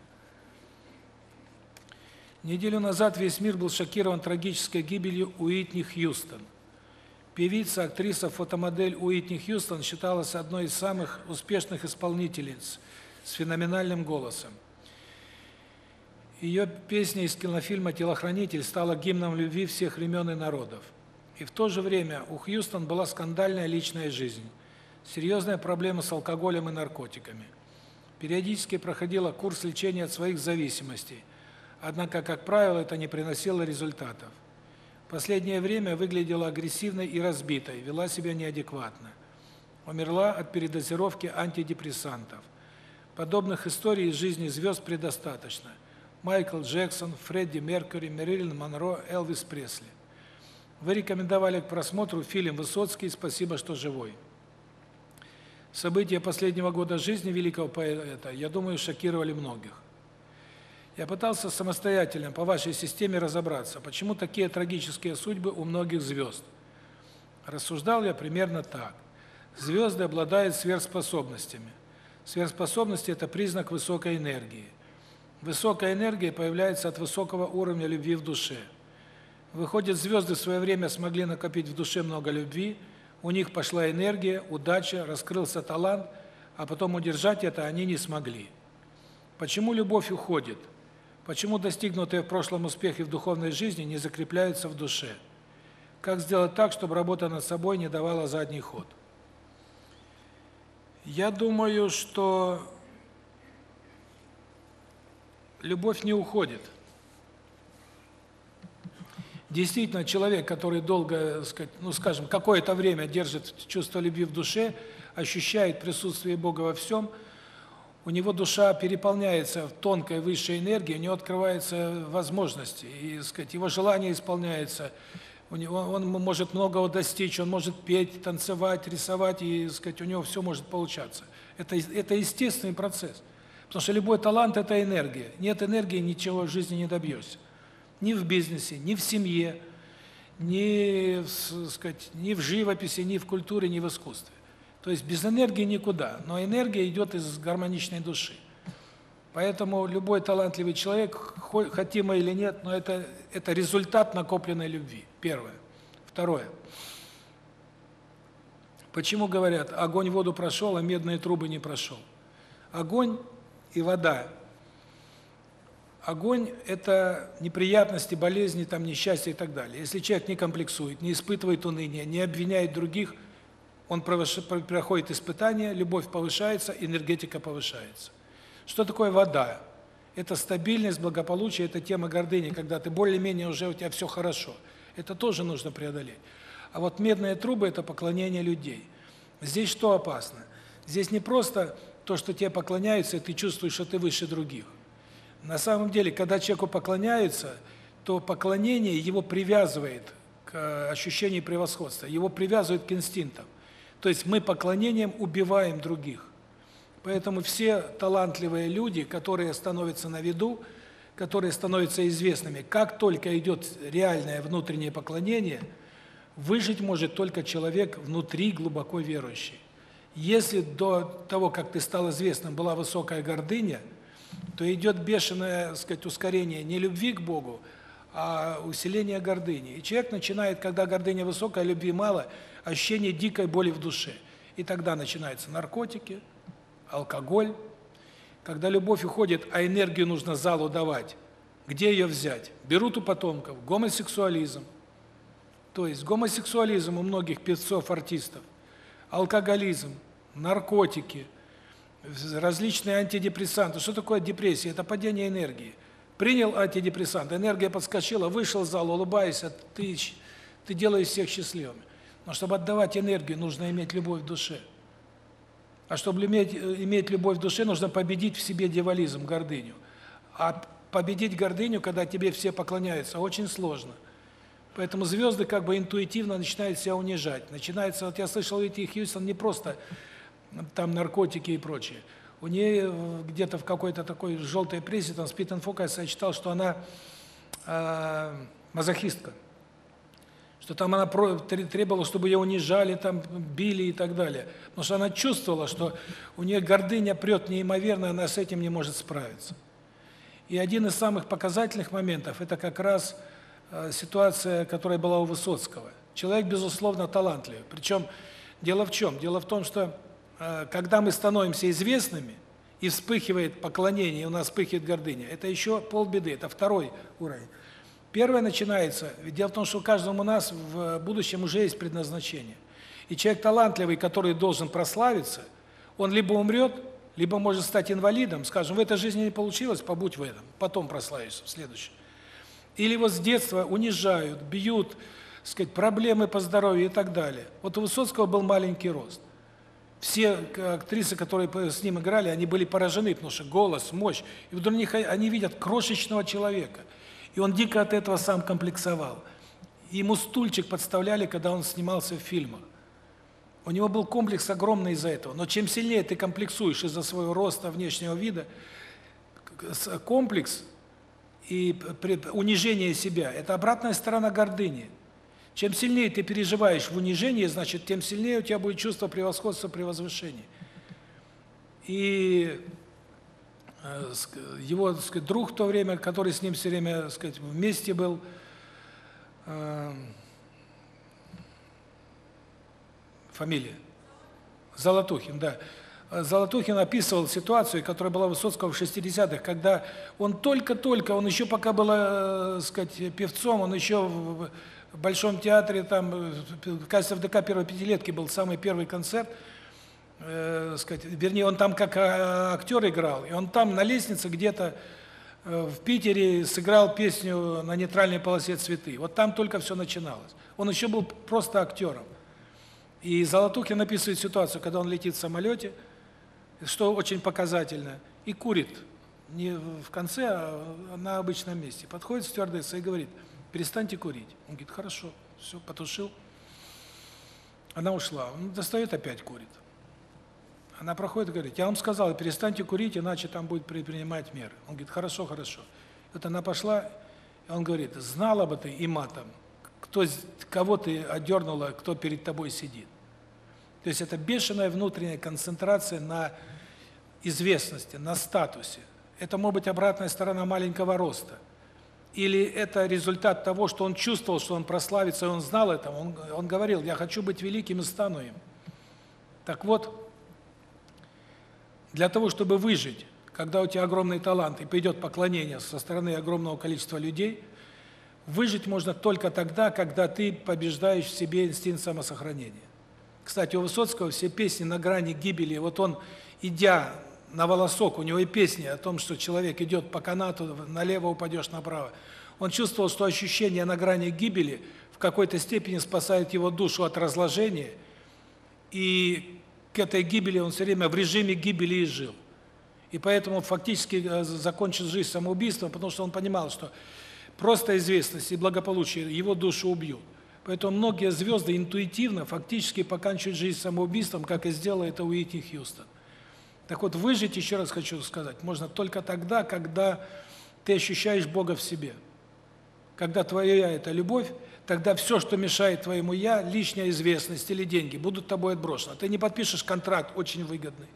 Неделю назад весь мир был шокирован трагической гибелью Уитни Хьюстон. Певица, актриса, фотомодель Уитни Хьюстон считалась одной из самых успешных исполнительниц с феноменальным голосом. Ее песня из кинофильма Телохранитель стала гимном любви всех времен и народов. И в то же время у Хьюстон была скандальная личная жизнь, серьезная проблема с алкоголем и наркотиками. Периодически проходила курс лечения от своих зависимостей Однако, как правило, это не приносило результатов. Последнее время выглядела агрессивной и разбитой, вела себя неадекватно. Умерла от передозировки антидепрессантов. Подобных историй из жизни звезд предостаточно. Майкл Джексон, Фредди Меркьюри, Мэрилин Монро, Элвис Пресли. Вы рекомендовали к просмотру фильм Высоцкий «Спасибо, что живой». События последнего года жизни великого поэта, я думаю, шокировали многих. Я пытался самостоятельно по вашей системе разобраться, почему такие трагические судьбы у многих звезд. Рассуждал я примерно так. Звезды обладают сверхспособностями. Сверхспособности – это признак высокой энергии. Высокая энергия появляется от высокого уровня любви в душе. Выходит, звезды в свое время смогли накопить в душе много любви, у них пошла энергия, удача, раскрылся талант, а потом удержать это они не смогли. Почему любовь уходит? Почему достигнутые в прошлом успехи в духовной жизни не закрепляются в душе? Как сделать так, чтобы работа над собой не давала задний ход? Я думаю, что любовь не уходит. Действительно, человек, который долго, ну, скажем, какое-то время держит чувство любви в душе, ощущает присутствие Бога во всем, у него душа переполняется тонкой высшей энергией, у него открываются возможности, и, сказать, его желание исполняется, у него он может многого достичь, он может петь, танцевать, рисовать, и, сказать, у него все может получаться. Это это естественный процесс. Потому что любой талант это энергия. Нет энергии ничего в жизни не добьешься ни в бизнесе, ни в семье, ни, сказать, ни в живописи, ни в культуре, ни в искусстве. То есть без энергии никуда, но энергия идет из гармоничной души. Поэтому любой талантливый человек, хотим мы или нет, но это это результат накопленной любви. Первое. Второе. Почему говорят: огонь воду прошел, а медные трубы не прошел? Огонь и вода Огонь это неприятности, болезни, там несчастья и так далее. Если человек не комплексует, не испытывает уныния, не обвиняет других, он проходит испытания, любовь повышается, энергетика повышается. Что такое вода? Это стабильность, благополучие, это тема гордыни, когда ты более-менее уже у тебя все хорошо. Это тоже нужно преодолеть. А вот медные трубы это поклонение людей. Здесь что опасно? Здесь не просто то, что тебе поклоняются, и ты чувствуешь, что ты выше других. На самом деле, когда человеку поклоняются, то поклонение его привязывает к ощущению превосходства, его привязывает к инстинктам. То есть мы поклонением убиваем других. Поэтому все талантливые люди, которые становятся на виду, которые становятся известными, как только идет реальное внутреннее поклонение, выжить может только человек внутри глубоко верующий. Если до того, как ты стал известным, была высокая гордыня – то идет бешеное, так сказать, ускорение не любви к Богу, а усиление гордыни. И человек начинает, когда гордыня высокая, а любви мало, ощущение дикой боли в душе. И тогда начинаются наркотики, алкоголь. Когда любовь уходит, а энергию нужно залу давать, где ее взять? Берут у потомков гомосексуализм. То есть гомосексуализм у многих певцов, артистов, алкоголизм, наркотики – различные антидепрессанты. Что такое депрессия? Это падение энергии. Принял антидепрессант, энергия подскочила, вышел в зал, улыбаясь, ты ты делаешь всех счастливыми. Но чтобы отдавать энергию, нужно иметь любовь в душе. А чтобы иметь иметь любовь в душе, нужно победить в себе дьяволизм, гордыню. А победить гордыню, когда тебе все поклоняются, очень сложно. Поэтому звезды как бы интуитивно начинают себя унижать. Начинается, вот я слышал, Уитни Хьюстон не просто там наркотики и прочее. У нее где-то в какой-то такой желтой прессе, там and Focus, я читал, что она э, мазохистка. Что там она требовала, чтобы ее унижали, там били и так далее. Потому что она чувствовала, что у нее гордыня прет неимоверно, она с этим не может справиться. И один из самых показательных моментов это как раз э, ситуация, которая была у Высоцкого. Человек безусловно талантливый. Причем дело в чем? Дело в том, что Э, когда мы становимся известными, и вспыхивает поклонение, и у нас вспыхивает гордыня, это еще полбеды, это второй уровень. Первое начинается, ведь дело в том, что у каждого у нас в будущем уже есть предназначение. И человек талантливый, который должен прославиться, он либо умрет, либо может стать инвалидом, скажем, в этой жизни не получилось, побудь в этом, потом прославишься в следующем. Или вот с детства унижают, бьют, сказать, проблемы по здоровью и так далее. Вот у Высоцкого был маленький рост. Все актрисы, которые с ним играли, они были поражены, потому что голос, мощь. И вдруг они видят крошечного человека. И он дико от этого сам комплексовал. ему стульчик подставляли, когда он снимался в фильмах. У него был комплекс огромный из-за этого. Но чем сильнее ты комплексуешь из-за своего роста, внешнего вида, комплекс и унижение себя это обратная сторона гордыни. Чем сильнее ты переживаешь в унижении, значит, тем сильнее у тебя будет чувство превосходства при возвышении. И его, так сказать, друг в то время, который с ним все время, так сказать, вместе был, э, фамилия? Золотухин, да. Золотухин описывал ситуацию, которая была у Высоцкого в 60-х, когда он только-только, он еще пока был, э, сказать, певцом, он еще в Большом театре, там, в ДК первой пятилетки был самый первый концерт, э, сказать, вернее, он там как а, актер играл, и он там на лестнице где-то э, в Питере сыграл песню на нейтральной полосе цветы. Вот там только все начиналось. Он еще был просто актером. И Золотухин описывает ситуацию, когда он летит в самолете, что очень показательно, и курит не в конце, а на обычном месте. Подходит стюардесса и говорит: "Перестаньте курить". Он говорит: "Хорошо". Все, потушил. Она ушла. Он достает опять курит. Она проходит и говорит: "Я вам сказал, перестаньте курить, иначе там будет предпринимать меры". Он говорит: "Хорошо, хорошо". Вот она пошла, и он говорит: "Знала бы ты и матом, кто кого ты одернула, кто перед тобой сидит". То есть это бешеная внутренняя концентрация на известности, на статусе. Это может быть обратная сторона маленького роста. Или это результат того, что он чувствовал, что он прославится, и он знал это. Он он говорил: "Я хочу быть великим и стану им". Так вот, для того, чтобы выжить, когда у тебя огромный талант и придет поклонение со стороны огромного количества людей, выжить можно только тогда, когда ты побеждаешь в себе инстинкт самосохранения. Кстати, у Высоцкого все песни на грани гибели. Вот он, идя на волосок, у него и песни о том, что человек идет по канату, налево упадешь, направо. Он чувствовал, что ощущение на грани гибели в какой-то степени спасает его душу от разложения, и к этой гибели он все время в режиме гибели и жил. И поэтому фактически э, закончил жизнь самоубийством, потому что он понимал, что просто известность и благополучие его душу убьют. Поэтому многие звезды интуитивно фактически поканчивают жизнь самоубийством, как и сделала это Уитни Хьюстон. Так вот, выжить, еще раз хочу сказать, можно только тогда, когда ты ощущаешь Бога в себе. Когда твое «я» – это любовь, тогда все, что мешает твоему «я», лишняя известность или деньги, будут тобой отброшены. Ты не подпишешь контракт очень выгодный.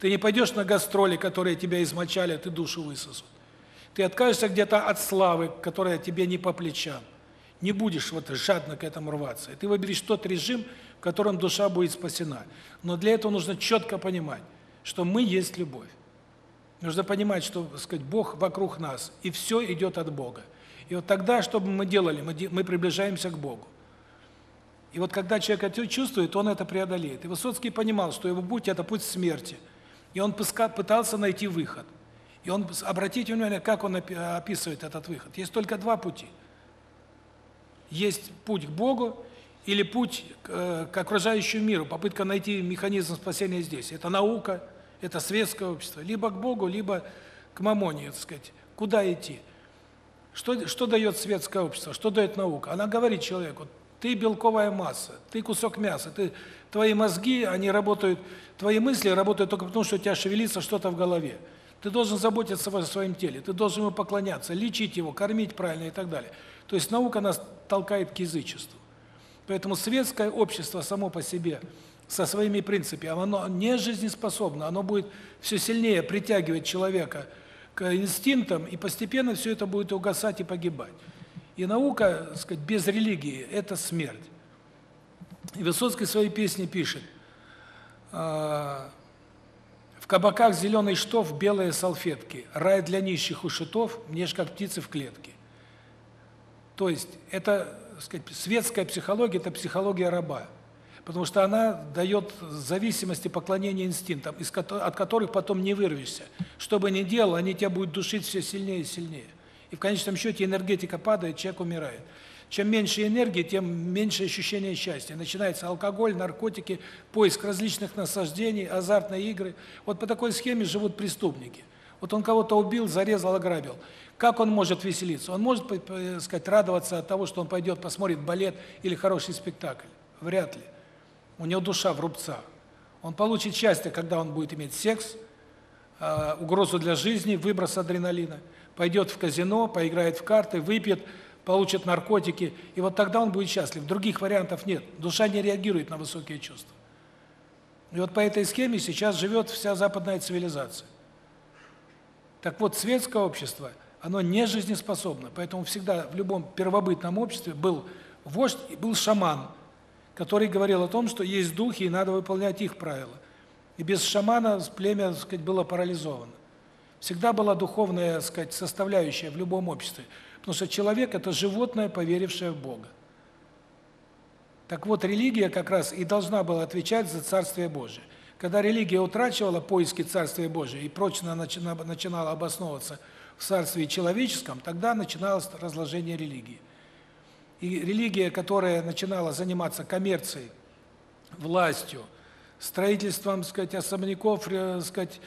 Ты не пойдешь на гастроли, которые тебя измочали, а ты душу высосут. Ты откажешься где-то от славы, которая тебе не по плечам не будешь вот жадно к этому рваться. И ты выберешь тот режим, в котором душа будет спасена. Но для этого нужно четко понимать, что мы есть любовь. Нужно понимать, что, сказать, Бог вокруг нас, и все идет от Бога. И вот тогда, что бы мы делали, мы мы приближаемся к Богу. И вот когда человек это чувствует, он это преодолеет. И Высоцкий понимал, что его путь это путь смерти. И он пытался найти выход. И он обратите внимание, как он описывает этот выход. Есть только два пути – есть путь к Богу или путь э, к окружающему миру, попытка найти механизм спасения здесь. Это наука, это светское общество, либо к Богу, либо к мамоне, так сказать. Куда идти? Что что дает светское общество? Что дает наука? Она говорит человеку: ты белковая масса, ты кусок мяса, ты твои мозги, они работают, твои мысли работают только потому, что у тебя шевелится что-то в голове. Ты должен заботиться о своем теле, ты должен ему поклоняться, лечить его, кормить правильно и так далее. То есть наука нас толкает к язычеству. Поэтому светское общество само по себе со своими принципами, оно не жизнеспособно, оно будет все сильнее притягивать человека к инстинктам, и постепенно все это будет угасать и погибать. И наука, так сказать, без религии это смерть. И Высоцкий в своей песне пишет: «А, в кабаках зеленый штоф, белые салфетки, рай для нищих у шутов, мне ж как птицы в клетке. То есть это, сказать, светская психология это психология раба. Потому что она дает зависимости поклонения инстинктам, из от которых потом не вырвешься. Что бы ни делал, они тебя будут душить все сильнее и сильнее. И в конечном счете энергетика падает, человек умирает. Чем меньше энергии, тем меньше ощущения счастья. Начинается алкоголь, наркотики, поиск различных наслаждений, азартные игры. Вот по такой схеме живут преступники. Вот он кого-то убил, зарезал, ограбил. Как он может веселиться? Он может, сказать, радоваться от того, что он пойдет посмотрит балет или хороший спектакль? Вряд ли. У него душа в рубцах. Он получит счастье, когда он будет иметь секс, э, угрозу для жизни, выброс адреналина, пойдет в казино, поиграет в карты, выпьет, получит наркотики, и вот тогда он будет счастлив. Других вариантов нет. Душа не реагирует на высокие чувства. И вот по этой схеме сейчас живет вся западная цивилизация. Так вот, светское общество, оно не жизнеспособно, поэтому всегда в любом первобытном обществе был вождь и был шаман, который говорил о том, что есть духи и надо выполнять их правила. И без шамана племя, так сказать, было парализовано. Всегда была духовная, так сказать, составляющая в любом обществе, потому что человек это животное, поверившее в Бога. Так вот, религия как раз и должна была отвечать за Царствие Божие. Когда религия утрачивала поиски Царствия Божия и прочно начинала обосновываться в Царстве человеческом, тогда начиналось разложение религии. И религия, которая начинала заниматься коммерцией, властью, строительством, сказать, особняков, э, сказать,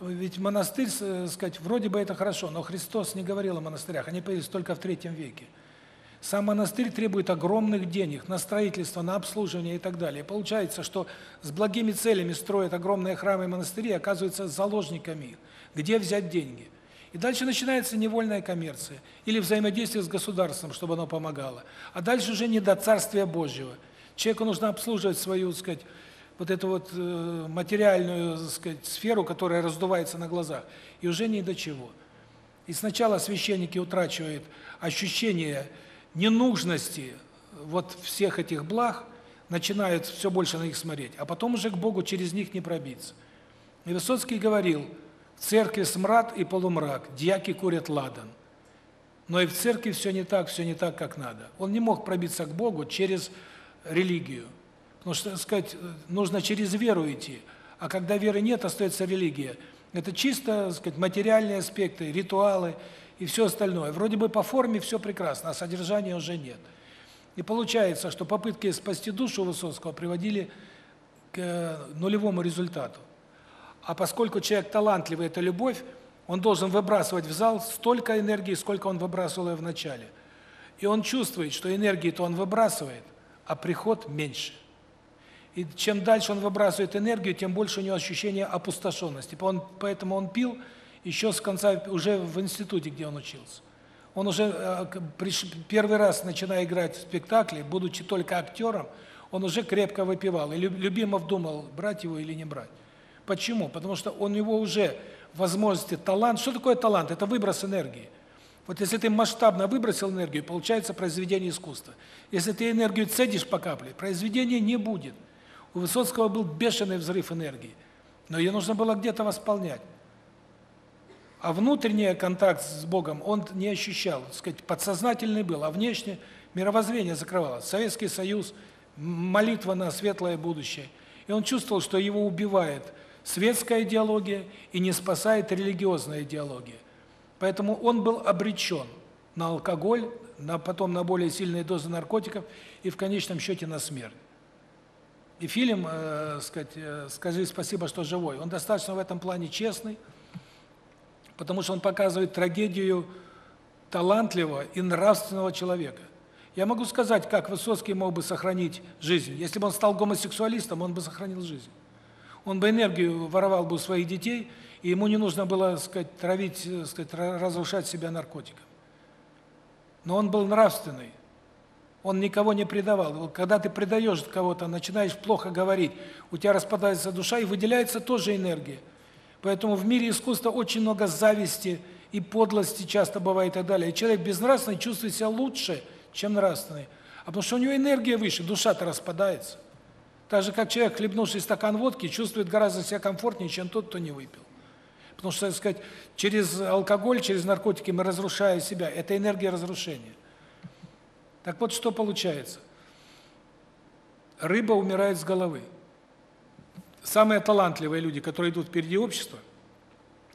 ведь монастырь, э, сказать, вроде бы это хорошо, но Христос не говорил о монастырях, они появились только в третьем веке. Сам монастырь требует огромных денег на строительство, на обслуживание и так далее. Получается, что с благими целями строят огромные храмы и монастыри, оказываются заложниками. Где взять деньги? И дальше начинается невольная коммерция или взаимодействие с государством, чтобы оно помогало. А дальше уже не до царствия Божьего. Человеку нужно обслуживать свою, так сказать, вот эту вот э, материальную, так сказать, сферу, которая раздувается на глазах, и уже ни до чего. И сначала священники утрачивают ощущение ненужности вот всех этих благ, начинают все больше на них смотреть, а потом уже к Богу через них не пробиться. И Высоцкий говорил: "В церкви смрад и полумрак, дьяки курят ладан". Но и в церкви все не так, все не так, как надо. Он не мог пробиться к Богу через религию. Потому что, так сказать, нужно через веру идти. А когда веры нет, остается религия. Это чисто, так сказать, материальные аспекты, ритуалы и все остальное. Вроде бы по форме все прекрасно, а содержания уже нет. И получается, что попытки спасти душу Высоцкого приводили к э, нулевому результату. А поскольку человек талантливый это любовь, он должен выбрасывать в зал столько энергии, сколько он выбрасывал ее в начале. И он чувствует, что энергии-то он выбрасывает, а приход меньше. И чем дальше он выбрасывает энергию, тем больше у него ощущение опустошенности. Поэтому он пил еще с конца уже в институте, где он учился. Он уже э, первый раз начиная играть в спектакли, будучи только актером, он уже крепко выпивал. И Любимов думал, брать его или не брать. Почему? Потому что у него уже возможности, талант. Что такое талант? Это выброс энергии. Вот если ты масштабно выбросил энергию, получается произведение искусства. Если ты энергию цедишь по капле, произведения не будет. У Высоцкого был бешеный взрыв энергии, но ее нужно было где-то восполнять. А внутренний контакт с Богом он не ощущал, так сказать, подсознательный был, а внешне мировоззрение закрывалось. Советский Союз, молитва на светлое будущее. И он чувствовал, что его убивает светская идеология и не спасает религиозная идеология. Поэтому он был обречен на алкоголь, на потом на более сильные дозы наркотиков и в конечном счете на смерть. И фильм, э, сказать, э, скажи спасибо, что живой. Он достаточно в этом плане честный потому что он показывает трагедию талантливого и нравственного человека. Я могу сказать, как Высоцкий мог бы сохранить жизнь. Если бы он стал гомосексуалистом, он бы сохранил жизнь. Он бы энергию воровал бы у своих детей, и ему не нужно было, сказать, травить, сказать, разрушать себя наркотиком. Но он был нравственный. Он никого не предавал. Когда ты предаешь кого-то, начинаешь плохо говорить, у тебя распадается душа и выделяется тоже энергия. Поэтому в мире искусства очень много зависти и подлости часто бывает и так далее. И человек безнравственный чувствует себя лучше, чем нравственный. А потому что у него энергия выше, душа-то распадается. Так же, как человек, хлебнувший стакан водки, чувствует гораздо себя комфортнее, чем тот, кто не выпил. Потому что, так сказать, через алкоголь, через наркотики мы разрушаем себя. Это энергия разрушения. Так вот, что получается? Рыба умирает с головы самые талантливые люди, которые идут впереди общества,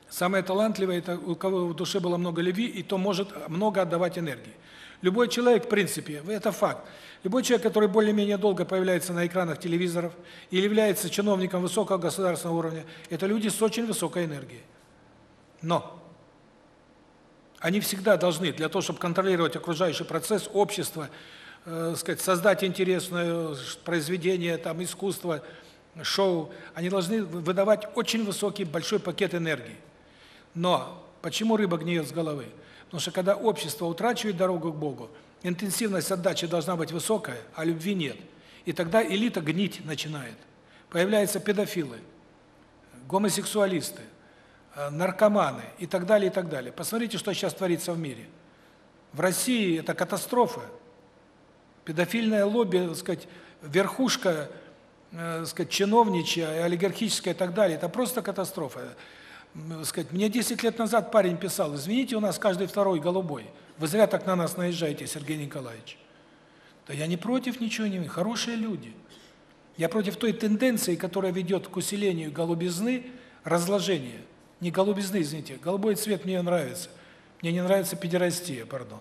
самые талантливые это у кого в душе было много любви, и то может много отдавать энергии. Любой человек, в принципе, это факт. Любой человек, который более-менее долго появляется на экранах телевизоров или является чиновником высокого государственного уровня, это люди с очень высокой энергией. Но Они всегда должны, для того, чтобы контролировать окружающий процесс, общество, э, сказать, создать интересное произведение, там, искусство, шоу, они должны выдавать очень высокий, большой пакет энергии. Но почему рыба гниет с головы? Потому что когда общество утрачивает дорогу к Богу, интенсивность отдачи должна быть высокая, а любви нет. И тогда элита гнить начинает. Появляются педофилы, гомосексуалисты, э, наркоманы и так далее, и так далее. Посмотрите, что сейчас творится в мире. В России это катастрофа. Педофильное лобби, так сказать, верхушка, э, так сказать, чиновничья, олигархическая и так далее. Это просто катастрофа. Сказать, мне 10 лет назад парень писал: "Извините, у нас каждый второй голубой. Вы зря так на нас наезжаете, Сергей Николаевич". Да я не против ничего не, хорошие люди. Я против той тенденции, которая ведет к усилению голубизны, разложения. Не голубизны, извините, голубой цвет мне нравится. Мне не нравится педерастия, пардон.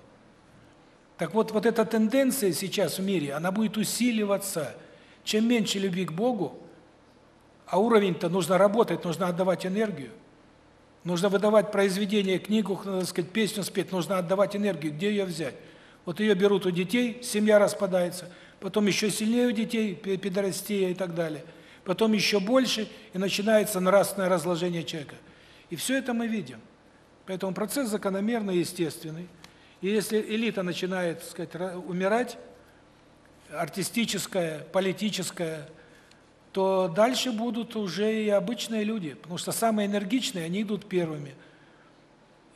Так вот, вот эта тенденция сейчас в мире, она будет усиливаться. Чем меньше любви к Богу, а уровень-то нужно работать, нужно отдавать энергию. Нужно выдавать произведение, книгу, так сказать, песню спеть, нужно отдавать энергию. Где ее взять? Вот ее берут у детей, семья распадается – потом еще сильнее у детей педорастия и так далее, потом еще больше, и начинается нравственное разложение человека. И все это мы видим. Поэтому процесс закономерный, естественный. И если элита начинает, так сказать, умирать, артистическая, политическая, то дальше будут уже и обычные люди, потому что самые энергичные, они идут первыми.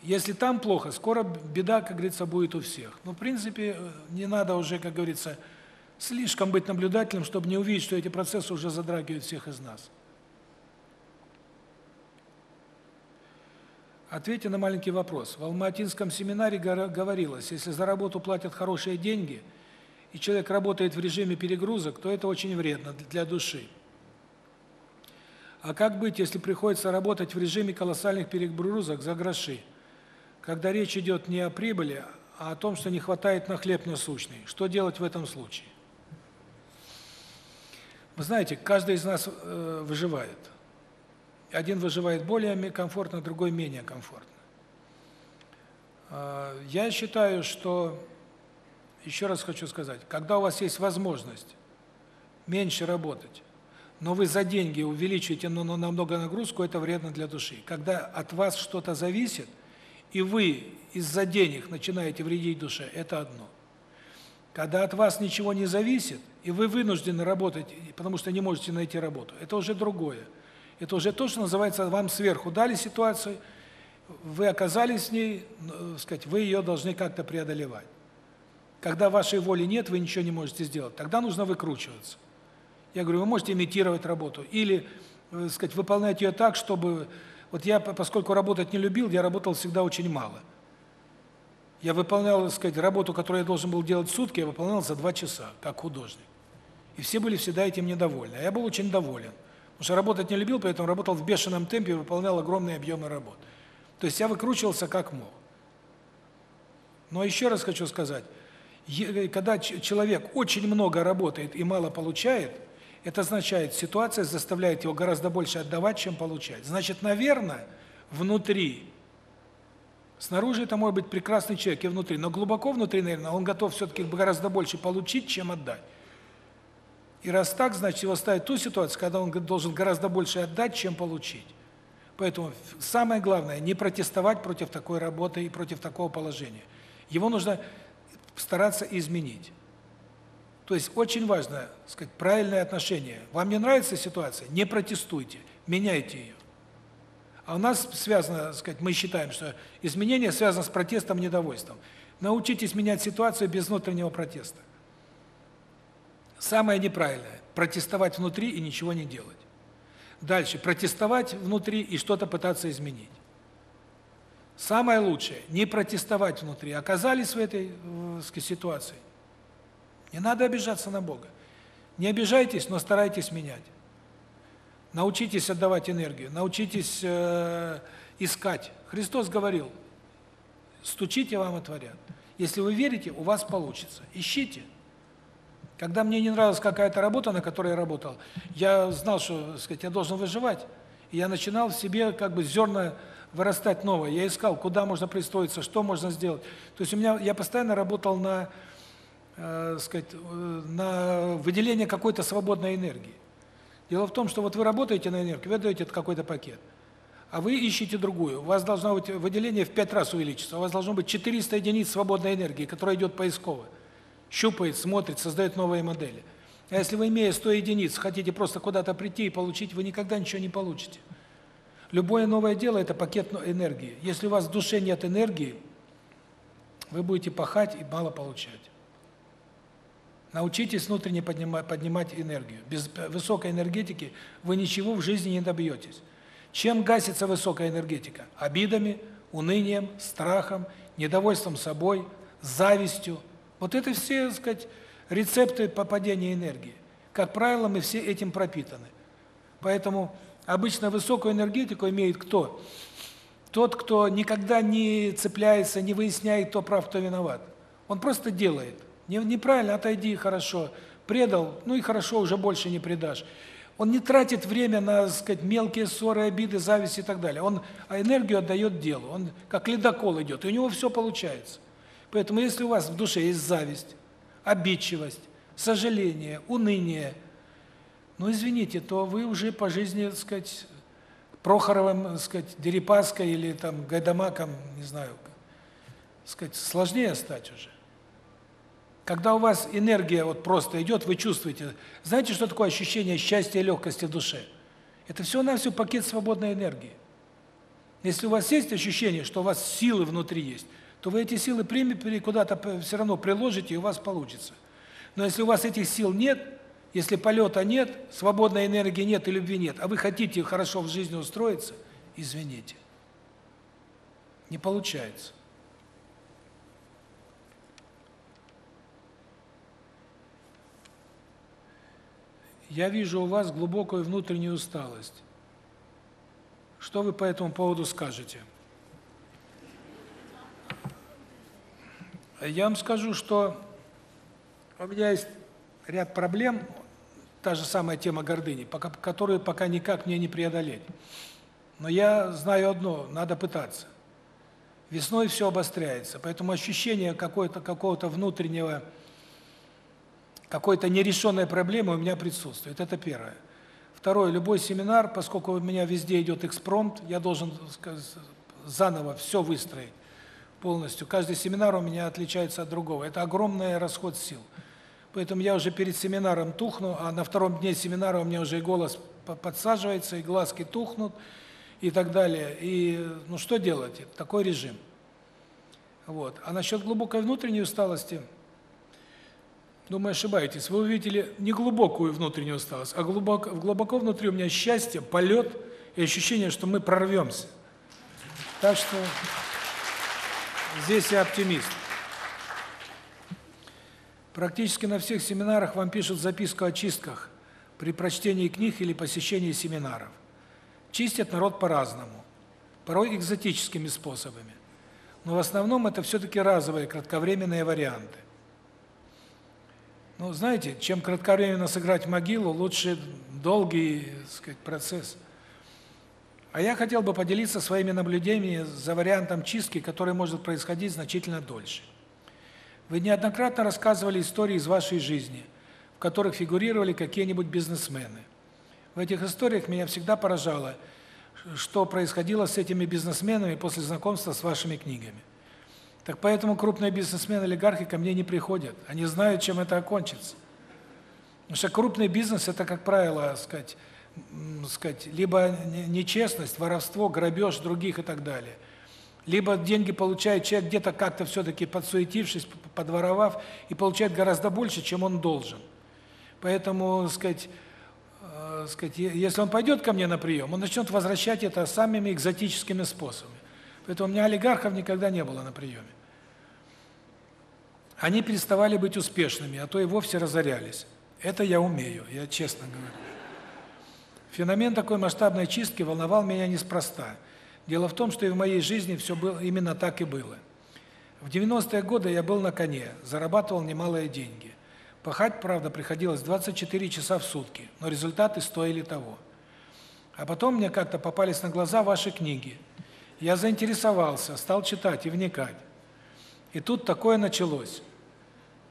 Если там плохо, скоро беда, как говорится, будет у всех. Но, в принципе, не надо уже, как говорится, слишком быть наблюдательным, чтобы не увидеть, что эти процессы уже затрагивают всех из нас. Ответьте на маленький вопрос. В Алматинском семинаре говорилось, если за работу платят хорошие деньги, и человек работает в режиме перегрузок, то это очень вредно для души. А как быть, если приходится работать в режиме колоссальных перегрузок за гроши, когда речь идет не о прибыли, а о том, что не хватает на хлеб насущный? Что делать в этом случае? Вы знаете, каждый из нас э, выживает. Один выживает более комфортно, другой менее комфортно. Э, я считаю, что еще раз хочу сказать, когда у вас есть возможность меньше работать, но вы за деньги увеличиваете ну, ну, намного нагрузку, это вредно для души. Когда от вас что-то зависит, и вы из-за денег начинаете вредить душе, это одно. Когда от вас ничего не зависит, и вы вынуждены работать, потому что не можете найти работу, это уже другое. Это уже то, что называется, вам сверху дали ситуацию, вы оказались в ней, ну, сказать, вы ее должны как-то преодолевать. Когда вашей воли нет, вы ничего не можете сделать, тогда нужно выкручиваться. Я говорю, вы можете имитировать работу или, э, сказать, выполнять ее так, чтобы вот я поскольку работать не любил, я работал всегда очень мало. Я выполнял, так сказать, работу, которую я должен был делать сутки, я выполнял за два часа, как художник. И все были всегда этим недовольны. А я был очень доволен. Потому что работать не любил, поэтому работал в бешеном темпе, выполнял огромные объемы работ. То есть я выкручивался как мог. Но еще раз хочу сказать, когда человек очень много работает и мало получает, это означает, ситуация заставляет его гораздо больше отдавать, чем получать. Значит, наверное, внутри Снаружи это может быть прекрасный человек и внутри, но глубоко внутри, наверное, он готов все таки гораздо больше получить, чем отдать. И раз так, значит, его ставит ту ситуацию, когда он должен гораздо больше отдать, чем получить. Поэтому самое главное не протестовать против такой работы и против такого положения. Его нужно стараться изменить. То есть очень важно, сказать, правильное отношение. Вам не нравится ситуация не протестуйте, меняйте ее. А у нас связано, сказать, мы считаем, что изменение связано с протестом, недовольством. Научитесь менять ситуацию без внутреннего протеста. Самое неправильное протестовать внутри и ничего не делать. Дальше протестовать внутри и что-то пытаться изменить. Самое лучшее не протестовать внутри. Оказались в этой, э, ситуации. Не надо обижаться на Бога. Не обижайтесь, но старайтесь менять. Научитесь отдавать энергию, научитесь э, искать. Христос говорил: "Стучите, вам отворят". Если вы верите, у вас получится. Ищите. Когда мне не нравилась какая-то работа, на которой я работал, я знал, что, так сказать, я должен выживать. И я начинал в себе как бы зерна вырастать новое. Я искал, куда можно пристроиться, что можно сделать. То есть у меня я постоянно работал на, э, сказать, э, на выделение какой-то свободной энергии. Дело в том, что вот вы работаете на энергию, вы даете какой-то пакет, а вы ищете другую. У вас должно быть выделение в 5 раз увеличиться. У вас должно быть 400 единиц свободной энергии, которая идет поисково. Щупает, смотрит, создает новые модели. А если вы, имея 100 единиц, хотите просто куда-то прийти и получить, вы никогда ничего не получите. Любое новое дело – это пакет энергии. Если у вас в душе нет энергии, вы будете пахать и мало получать. Научитесь внутренне поднимать, поднимать энергию. Без высокой энергетики вы ничего в жизни не добьетесь. Чем гасится высокая энергетика? Обидами, унынием, страхом, недовольством собой, завистью. Вот это все, так сказать, рецепты попадения энергии. Как правило, мы все этим пропитаны. Поэтому обычно высокую энергетику имеет кто? Тот, кто никогда не цепляется, не выясняет, кто прав, кто виноват. Он просто делает. Неправильно, отойди, хорошо. Предал, ну и хорошо, уже больше не предашь. Он не тратит время на, так сказать, мелкие ссоры, обиды, зависть и так далее. Он энергию отдает делу. Он как ледокол идет, и у него все получается. Поэтому если у вас в душе есть зависть, обидчивость, сожаление, уныние, ну извините, то вы уже по жизни, так сказать, Прохоровым, так сказать, Дерипаской или там Гайдамаком, не знаю, так сказать, сложнее стать уже. Когда у вас энергия вот просто идет, вы чувствуете. Знаете, что такое ощущение счастья и легкости в душе? Это все на все пакет свободной энергии. Если у вас есть ощущение, что у вас силы внутри есть, то вы эти силы примете куда-то все равно приложите, и у вас получится. Но если у вас этих сил нет, если полета нет, свободной энергии нет и любви нет, а вы хотите хорошо в жизни устроиться, извините. Не получается. Я вижу у вас глубокую внутреннюю усталость. Что вы по этому поводу скажете? Я вам скажу, что у меня есть ряд проблем, та же самая тема гордыни, пока, которую пока никак мне не преодолеть. Но я знаю одно, надо пытаться. Весной все обостряется, поэтому ощущение какого-то какого-то внутреннего какой-то нерешенной проблемы у меня присутствует. Это первое. Второе, любой семинар, поскольку у меня везде идет экспромт, я должен заново все выстроить полностью. Каждый семинар у меня отличается от другого. Это огромный расход сил. Поэтому я уже перед семинаром тухну, а на втором дне семинара у меня уже и голос подсаживается, и глазки тухнут, и так далее. И ну что делать? Такой режим. Вот. А насчет глубокой внутренней усталости, думаю, ошибаетесь. Вы увидели не глубокую внутреннюю усталость, а глубоко, глубоко внутри у меня счастье, полет и ощущение, что мы прорвемся. Так что здесь я оптимист. Практически на всех семинарах вам пишут записку о чистках при прочтении книг или посещении семинаров. Чистят народ по-разному, порой экзотическими способами. Но в основном это все таки разовые кратковременные варианты. Ну, знаете, чем кратковременно сыграть могилу, лучше долгий, так сказать, процесс. А я хотел бы поделиться своими наблюдениями за вариантом чистки, который может происходить значительно дольше. Вы неоднократно рассказывали истории из вашей жизни, в которых фигурировали какие-нибудь бизнесмены. В этих историях меня всегда поражало, что происходило с этими бизнесменами после знакомства с вашими книгами. Так поэтому крупные бизнесмены-олигархи ко мне не приходят. Они знают, чем это окончится. Потому что крупный бизнес это, как правило, сказать, сказать, либо нечестность, воровство, грабеж других и так далее – либо деньги получает человек где-то как-то все-таки подсуетившись, подворовав, и получает гораздо больше, чем он должен. Поэтому, сказать, э, сказать, если он пойдет ко мне на прием, он начнет возвращать это самыми экзотическими способами. Поэтому у меня олигархов никогда не было на приеме. Они переставали быть успешными, а то и вовсе разорялись. Это я умею, я честно говорю. Феномен такой масштабной чистки волновал меня неспроста – Дело в том, что и в моей жизни все было именно так и было. В 90-е годы я был на коне, зарабатывал немалые деньги. Пахать, правда, приходилось 24 часа в сутки, но результаты стоили того. А потом мне как-то попались на глаза ваши книги. Я заинтересовался, стал читать и вникать. И тут такое началось.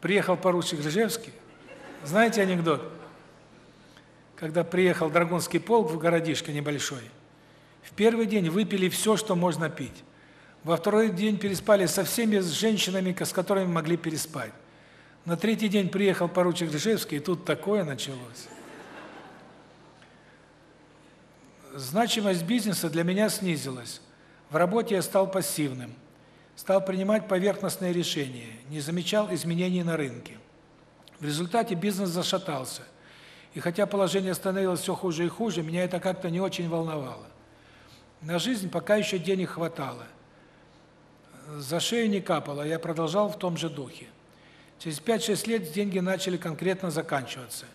Приехал поручик Ржевский. Знаете анекдот? Когда приехал Драгунский полк в городишко небольшой, в первый день выпили все, что можно пить. Во второй день переспали со всеми женщинами, с которыми могли переспать. На третий день приехал поручик Ржевский, и тут такое началось. Значимость бизнеса для меня снизилась. В работе я стал пассивным, стал принимать поверхностные решения, не замечал изменений на рынке. В результате бизнес зашатался. И хотя положение становилось все хуже и хуже, меня это как-то не очень волновало. На жизнь пока еще денег хватало. За шею не капало, я продолжал в том же духе. Через 5-6 лет деньги начали конкретно заканчиваться.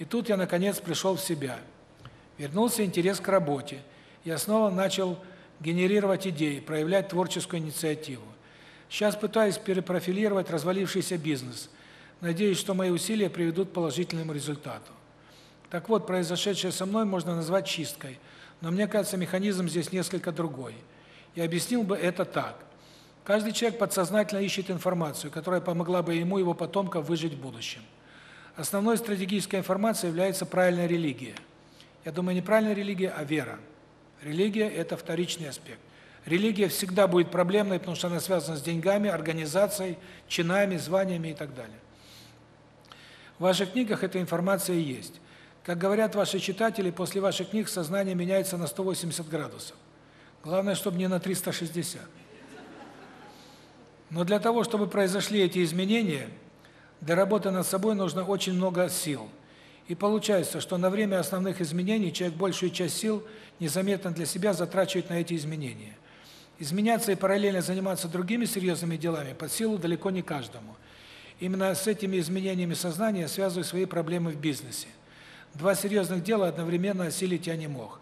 И тут я наконец пришел в себя. Вернулся интерес к работе. Я снова начал генерировать идеи, проявлять творческую инициативу. Сейчас пытаюсь перепрофилировать развалившийся бизнес. Надеюсь, что мои усилия приведут к положительному результату. Так вот, произошедшее со мной можно назвать чисткой, но мне кажется, механизм здесь несколько другой. Я объяснил бы это так. Каждый человек подсознательно ищет информацию, которая помогла бы ему и его потомкам выжить в будущем. Основной стратегической информацией является правильная религия. Я думаю, не правильная религия, а вера. Религия – это вторичный аспект. Религия всегда будет проблемной, потому что она связана с деньгами, организацией, чинами, званиями и так далее. В ваших книгах эта информация есть. Как говорят ваши читатели, после ваших книг сознание меняется на 180 градусов. Главное, чтобы не на 360. Но для того, чтобы произошли эти изменения, для работы над собой нужно очень много сил – и получается, что на время основных изменений человек большую часть сил незаметно для себя затрачивает на эти изменения. Изменяться и параллельно заниматься другими серьезными делами под силу далеко не каждому. Именно с этими изменениями сознания связываю свои проблемы в бизнесе. Два серьезных дела одновременно осилить я не мог.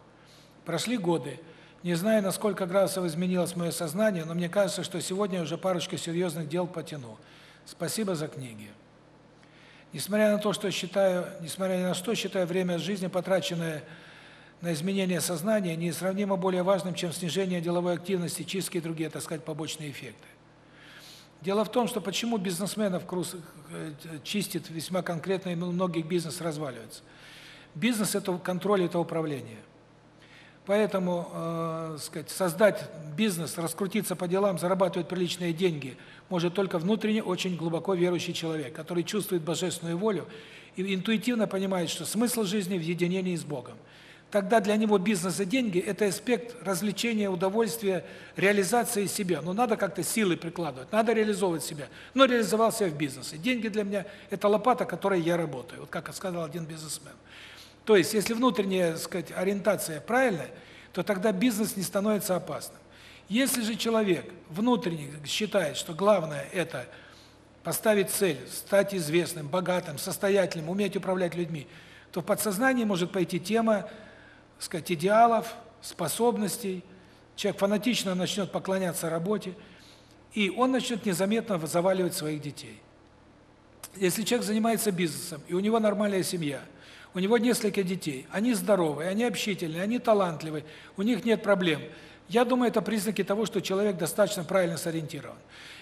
Прошли годы. Не знаю, на сколько градусов изменилось мое сознание, но мне кажется, что сегодня я уже парочку серьезных дел потяну. Спасибо за книги. Несмотря на то, что считаю, несмотря ни на что, считаю время жизни, потраченное на изменение сознания, несравнимо более важным, чем снижение деловой активности, чистки и другие, так сказать, побочные эффекты. Дело в том, что почему бизнесменов э, чистит весьма конкретно, и у многих бизнес разваливается. Бизнес – это контроль, это управление. Поэтому, э, сказать, создать бизнес, раскрутиться по делам, зарабатывать приличные деньги может только внутренне очень глубоко верующий человек, который чувствует божественную волю и интуитивно понимает, что смысл жизни в единении с Богом. Тогда для него бизнес и деньги это аспект развлечения, удовольствия, реализации себя. Но надо как-то силы прикладывать, надо реализовывать себя. Но реализовал себя в бизнесе. Деньги для меня это лопата, которой я работаю. Вот как сказал один бизнесмен. То есть, если внутренняя, сказать, ориентация правильная, то тогда бизнес не становится опасным. Если же человек внутренне считает, что главное это поставить цель, стать известным, богатым, состоятельным, уметь управлять людьми, то в подсознании может пойти тема, сказать, идеалов, способностей. Человек фанатично начнет поклоняться работе, и он начнет незаметно заваливать своих детей. Если человек занимается бизнесом, и у него нормальная семья – у него несколько детей, они здоровые, они общительные, они талантливые, у них нет проблем. Я думаю, это признаки того, что человек достаточно правильно сориентирован.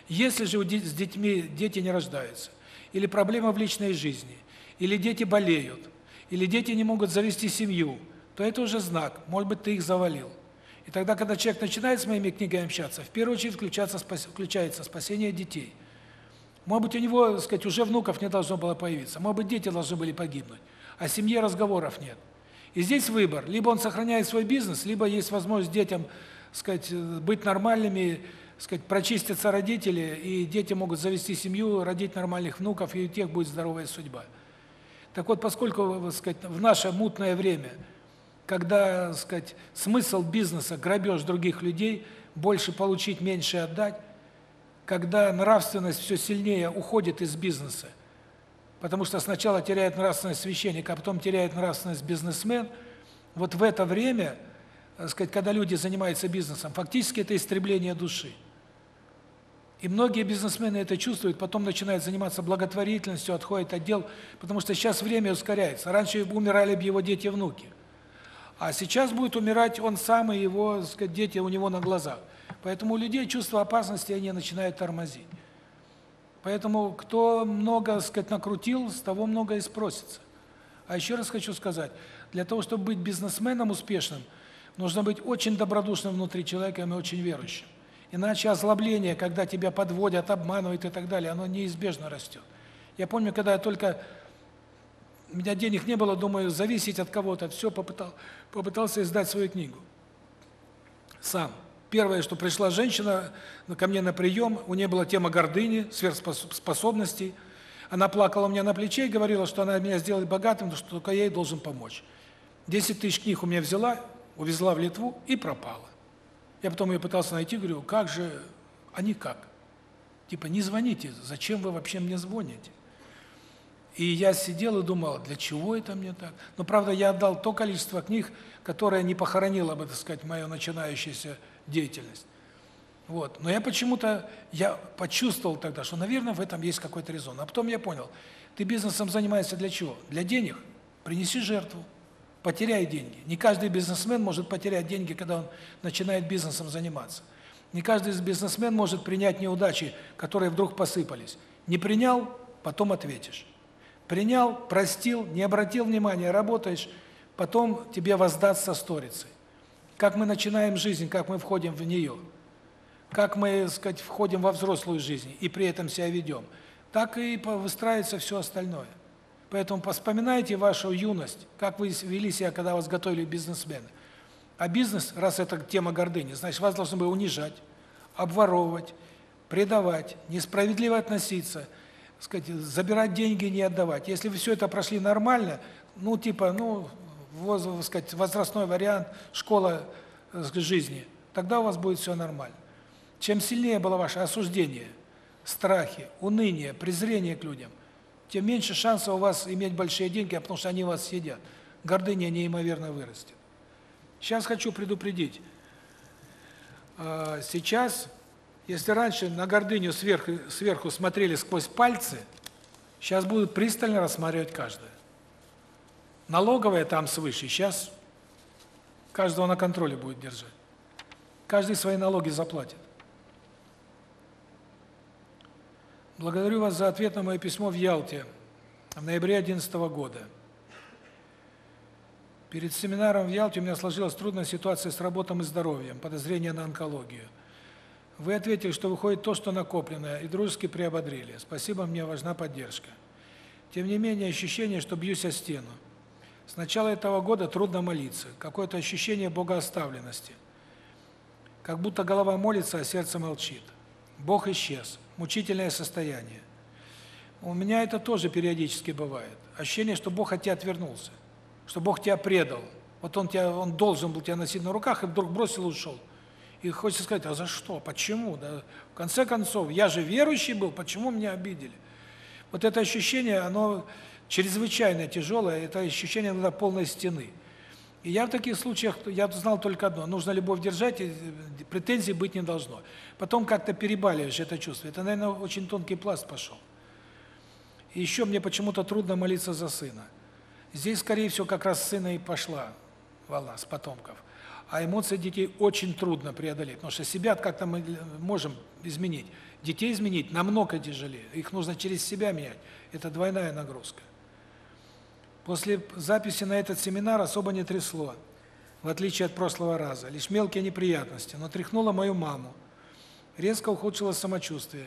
Если же с детьми дети не рождаются, или проблема в личной жизни, или дети болеют, или дети не могут завести семью, то это уже знак, может быть, ты их завалил. И тогда, когда человек начинает с моими книгами общаться, в первую очередь включается, включается спасение детей. Может быть, у него, так сказать, уже внуков не должно было появиться, может быть, дети должны были погибнуть. О семье разговоров нет. И здесь выбор: либо он сохраняет свой бизнес, либо есть возможность детям, сказать, быть нормальными, сказать, прочистятся родители, и дети могут завести семью, родить нормальных внуков, и у тех будет здоровая судьба. Так вот, поскольку, сказать, в наше мутное время, когда, сказать, смысл бизнеса грабеж других людей, больше получить, меньше отдать, когда нравственность все сильнее уходит из бизнеса, Потому что сначала теряет нравственность священник, а потом теряет нравственность бизнесмен. Вот в это время, так сказать, когда люди занимаются бизнесом, фактически это истребление души. И многие бизнесмены это чувствуют, потом начинают заниматься благотворительностью, отходят от дел, потому что сейчас время ускоряется. Раньше умирали бы его дети и внуки. А сейчас будет умирать он сам и его, так сказать, дети у него на глазах. Поэтому у людей чувство опасности, они начинают тормозить. Поэтому кто много, так сказать, накрутил, с того много и спросится. А еще раз хочу сказать, для того, чтобы быть бизнесменом успешным, нужно быть очень добродушным внутри человека и очень верующим. Иначе озлобление, когда тебя подводят, обманывают и так далее, оно неизбежно растет. Я помню, когда я только у меня денег не было, думаю, зависеть от кого-то, все попытал, попытался издать свою книгу. Сам. Первое, что пришла женщина ко мне на прием, у нее была тема гордыни, сверхспособностей. Она плакала у меня на плече и говорила, что она меня сделает богатым, что только я ей должен помочь. 10 тысяч книг у меня взяла, увезла в Литву и пропала. Я потом ее пытался найти, говорю, как же, а никак. Типа, не звоните, зачем вы вообще мне звоните? И я сидел и думал, для чего это мне так? Но, правда, я отдал то количество книг, которое не похоронило бы, так сказать, мою начинающуюся деятельность. Вот. Но я почему-то, я почувствовал тогда, что, наверное, в этом есть какой-то резон. А потом я понял, ты бизнесом занимаешься для чего? Для денег? Принеси жертву. Потеряй деньги. Не каждый бизнесмен может потерять деньги, когда он начинает бизнесом заниматься. Не каждый бизнесмен может принять неудачи, которые вдруг посыпались. Не принял, потом ответишь. Принял, простил, не обратил внимания, работаешь, потом тебе воздастся сторицей. Как мы начинаем жизнь, как мы входим в нее, как мы, так сказать, входим во взрослую жизнь и при этом себя ведем, так и выстраивается все остальное. Поэтому вспоминайте вашу юность, как вы вели себя, когда вас готовили бизнесмены. А бизнес, раз это тема гордыни, значит, вас должны были унижать, обворовывать, предавать, несправедливо относиться – сказать, забирать деньги не отдавать. Если вы все это прошли нормально, ну типа, ну, сказать, возрастной вариант, школа сказать, жизни, тогда у вас будет все нормально. Чем сильнее было ваше осуждение, страхи, уныние, презрение к людям, тем меньше шансов у вас иметь большие деньги, потому что они вас съедят. Гордыня неимоверно вырастет. Сейчас хочу предупредить. А, сейчас если раньше на гордыню сверху сверху смотрели сквозь пальцы, сейчас будут пристально рассматривать каждое. Налоговая там свыше, сейчас каждого на контроле будет держать. Каждый свои налоги заплатит. Благодарю вас за ответ на мое письмо в Ялте в ноябре 2011 года. Перед семинаром в Ялте у меня сложилась трудная ситуация с работой и здоровьем, подозрение на онкологию. Вы ответили, что выходит то, что накопленное, и дружески приободрили. Спасибо, мне важна поддержка. Тем не менее, ощущение, что бьюсь о стену. С начала этого года трудно молиться, какое-то ощущение богооставленности. Как будто голова молится, а сердце молчит. Бог исчез, мучительное состояние. У меня это тоже периодически бывает. Ощущение, что Бог от тебя отвернулся, что Бог тебя предал. Вот он тебя он должен был тебя носить на руках и вдруг бросил и ушел. И хочется сказать, а за что? Почему? Да, в конце концов, я же верующий был, почему меня обидели? Вот это ощущение, оно чрезвычайно тяжелое, это ощущение иногда полной стены. И я в таких случаях, я знал только одно, нужно любовь держать, и претензий быть не должно. Потом как-то перебаливаешь это чувство. Это, наверное, очень тонкий пласт пошел. И еще мне почему-то трудно молиться за сына. Здесь, скорее всего, как раз сына и пошла волна с потомков. А эмоции детей очень трудно преодолеть, потому что себя как-то мы можем изменить. Детей изменить намного тяжелее. Их нужно через себя менять. Это двойная нагрузка. После записи на этот семинар особо не трясло, в отличие от прошлого раза. Лишь мелкие неприятности, но тряхнуло мою маму. Резко ухудшилось самочувствие.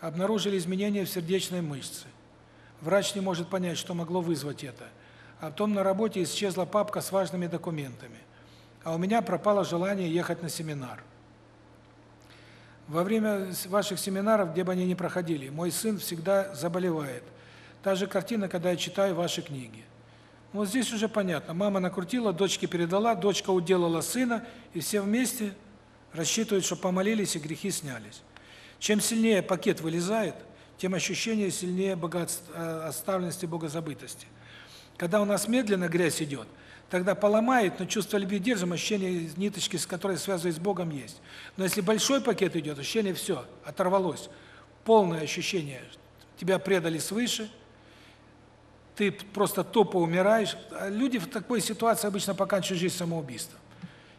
Обнаружили изменения в сердечной мышце. Врач не может понять, что могло вызвать это. А потом на работе исчезла папка с важными документами а у меня пропало желание ехать на семинар. Во время ваших семинаров, где бы они ни проходили, мой сын всегда заболевает. Та же картина, когда я читаю ваши книги. Вот здесь уже понятно. Мама накрутила, дочке передала, дочка уделала сына, и все вместе рассчитывают, что помолились и грехи снялись. Чем сильнее пакет вылезает, тем ощущение сильнее богатства, оставленности, богозабытости. Когда у нас медленно грязь идет, тогда поломает, но чувство любви держим, ощущение ниточки, с которой связывает с Богом, есть. Но если большой пакет идет, ощущение все, оторвалось. Полное ощущение, тебя предали свыше, ты просто тупо умираешь. А люди в такой ситуации обычно поканчивают жизнь самоубийством.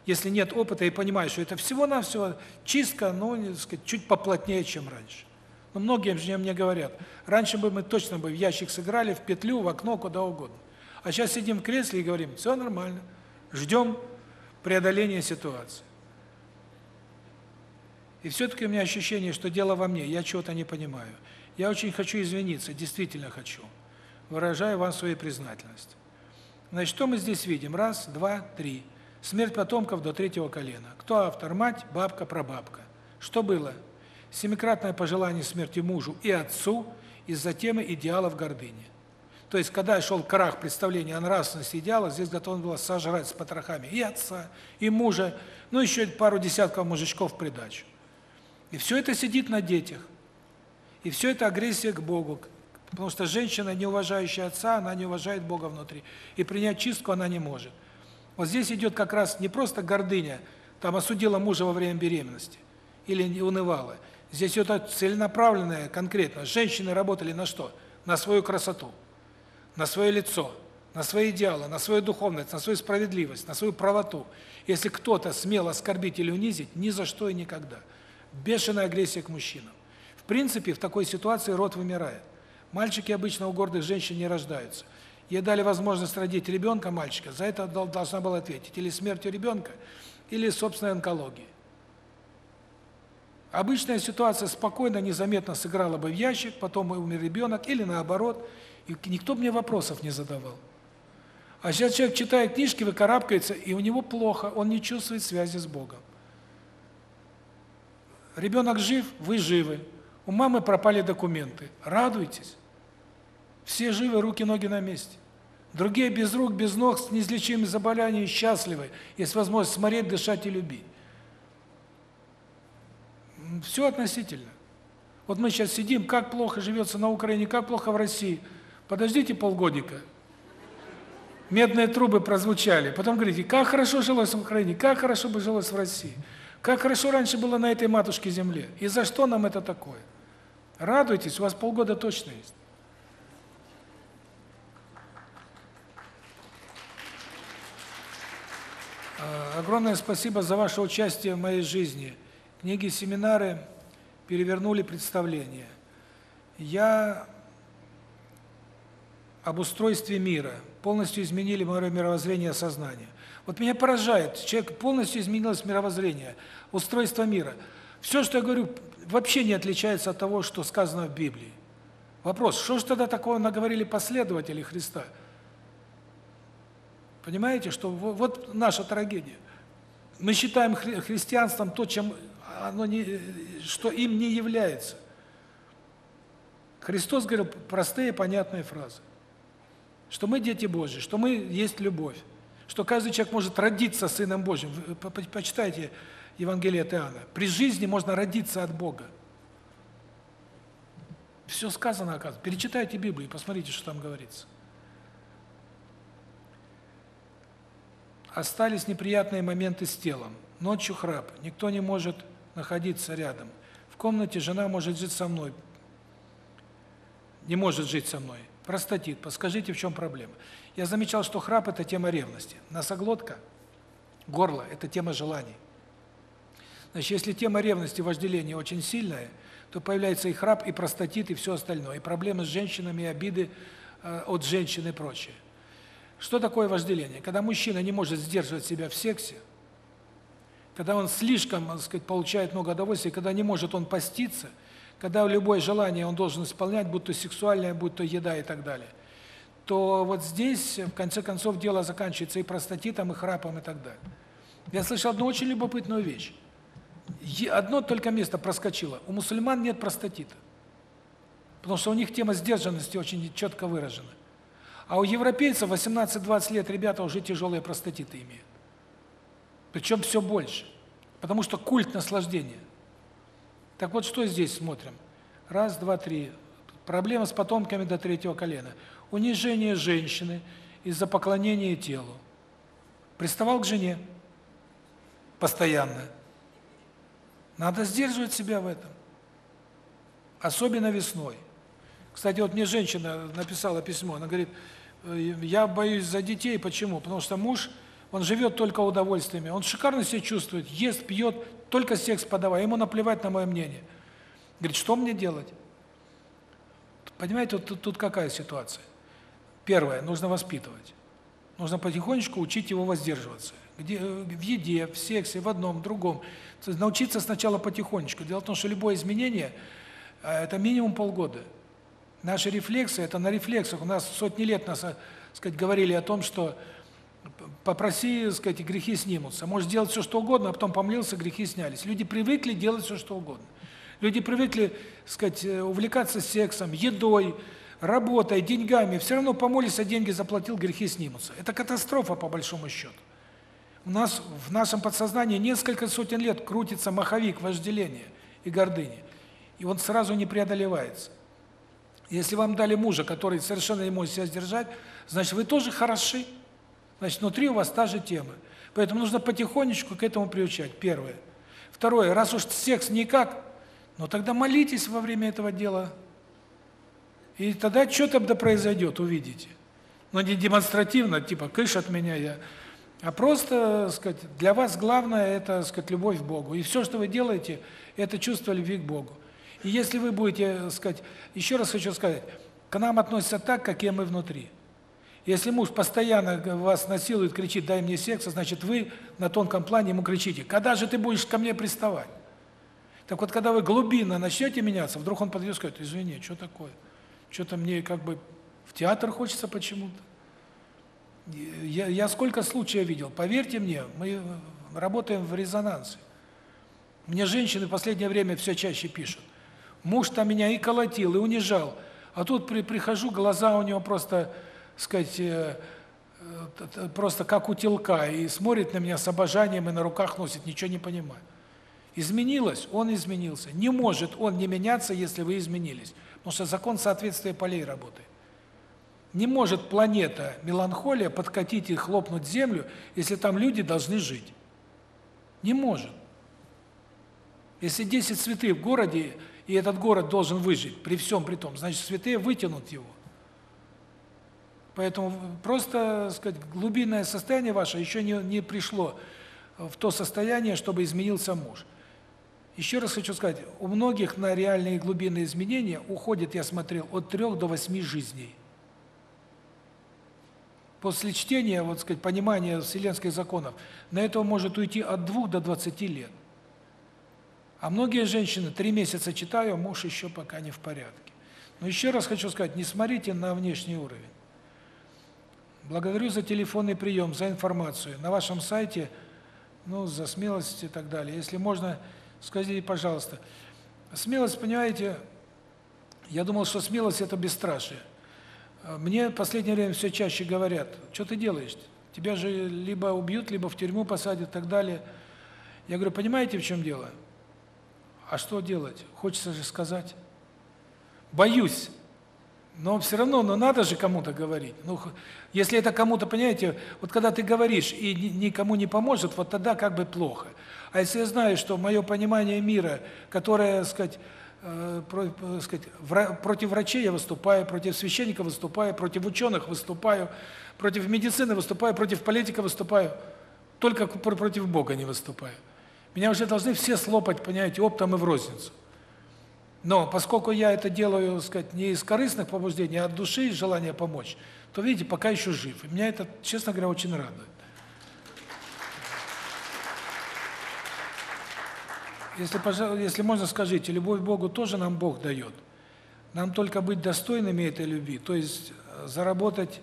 Если нет опыта и понимаешь, что это всего-навсего чистка, ну, не сказать, чуть поплотнее, чем раньше. Но многие же мне говорят, раньше бы мы точно бы в ящик сыграли, в петлю, в окно, куда угодно. А сейчас сидим в кресле и говорим, все нормально, ждем преодоления ситуации. И все-таки у меня ощущение, что дело во мне, я чего-то не понимаю. Я очень хочу извиниться, действительно хочу. Выражаю вам свою признательность. Значит, что мы здесь видим? Раз, два, три. Смерть потомков до третьего колена. Кто автор? Мать, бабка, прабабка. Что было? Семикратное пожелание смерти мужу и отцу из-за темы идеалов гордыни. То есть, когда шел крах представления о нравственности идеала, здесь готов было сожрать с потрохами и отца, и мужа, ну еще пару десятков мужичков в придачу. И все это сидит на детях. И все это агрессия к Богу. Потому что женщина, не уважающая отца, она не уважает Бога внутри. И принять чистку она не может. Вот здесь идет как раз не просто гордыня, там осудила мужа во время беременности или унывала. Здесь это целенаправленное, конкретно. Женщины работали на что? На свою красоту, на свое лицо, на свои идеалы, на свою духовность, на свою справедливость, на свою правоту. Если кто-то смел оскорбить или унизить, ни за что и никогда – бешеная агрессия к мужчинам. В принципе, в такой ситуации род вымирает. Мальчики обычно у гордых женщин не рождаются. Ей дали возможность родить ребенка, мальчика, за это должна была ответить или смертью ребенка, или собственной онкологией. Обычная ситуация спокойно, незаметно сыграла бы в ящик, потом умер ребенок, или наоборот, и никто мне вопросов не задавал. А сейчас человек читает книжки, выкарабкается, и у него плохо, он не чувствует связи с Богом. Ребенок жив, вы живы. У мамы пропали документы. Радуйтесь. Все живы, руки, ноги на месте. Другие без рук, без ног, с неизлечимыми заболеваниями, счастливы. Есть возможность смотреть, дышать и любить. Все относительно. Вот мы сейчас сидим, как плохо живется на Украине, как плохо в России. Подождите полгодика. Медные трубы прозвучали. Потом говорите, как хорошо жилось в Украине, как хорошо бы жилось в России. Как хорошо раньше было на этой матушке земле. И за что нам это такое? Радуйтесь, у вас полгода точно есть. Огромное спасибо за ваше участие в моей жизни. Книги, семинары перевернули представление. Я об устройстве мира, полностью изменили мое мировоззрение сознания. Вот меня поражает, человек полностью изменилось мировоззрение, устройство мира. Все, что я говорю, вообще не отличается от того, что сказано в Библии. Вопрос, что же тогда такого наговорили последователи Христа? Понимаете, что вот наша трагедия. Мы считаем хри христианством то, чем оно не что им не является. Христос говорил простые понятные фразы. Что мы дети Божьи, что мы есть любовь что каждый человек может родиться сыном Божьим. Почитайте Евангелие от Иоанна. При жизни можно родиться от Бога. Все сказано, оказывается. Перечитайте Библию, посмотрите, что там говорится. Остались неприятные моменты с телом. Ночью храп, никто не может находиться рядом. В комнате жена может жить со мной. Не может жить со мной. Простатит. Подскажите, в чем проблема? Я замечал, что храп – это тема ревности. Носоглотка, горло – это тема желаний. Значит, если тема ревности, вожделения очень сильная, то появляется и храп, и простатит, и все остальное, и проблемы с женщинами, и обиды э, от женщин и прочее. Что такое вожделение? Когда мужчина не может сдерживать себя в сексе, когда он слишком, так сказать, получает много удовольствия, когда не может он поститься, когда любое желание он должен исполнять, будь то сексуальное, будь то еда и так далее – то вот здесь, в конце концов, дело заканчивается и простатитом, и храпом, и так далее. Я слышал одну очень любопытную вещь. Одно только место проскочило. У мусульман нет простатита. Потому что у них тема сдержанности очень четко выражена. А у европейцев 18-20 лет ребята уже тяжелые простатиты имеют. Причем все больше. Потому что культ наслаждения. Так вот, что здесь смотрим? Раз, два, три. Проблема с потомками до третьего колена унижение женщины из-за поклонения телу. Приставал к жене постоянно. Надо сдерживать себя в этом. Особенно весной. Кстати, вот мне женщина написала письмо, она говорит, «Э, я боюсь за детей, почему? Потому что муж, он живет только удовольствиями, он шикарно себя чувствует, ест, пьет, только секс подавай, ему наплевать на мое мнение. Говорит, что мне делать? Понимаете, вот тут, тут какая ситуация? Первое, нужно воспитывать. Нужно потихонечку учить его воздерживаться. Где, э, в еде, в сексе, в одном, в другом. Научиться сначала потихонечку. Дело в том, что любое изменение э, – это минимум полгода. Наши рефлексы – это на рефлексах. У нас сотни лет нас, э, сказать, говорили о том, что попроси, сказать, грехи снимутся. Можешь делать все, что угодно, а потом помолился, грехи снялись. Люди привыкли делать все, что угодно. Люди привыкли, сказать, увлекаться сексом, едой, работой, деньгами. Все равно помолился, деньги заплатил, грехи снимутся. Это катастрофа, по большому счету. У нас в нашем подсознании несколько сотен лет крутится маховик вожделения и гордыни. И он сразу не преодолевается. Если вам дали мужа, который совершенно не может себя сдержать, значит, вы тоже хороши. Значит, внутри у вас та же тема. Поэтому нужно потихонечку к этому приучать. Первое. Второе. Раз уж секс никак, ну тогда молитесь во время этого дела. И тогда что-то да произойдет, увидите. Но не демонстративно, типа, кыш от меня я а просто, сказать, для вас главное это, сказать, любовь к Богу. И все, что вы делаете, это чувство любви к Богу. И если вы будете, сказать, еще раз хочу сказать, к нам относятся так, какие мы внутри. Если муж постоянно вас насилует, кричит: "Дай мне секса", значит, вы на тонком плане ему кричите: "Когда же ты будешь ко мне приставать?" Так вот, когда вы глубинно начнете меняться, вдруг он подойдет и скажет: "Извини, что такое? Что-то мне как бы в театр хочется почему-то". Я, я сколько случаев видел, поверьте мне, мы работаем в резонансе. Мне женщины в последнее время все чаще пишут. Муж там меня и колотил, и унижал. А тут при, прихожу, глаза у него просто, сказать, э, э, просто как у телка, и смотрит на меня с обожанием, и на руках носит, ничего не понимаю. Изменилось, он изменился. Не может он не меняться, если вы изменились. Потому что закон соответствия полей работает. Не может планета меланхолия подкатить и хлопнуть землю, если там люди должны жить. Не может. Если 10 святых в городе, и этот город должен выжить, при всем при том, значит, святые вытянут его. Поэтому просто, сказать, глубинное состояние ваше еще не, не пришло в то состояние, чтобы изменился муж. Еще раз хочу сказать, у многих на реальные глубинные изменения уходит, я смотрел, от 3 до 8 жизней. После чтения, вот сказать, понимания вселенских законов, на это может уйти от 2 до 20 лет. А многие женщины три месяца читаю, а муж еще пока не в порядке. Но еще раз хочу сказать, не смотрите на внешний уровень. Благодарю за телефонный прием, за информацию. На вашем сайте, ну, за смелость и так далее. Если можно, скажите, пожалуйста. Смелость, понимаете, я думал, что смелость – это бесстрашие. Мне в последнее время все чаще говорят, что ты делаешь? Тебя же либо убьют, либо в тюрьму посадят и так далее. Я говорю, понимаете, в чем дело? А что делать? Хочется же сказать. Боюсь. Но все равно, но надо же кому-то говорить. Ну, если это кому-то, понимаете, вот когда ты говоришь и никому не поможет, вот тогда как бы плохо. А если я знаю, что мое понимание мира, которое, сказать, э, э, сказать, против врачей я выступаю, против священников выступаю, против ученых выступаю, против медицины выступаю, против политика выступаю, только против Бога не выступаю. Меня уже должны все слопать, понимаете, оптом и в розницу. Но поскольку я это делаю, сказать, не из корыстных побуждений, а от души, из желания помочь, то, видите, пока еще жив. И меня это, честно говоря, очень радует. Если, если можно, скажите, любовь к Богу тоже нам Бог дает. Нам только быть достойными этой любви, то есть э, заработать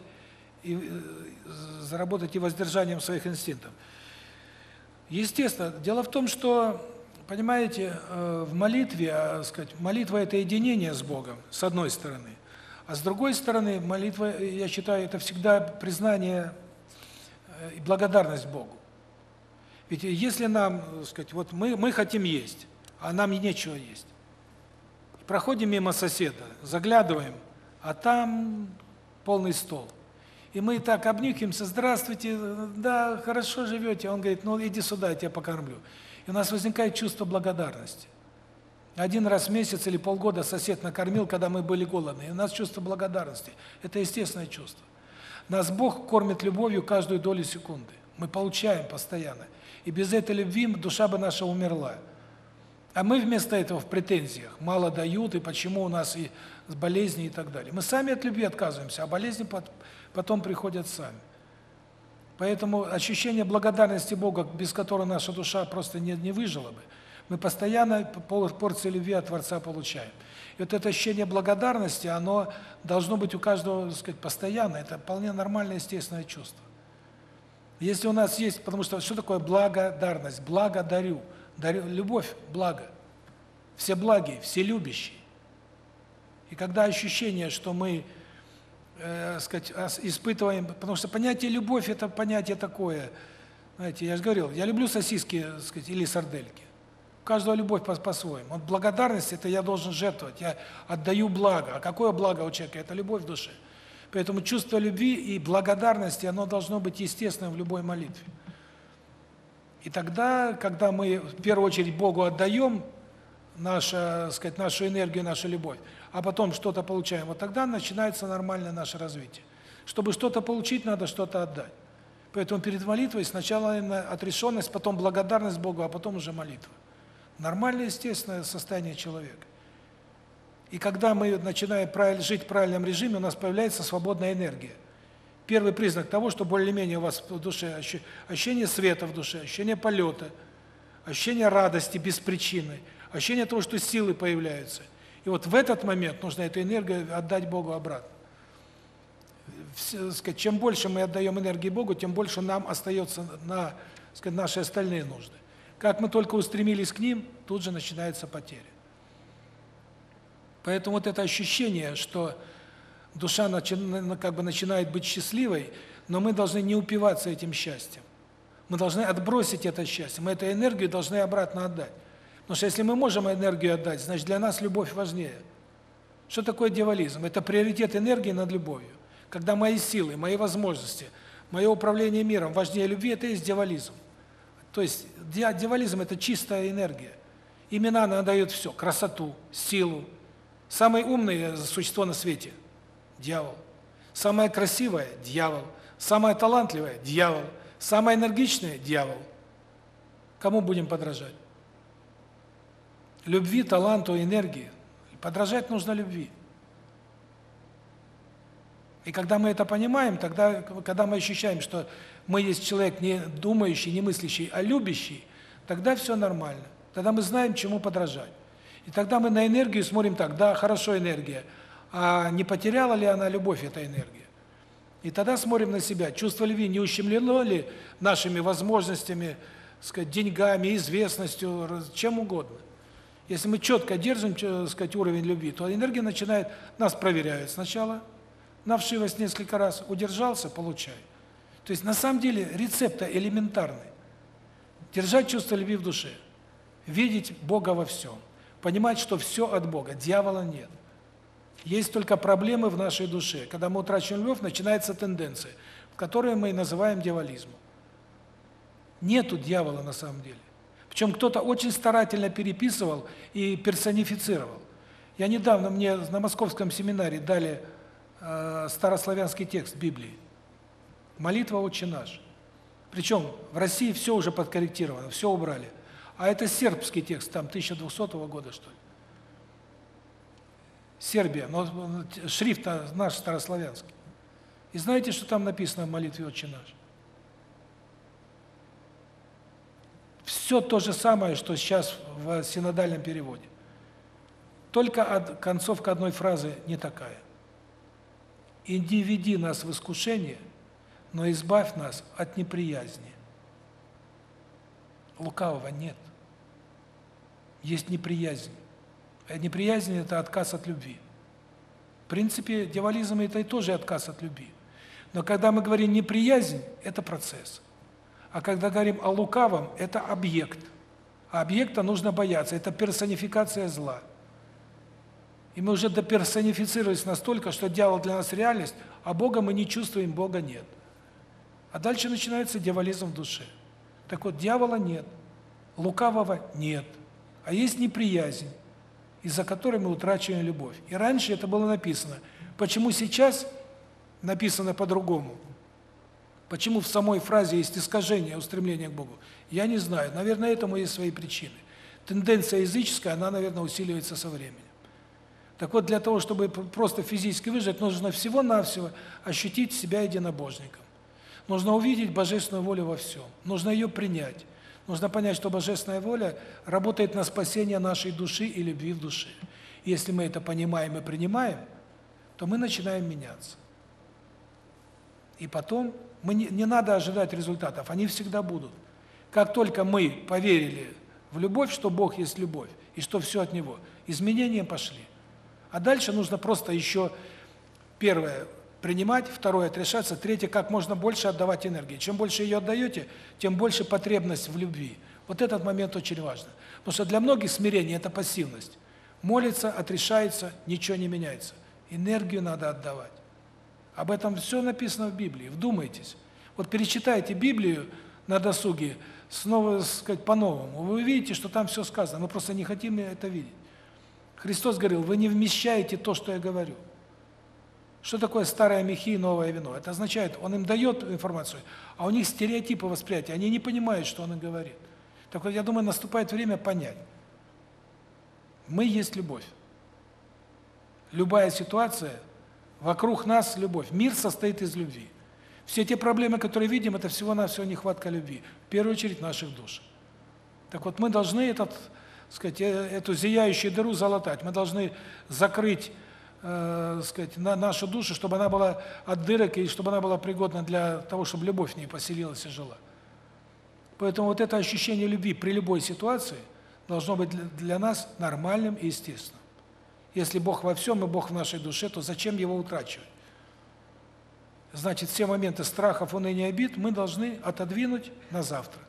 и э, заработать и воздержанием своих инстинктов. Естественно, дело в том, что, понимаете, э, в молитве, а, сказать, молитва это единение с Богом, с одной стороны. А с другой стороны, молитва, я считаю, это всегда признание и благодарность Богу. Ведь если нам, сказать, вот мы мы хотим есть, а нам нечего есть. Проходим мимо соседа, заглядываем, а там полный стол. И мы так обнюхиваемся: "Здравствуйте, да, хорошо живете". Он говорит: "Ну, иди сюда, я тебя покормлю". И у нас возникает чувство благодарности. Один раз в месяц или полгода сосед накормил, когда мы были голодны. И у нас чувство благодарности. Это естественное чувство. Нас Бог кормит любовью каждую долю секунды. Мы получаем постоянно. И без этой любви душа бы наша умерла. А мы вместо этого в претензиях. Мало дают, и почему у нас и болезни и так далее. Мы сами от любви отказываемся, а болезни потом приходят сами. Поэтому ощущение благодарности Бога, без которого наша душа просто не, не выжила бы, мы постоянно порции любви от Творца получаем. И вот это ощущение благодарности, оно должно быть у каждого, так сказать, постоянно. Это вполне нормальное, естественное чувство. Если у нас есть, потому что что такое благодарность? Благодарю. Дарю любовь, благо. Все благие, все любящие. И когда ощущение, что мы, э, сказать, испытываем, потому что понятие любовь это понятие такое. Знаете, я же говорил, я люблю сосиски, сказать, или сардельки. У каждого любовь по-своему. Вот благодарность это я должен жертвовать. Я отдаю благо. А какое благо у человека? Это любовь в душе. Поэтому чувство любви и благодарности, оно должно быть естественным в любой молитве. И тогда, когда мы в первую очередь Богу отдаем нашу, сказать, нашу энергию, нашу любовь, а потом что-то получаем, вот тогда начинается нормальное наше развитие. Чтобы что-то получить, надо что-то отдать. Поэтому перед молитвой сначала отрешенность, потом благодарность Богу, а потом уже молитва. Нормальное, естественное состояние человека. И когда мы начинаем жить в правильном режиме, у нас появляется свободная энергия. Первый признак того, что более-менее у вас в душе ощущение света в душе, ощущение полета, ощущение радости без причины, ощущение того, что силы появляются. И вот в этот момент нужно эту энергию отдать Богу обратно. сказать, чем больше мы отдаем энергии Богу, тем больше нам остается на сказать, наши остальные нужды. Как мы только устремились к ним, тут же начинается потеря. Поэтому вот это ощущение, что душа как бы начинает быть счастливой, но мы должны не упиваться этим счастьем. Мы должны отбросить это счастье, мы эту энергию должны обратно отдать. Потому что если мы можем энергию отдать, значит для нас любовь важнее. Что такое дьяволизм? Это приоритет энергии над любовью. Когда мои силы, мои возможности, мое управление миром важнее любви, это и есть дьяволизм. То есть дьяволизм – это чистая энергия. Именно она дает все – красоту, силу. Самое умное существо на свете дьявол. Самое красивое дьявол. Самое талантливое дьявол. Самое энергичное дьявол. Кому будем подражать? Любви, таланту, энергии. Подражать нужно любви. И когда мы это понимаем, тогда когда мы ощущаем, что мы есть человек не думающий, не мыслящий, а любящий, тогда все нормально. Тогда мы знаем, чему подражать. И тогда мы на энергию смотрим так: да, хорошо энергия а не потеряла ли она любовь, эта энергия. И тогда смотрим на себя, чувство любви не ущемлено ли нашими возможностями, сказать, деньгами, известностью, чем угодно. Если мы четко держим, сказать, уровень любви, то энергия начинает нас проверяет сначала на вшивость несколько раз, удержался, получай. То есть на самом деле рецепт элементарный. Держать чувство любви в душе, видеть Бога во всем, понимать, что все от Бога, дьявола нет. Есть только проблемы в нашей душе. Когда мы утрачиваем любовь, начинается тенденция, которую мы называем дьяволизмом. Нету дьявола на самом деле. Причем кто-то очень старательно переписывал и персонифицировал. Я недавно мне на московском семинаре дали э, старославянский текст Библии. Молитва «Отче наш». Причем в России все уже подкорректировано, все убрали. А это сербский текст, там 1200 года, что ли. Сербия, но шрифт наш старославянский. И знаете, что там написано в молитве «Отче наш»? Все то же самое, что сейчас в синодальном переводе. Только от, концовка одной фразы не такая. «И не веди нас в искушение, но избавь нас от неприязни». Лукавого нет. Есть неприязнь. Э, неприязнь – это отказ от любви. В принципе, дьяволизм – это и тоже отказ от любви. Но когда мы говорим неприязнь – это процесс. А когда говорим о лукавом – это объект. А объекта нужно бояться. Это персонификация зла. И мы уже доперсонифицировались настолько, что дьявол для нас реальность, а Бога мы не чувствуем, Бога нет. А дальше начинается дьяволизм в душе. Так вот, дьявола нет, лукавого нет, а есть неприязнь. из-за которой мы утрачиваем любовь. И раньше это было написано. Почему сейчас написано по-другому? Почему в самой фразе есть искажение устремления к Богу? Я не знаю. Наверное, этому есть свои причины. Тенденция языческая, она, наверное, усиливается со временем. Так вот, для того, чтобы просто физически выжить, нужно всего-навсего ощутить себя единобожником. Нужно увидеть божественную волю во всем. Нужно ее принять. Нужно понять, что божественная воля работает на спасение нашей души и любви в душе. Если мы это понимаем и принимаем, то мы начинаем меняться. И потом мы не, не надо ожидать результатов, они всегда будут. Как только мы поверили в любовь, что Бог есть любовь, и что все от Него, изменения пошли. А дальше нужно просто еще первое принимать, второе отрешаться, третье как можно больше отдавать энергии. Чем больше ее отдаете, тем больше потребность в любви. Вот этот момент очень важен. Потому что для многих смирение это пассивность. Молится, отрешается, ничего не меняется. Энергию надо отдавать. Об этом все написано в Библии. Вдумайтесь. Вот перечитайте Библию на досуге, снова, сказать, по-новому. Вы увидите, что там все сказано. Мы просто не хотим это видеть. Христос говорил: "Вы не вмещаете то, что я говорю". Что такое старое мехи и новое вино? Это означает, он им дает информацию, а у них стереотипы восприятия, они не понимают, что он им говорит. Так вот, я думаю, наступает время понять. Мы есть любовь. Любая ситуация вокруг нас любовь. Мир состоит из любви. Все те проблемы, которые видим, это всего-навсего нехватка любви, в первую очередь наших душ. Так вот, мы должны этот, сказать, э, эту зияющую дыру залатать. Мы должны закрыть э, сказать, на нашу душу, чтобы она была от дырок и чтобы она была пригодна для того, чтобы любовь в ней поселилась и жила. Поэтому вот это ощущение любви при любой ситуации должно быть для, для нас нормальным и естественным. Если Бог во всем и Бог в нашей душе, то зачем его утрачивать? Значит, все моменты страхов, уныния, обид мы должны отодвинуть на завтра.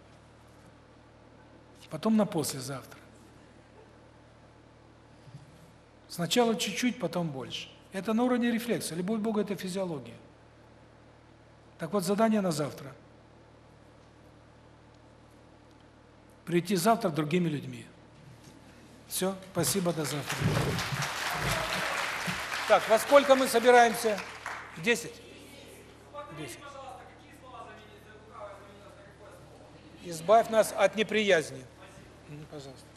Потом на послезавтра. Сначала чуть-чуть, потом больше. Это на уровне рефлекса. Любовь к Богу – это физиология. Так вот, задание на завтра. Прийти завтра другими людьми. Все, спасибо, до завтра. Так, во сколько мы собираемся? В 10? 10. Избавь нас от неприязни. Пожалуйста.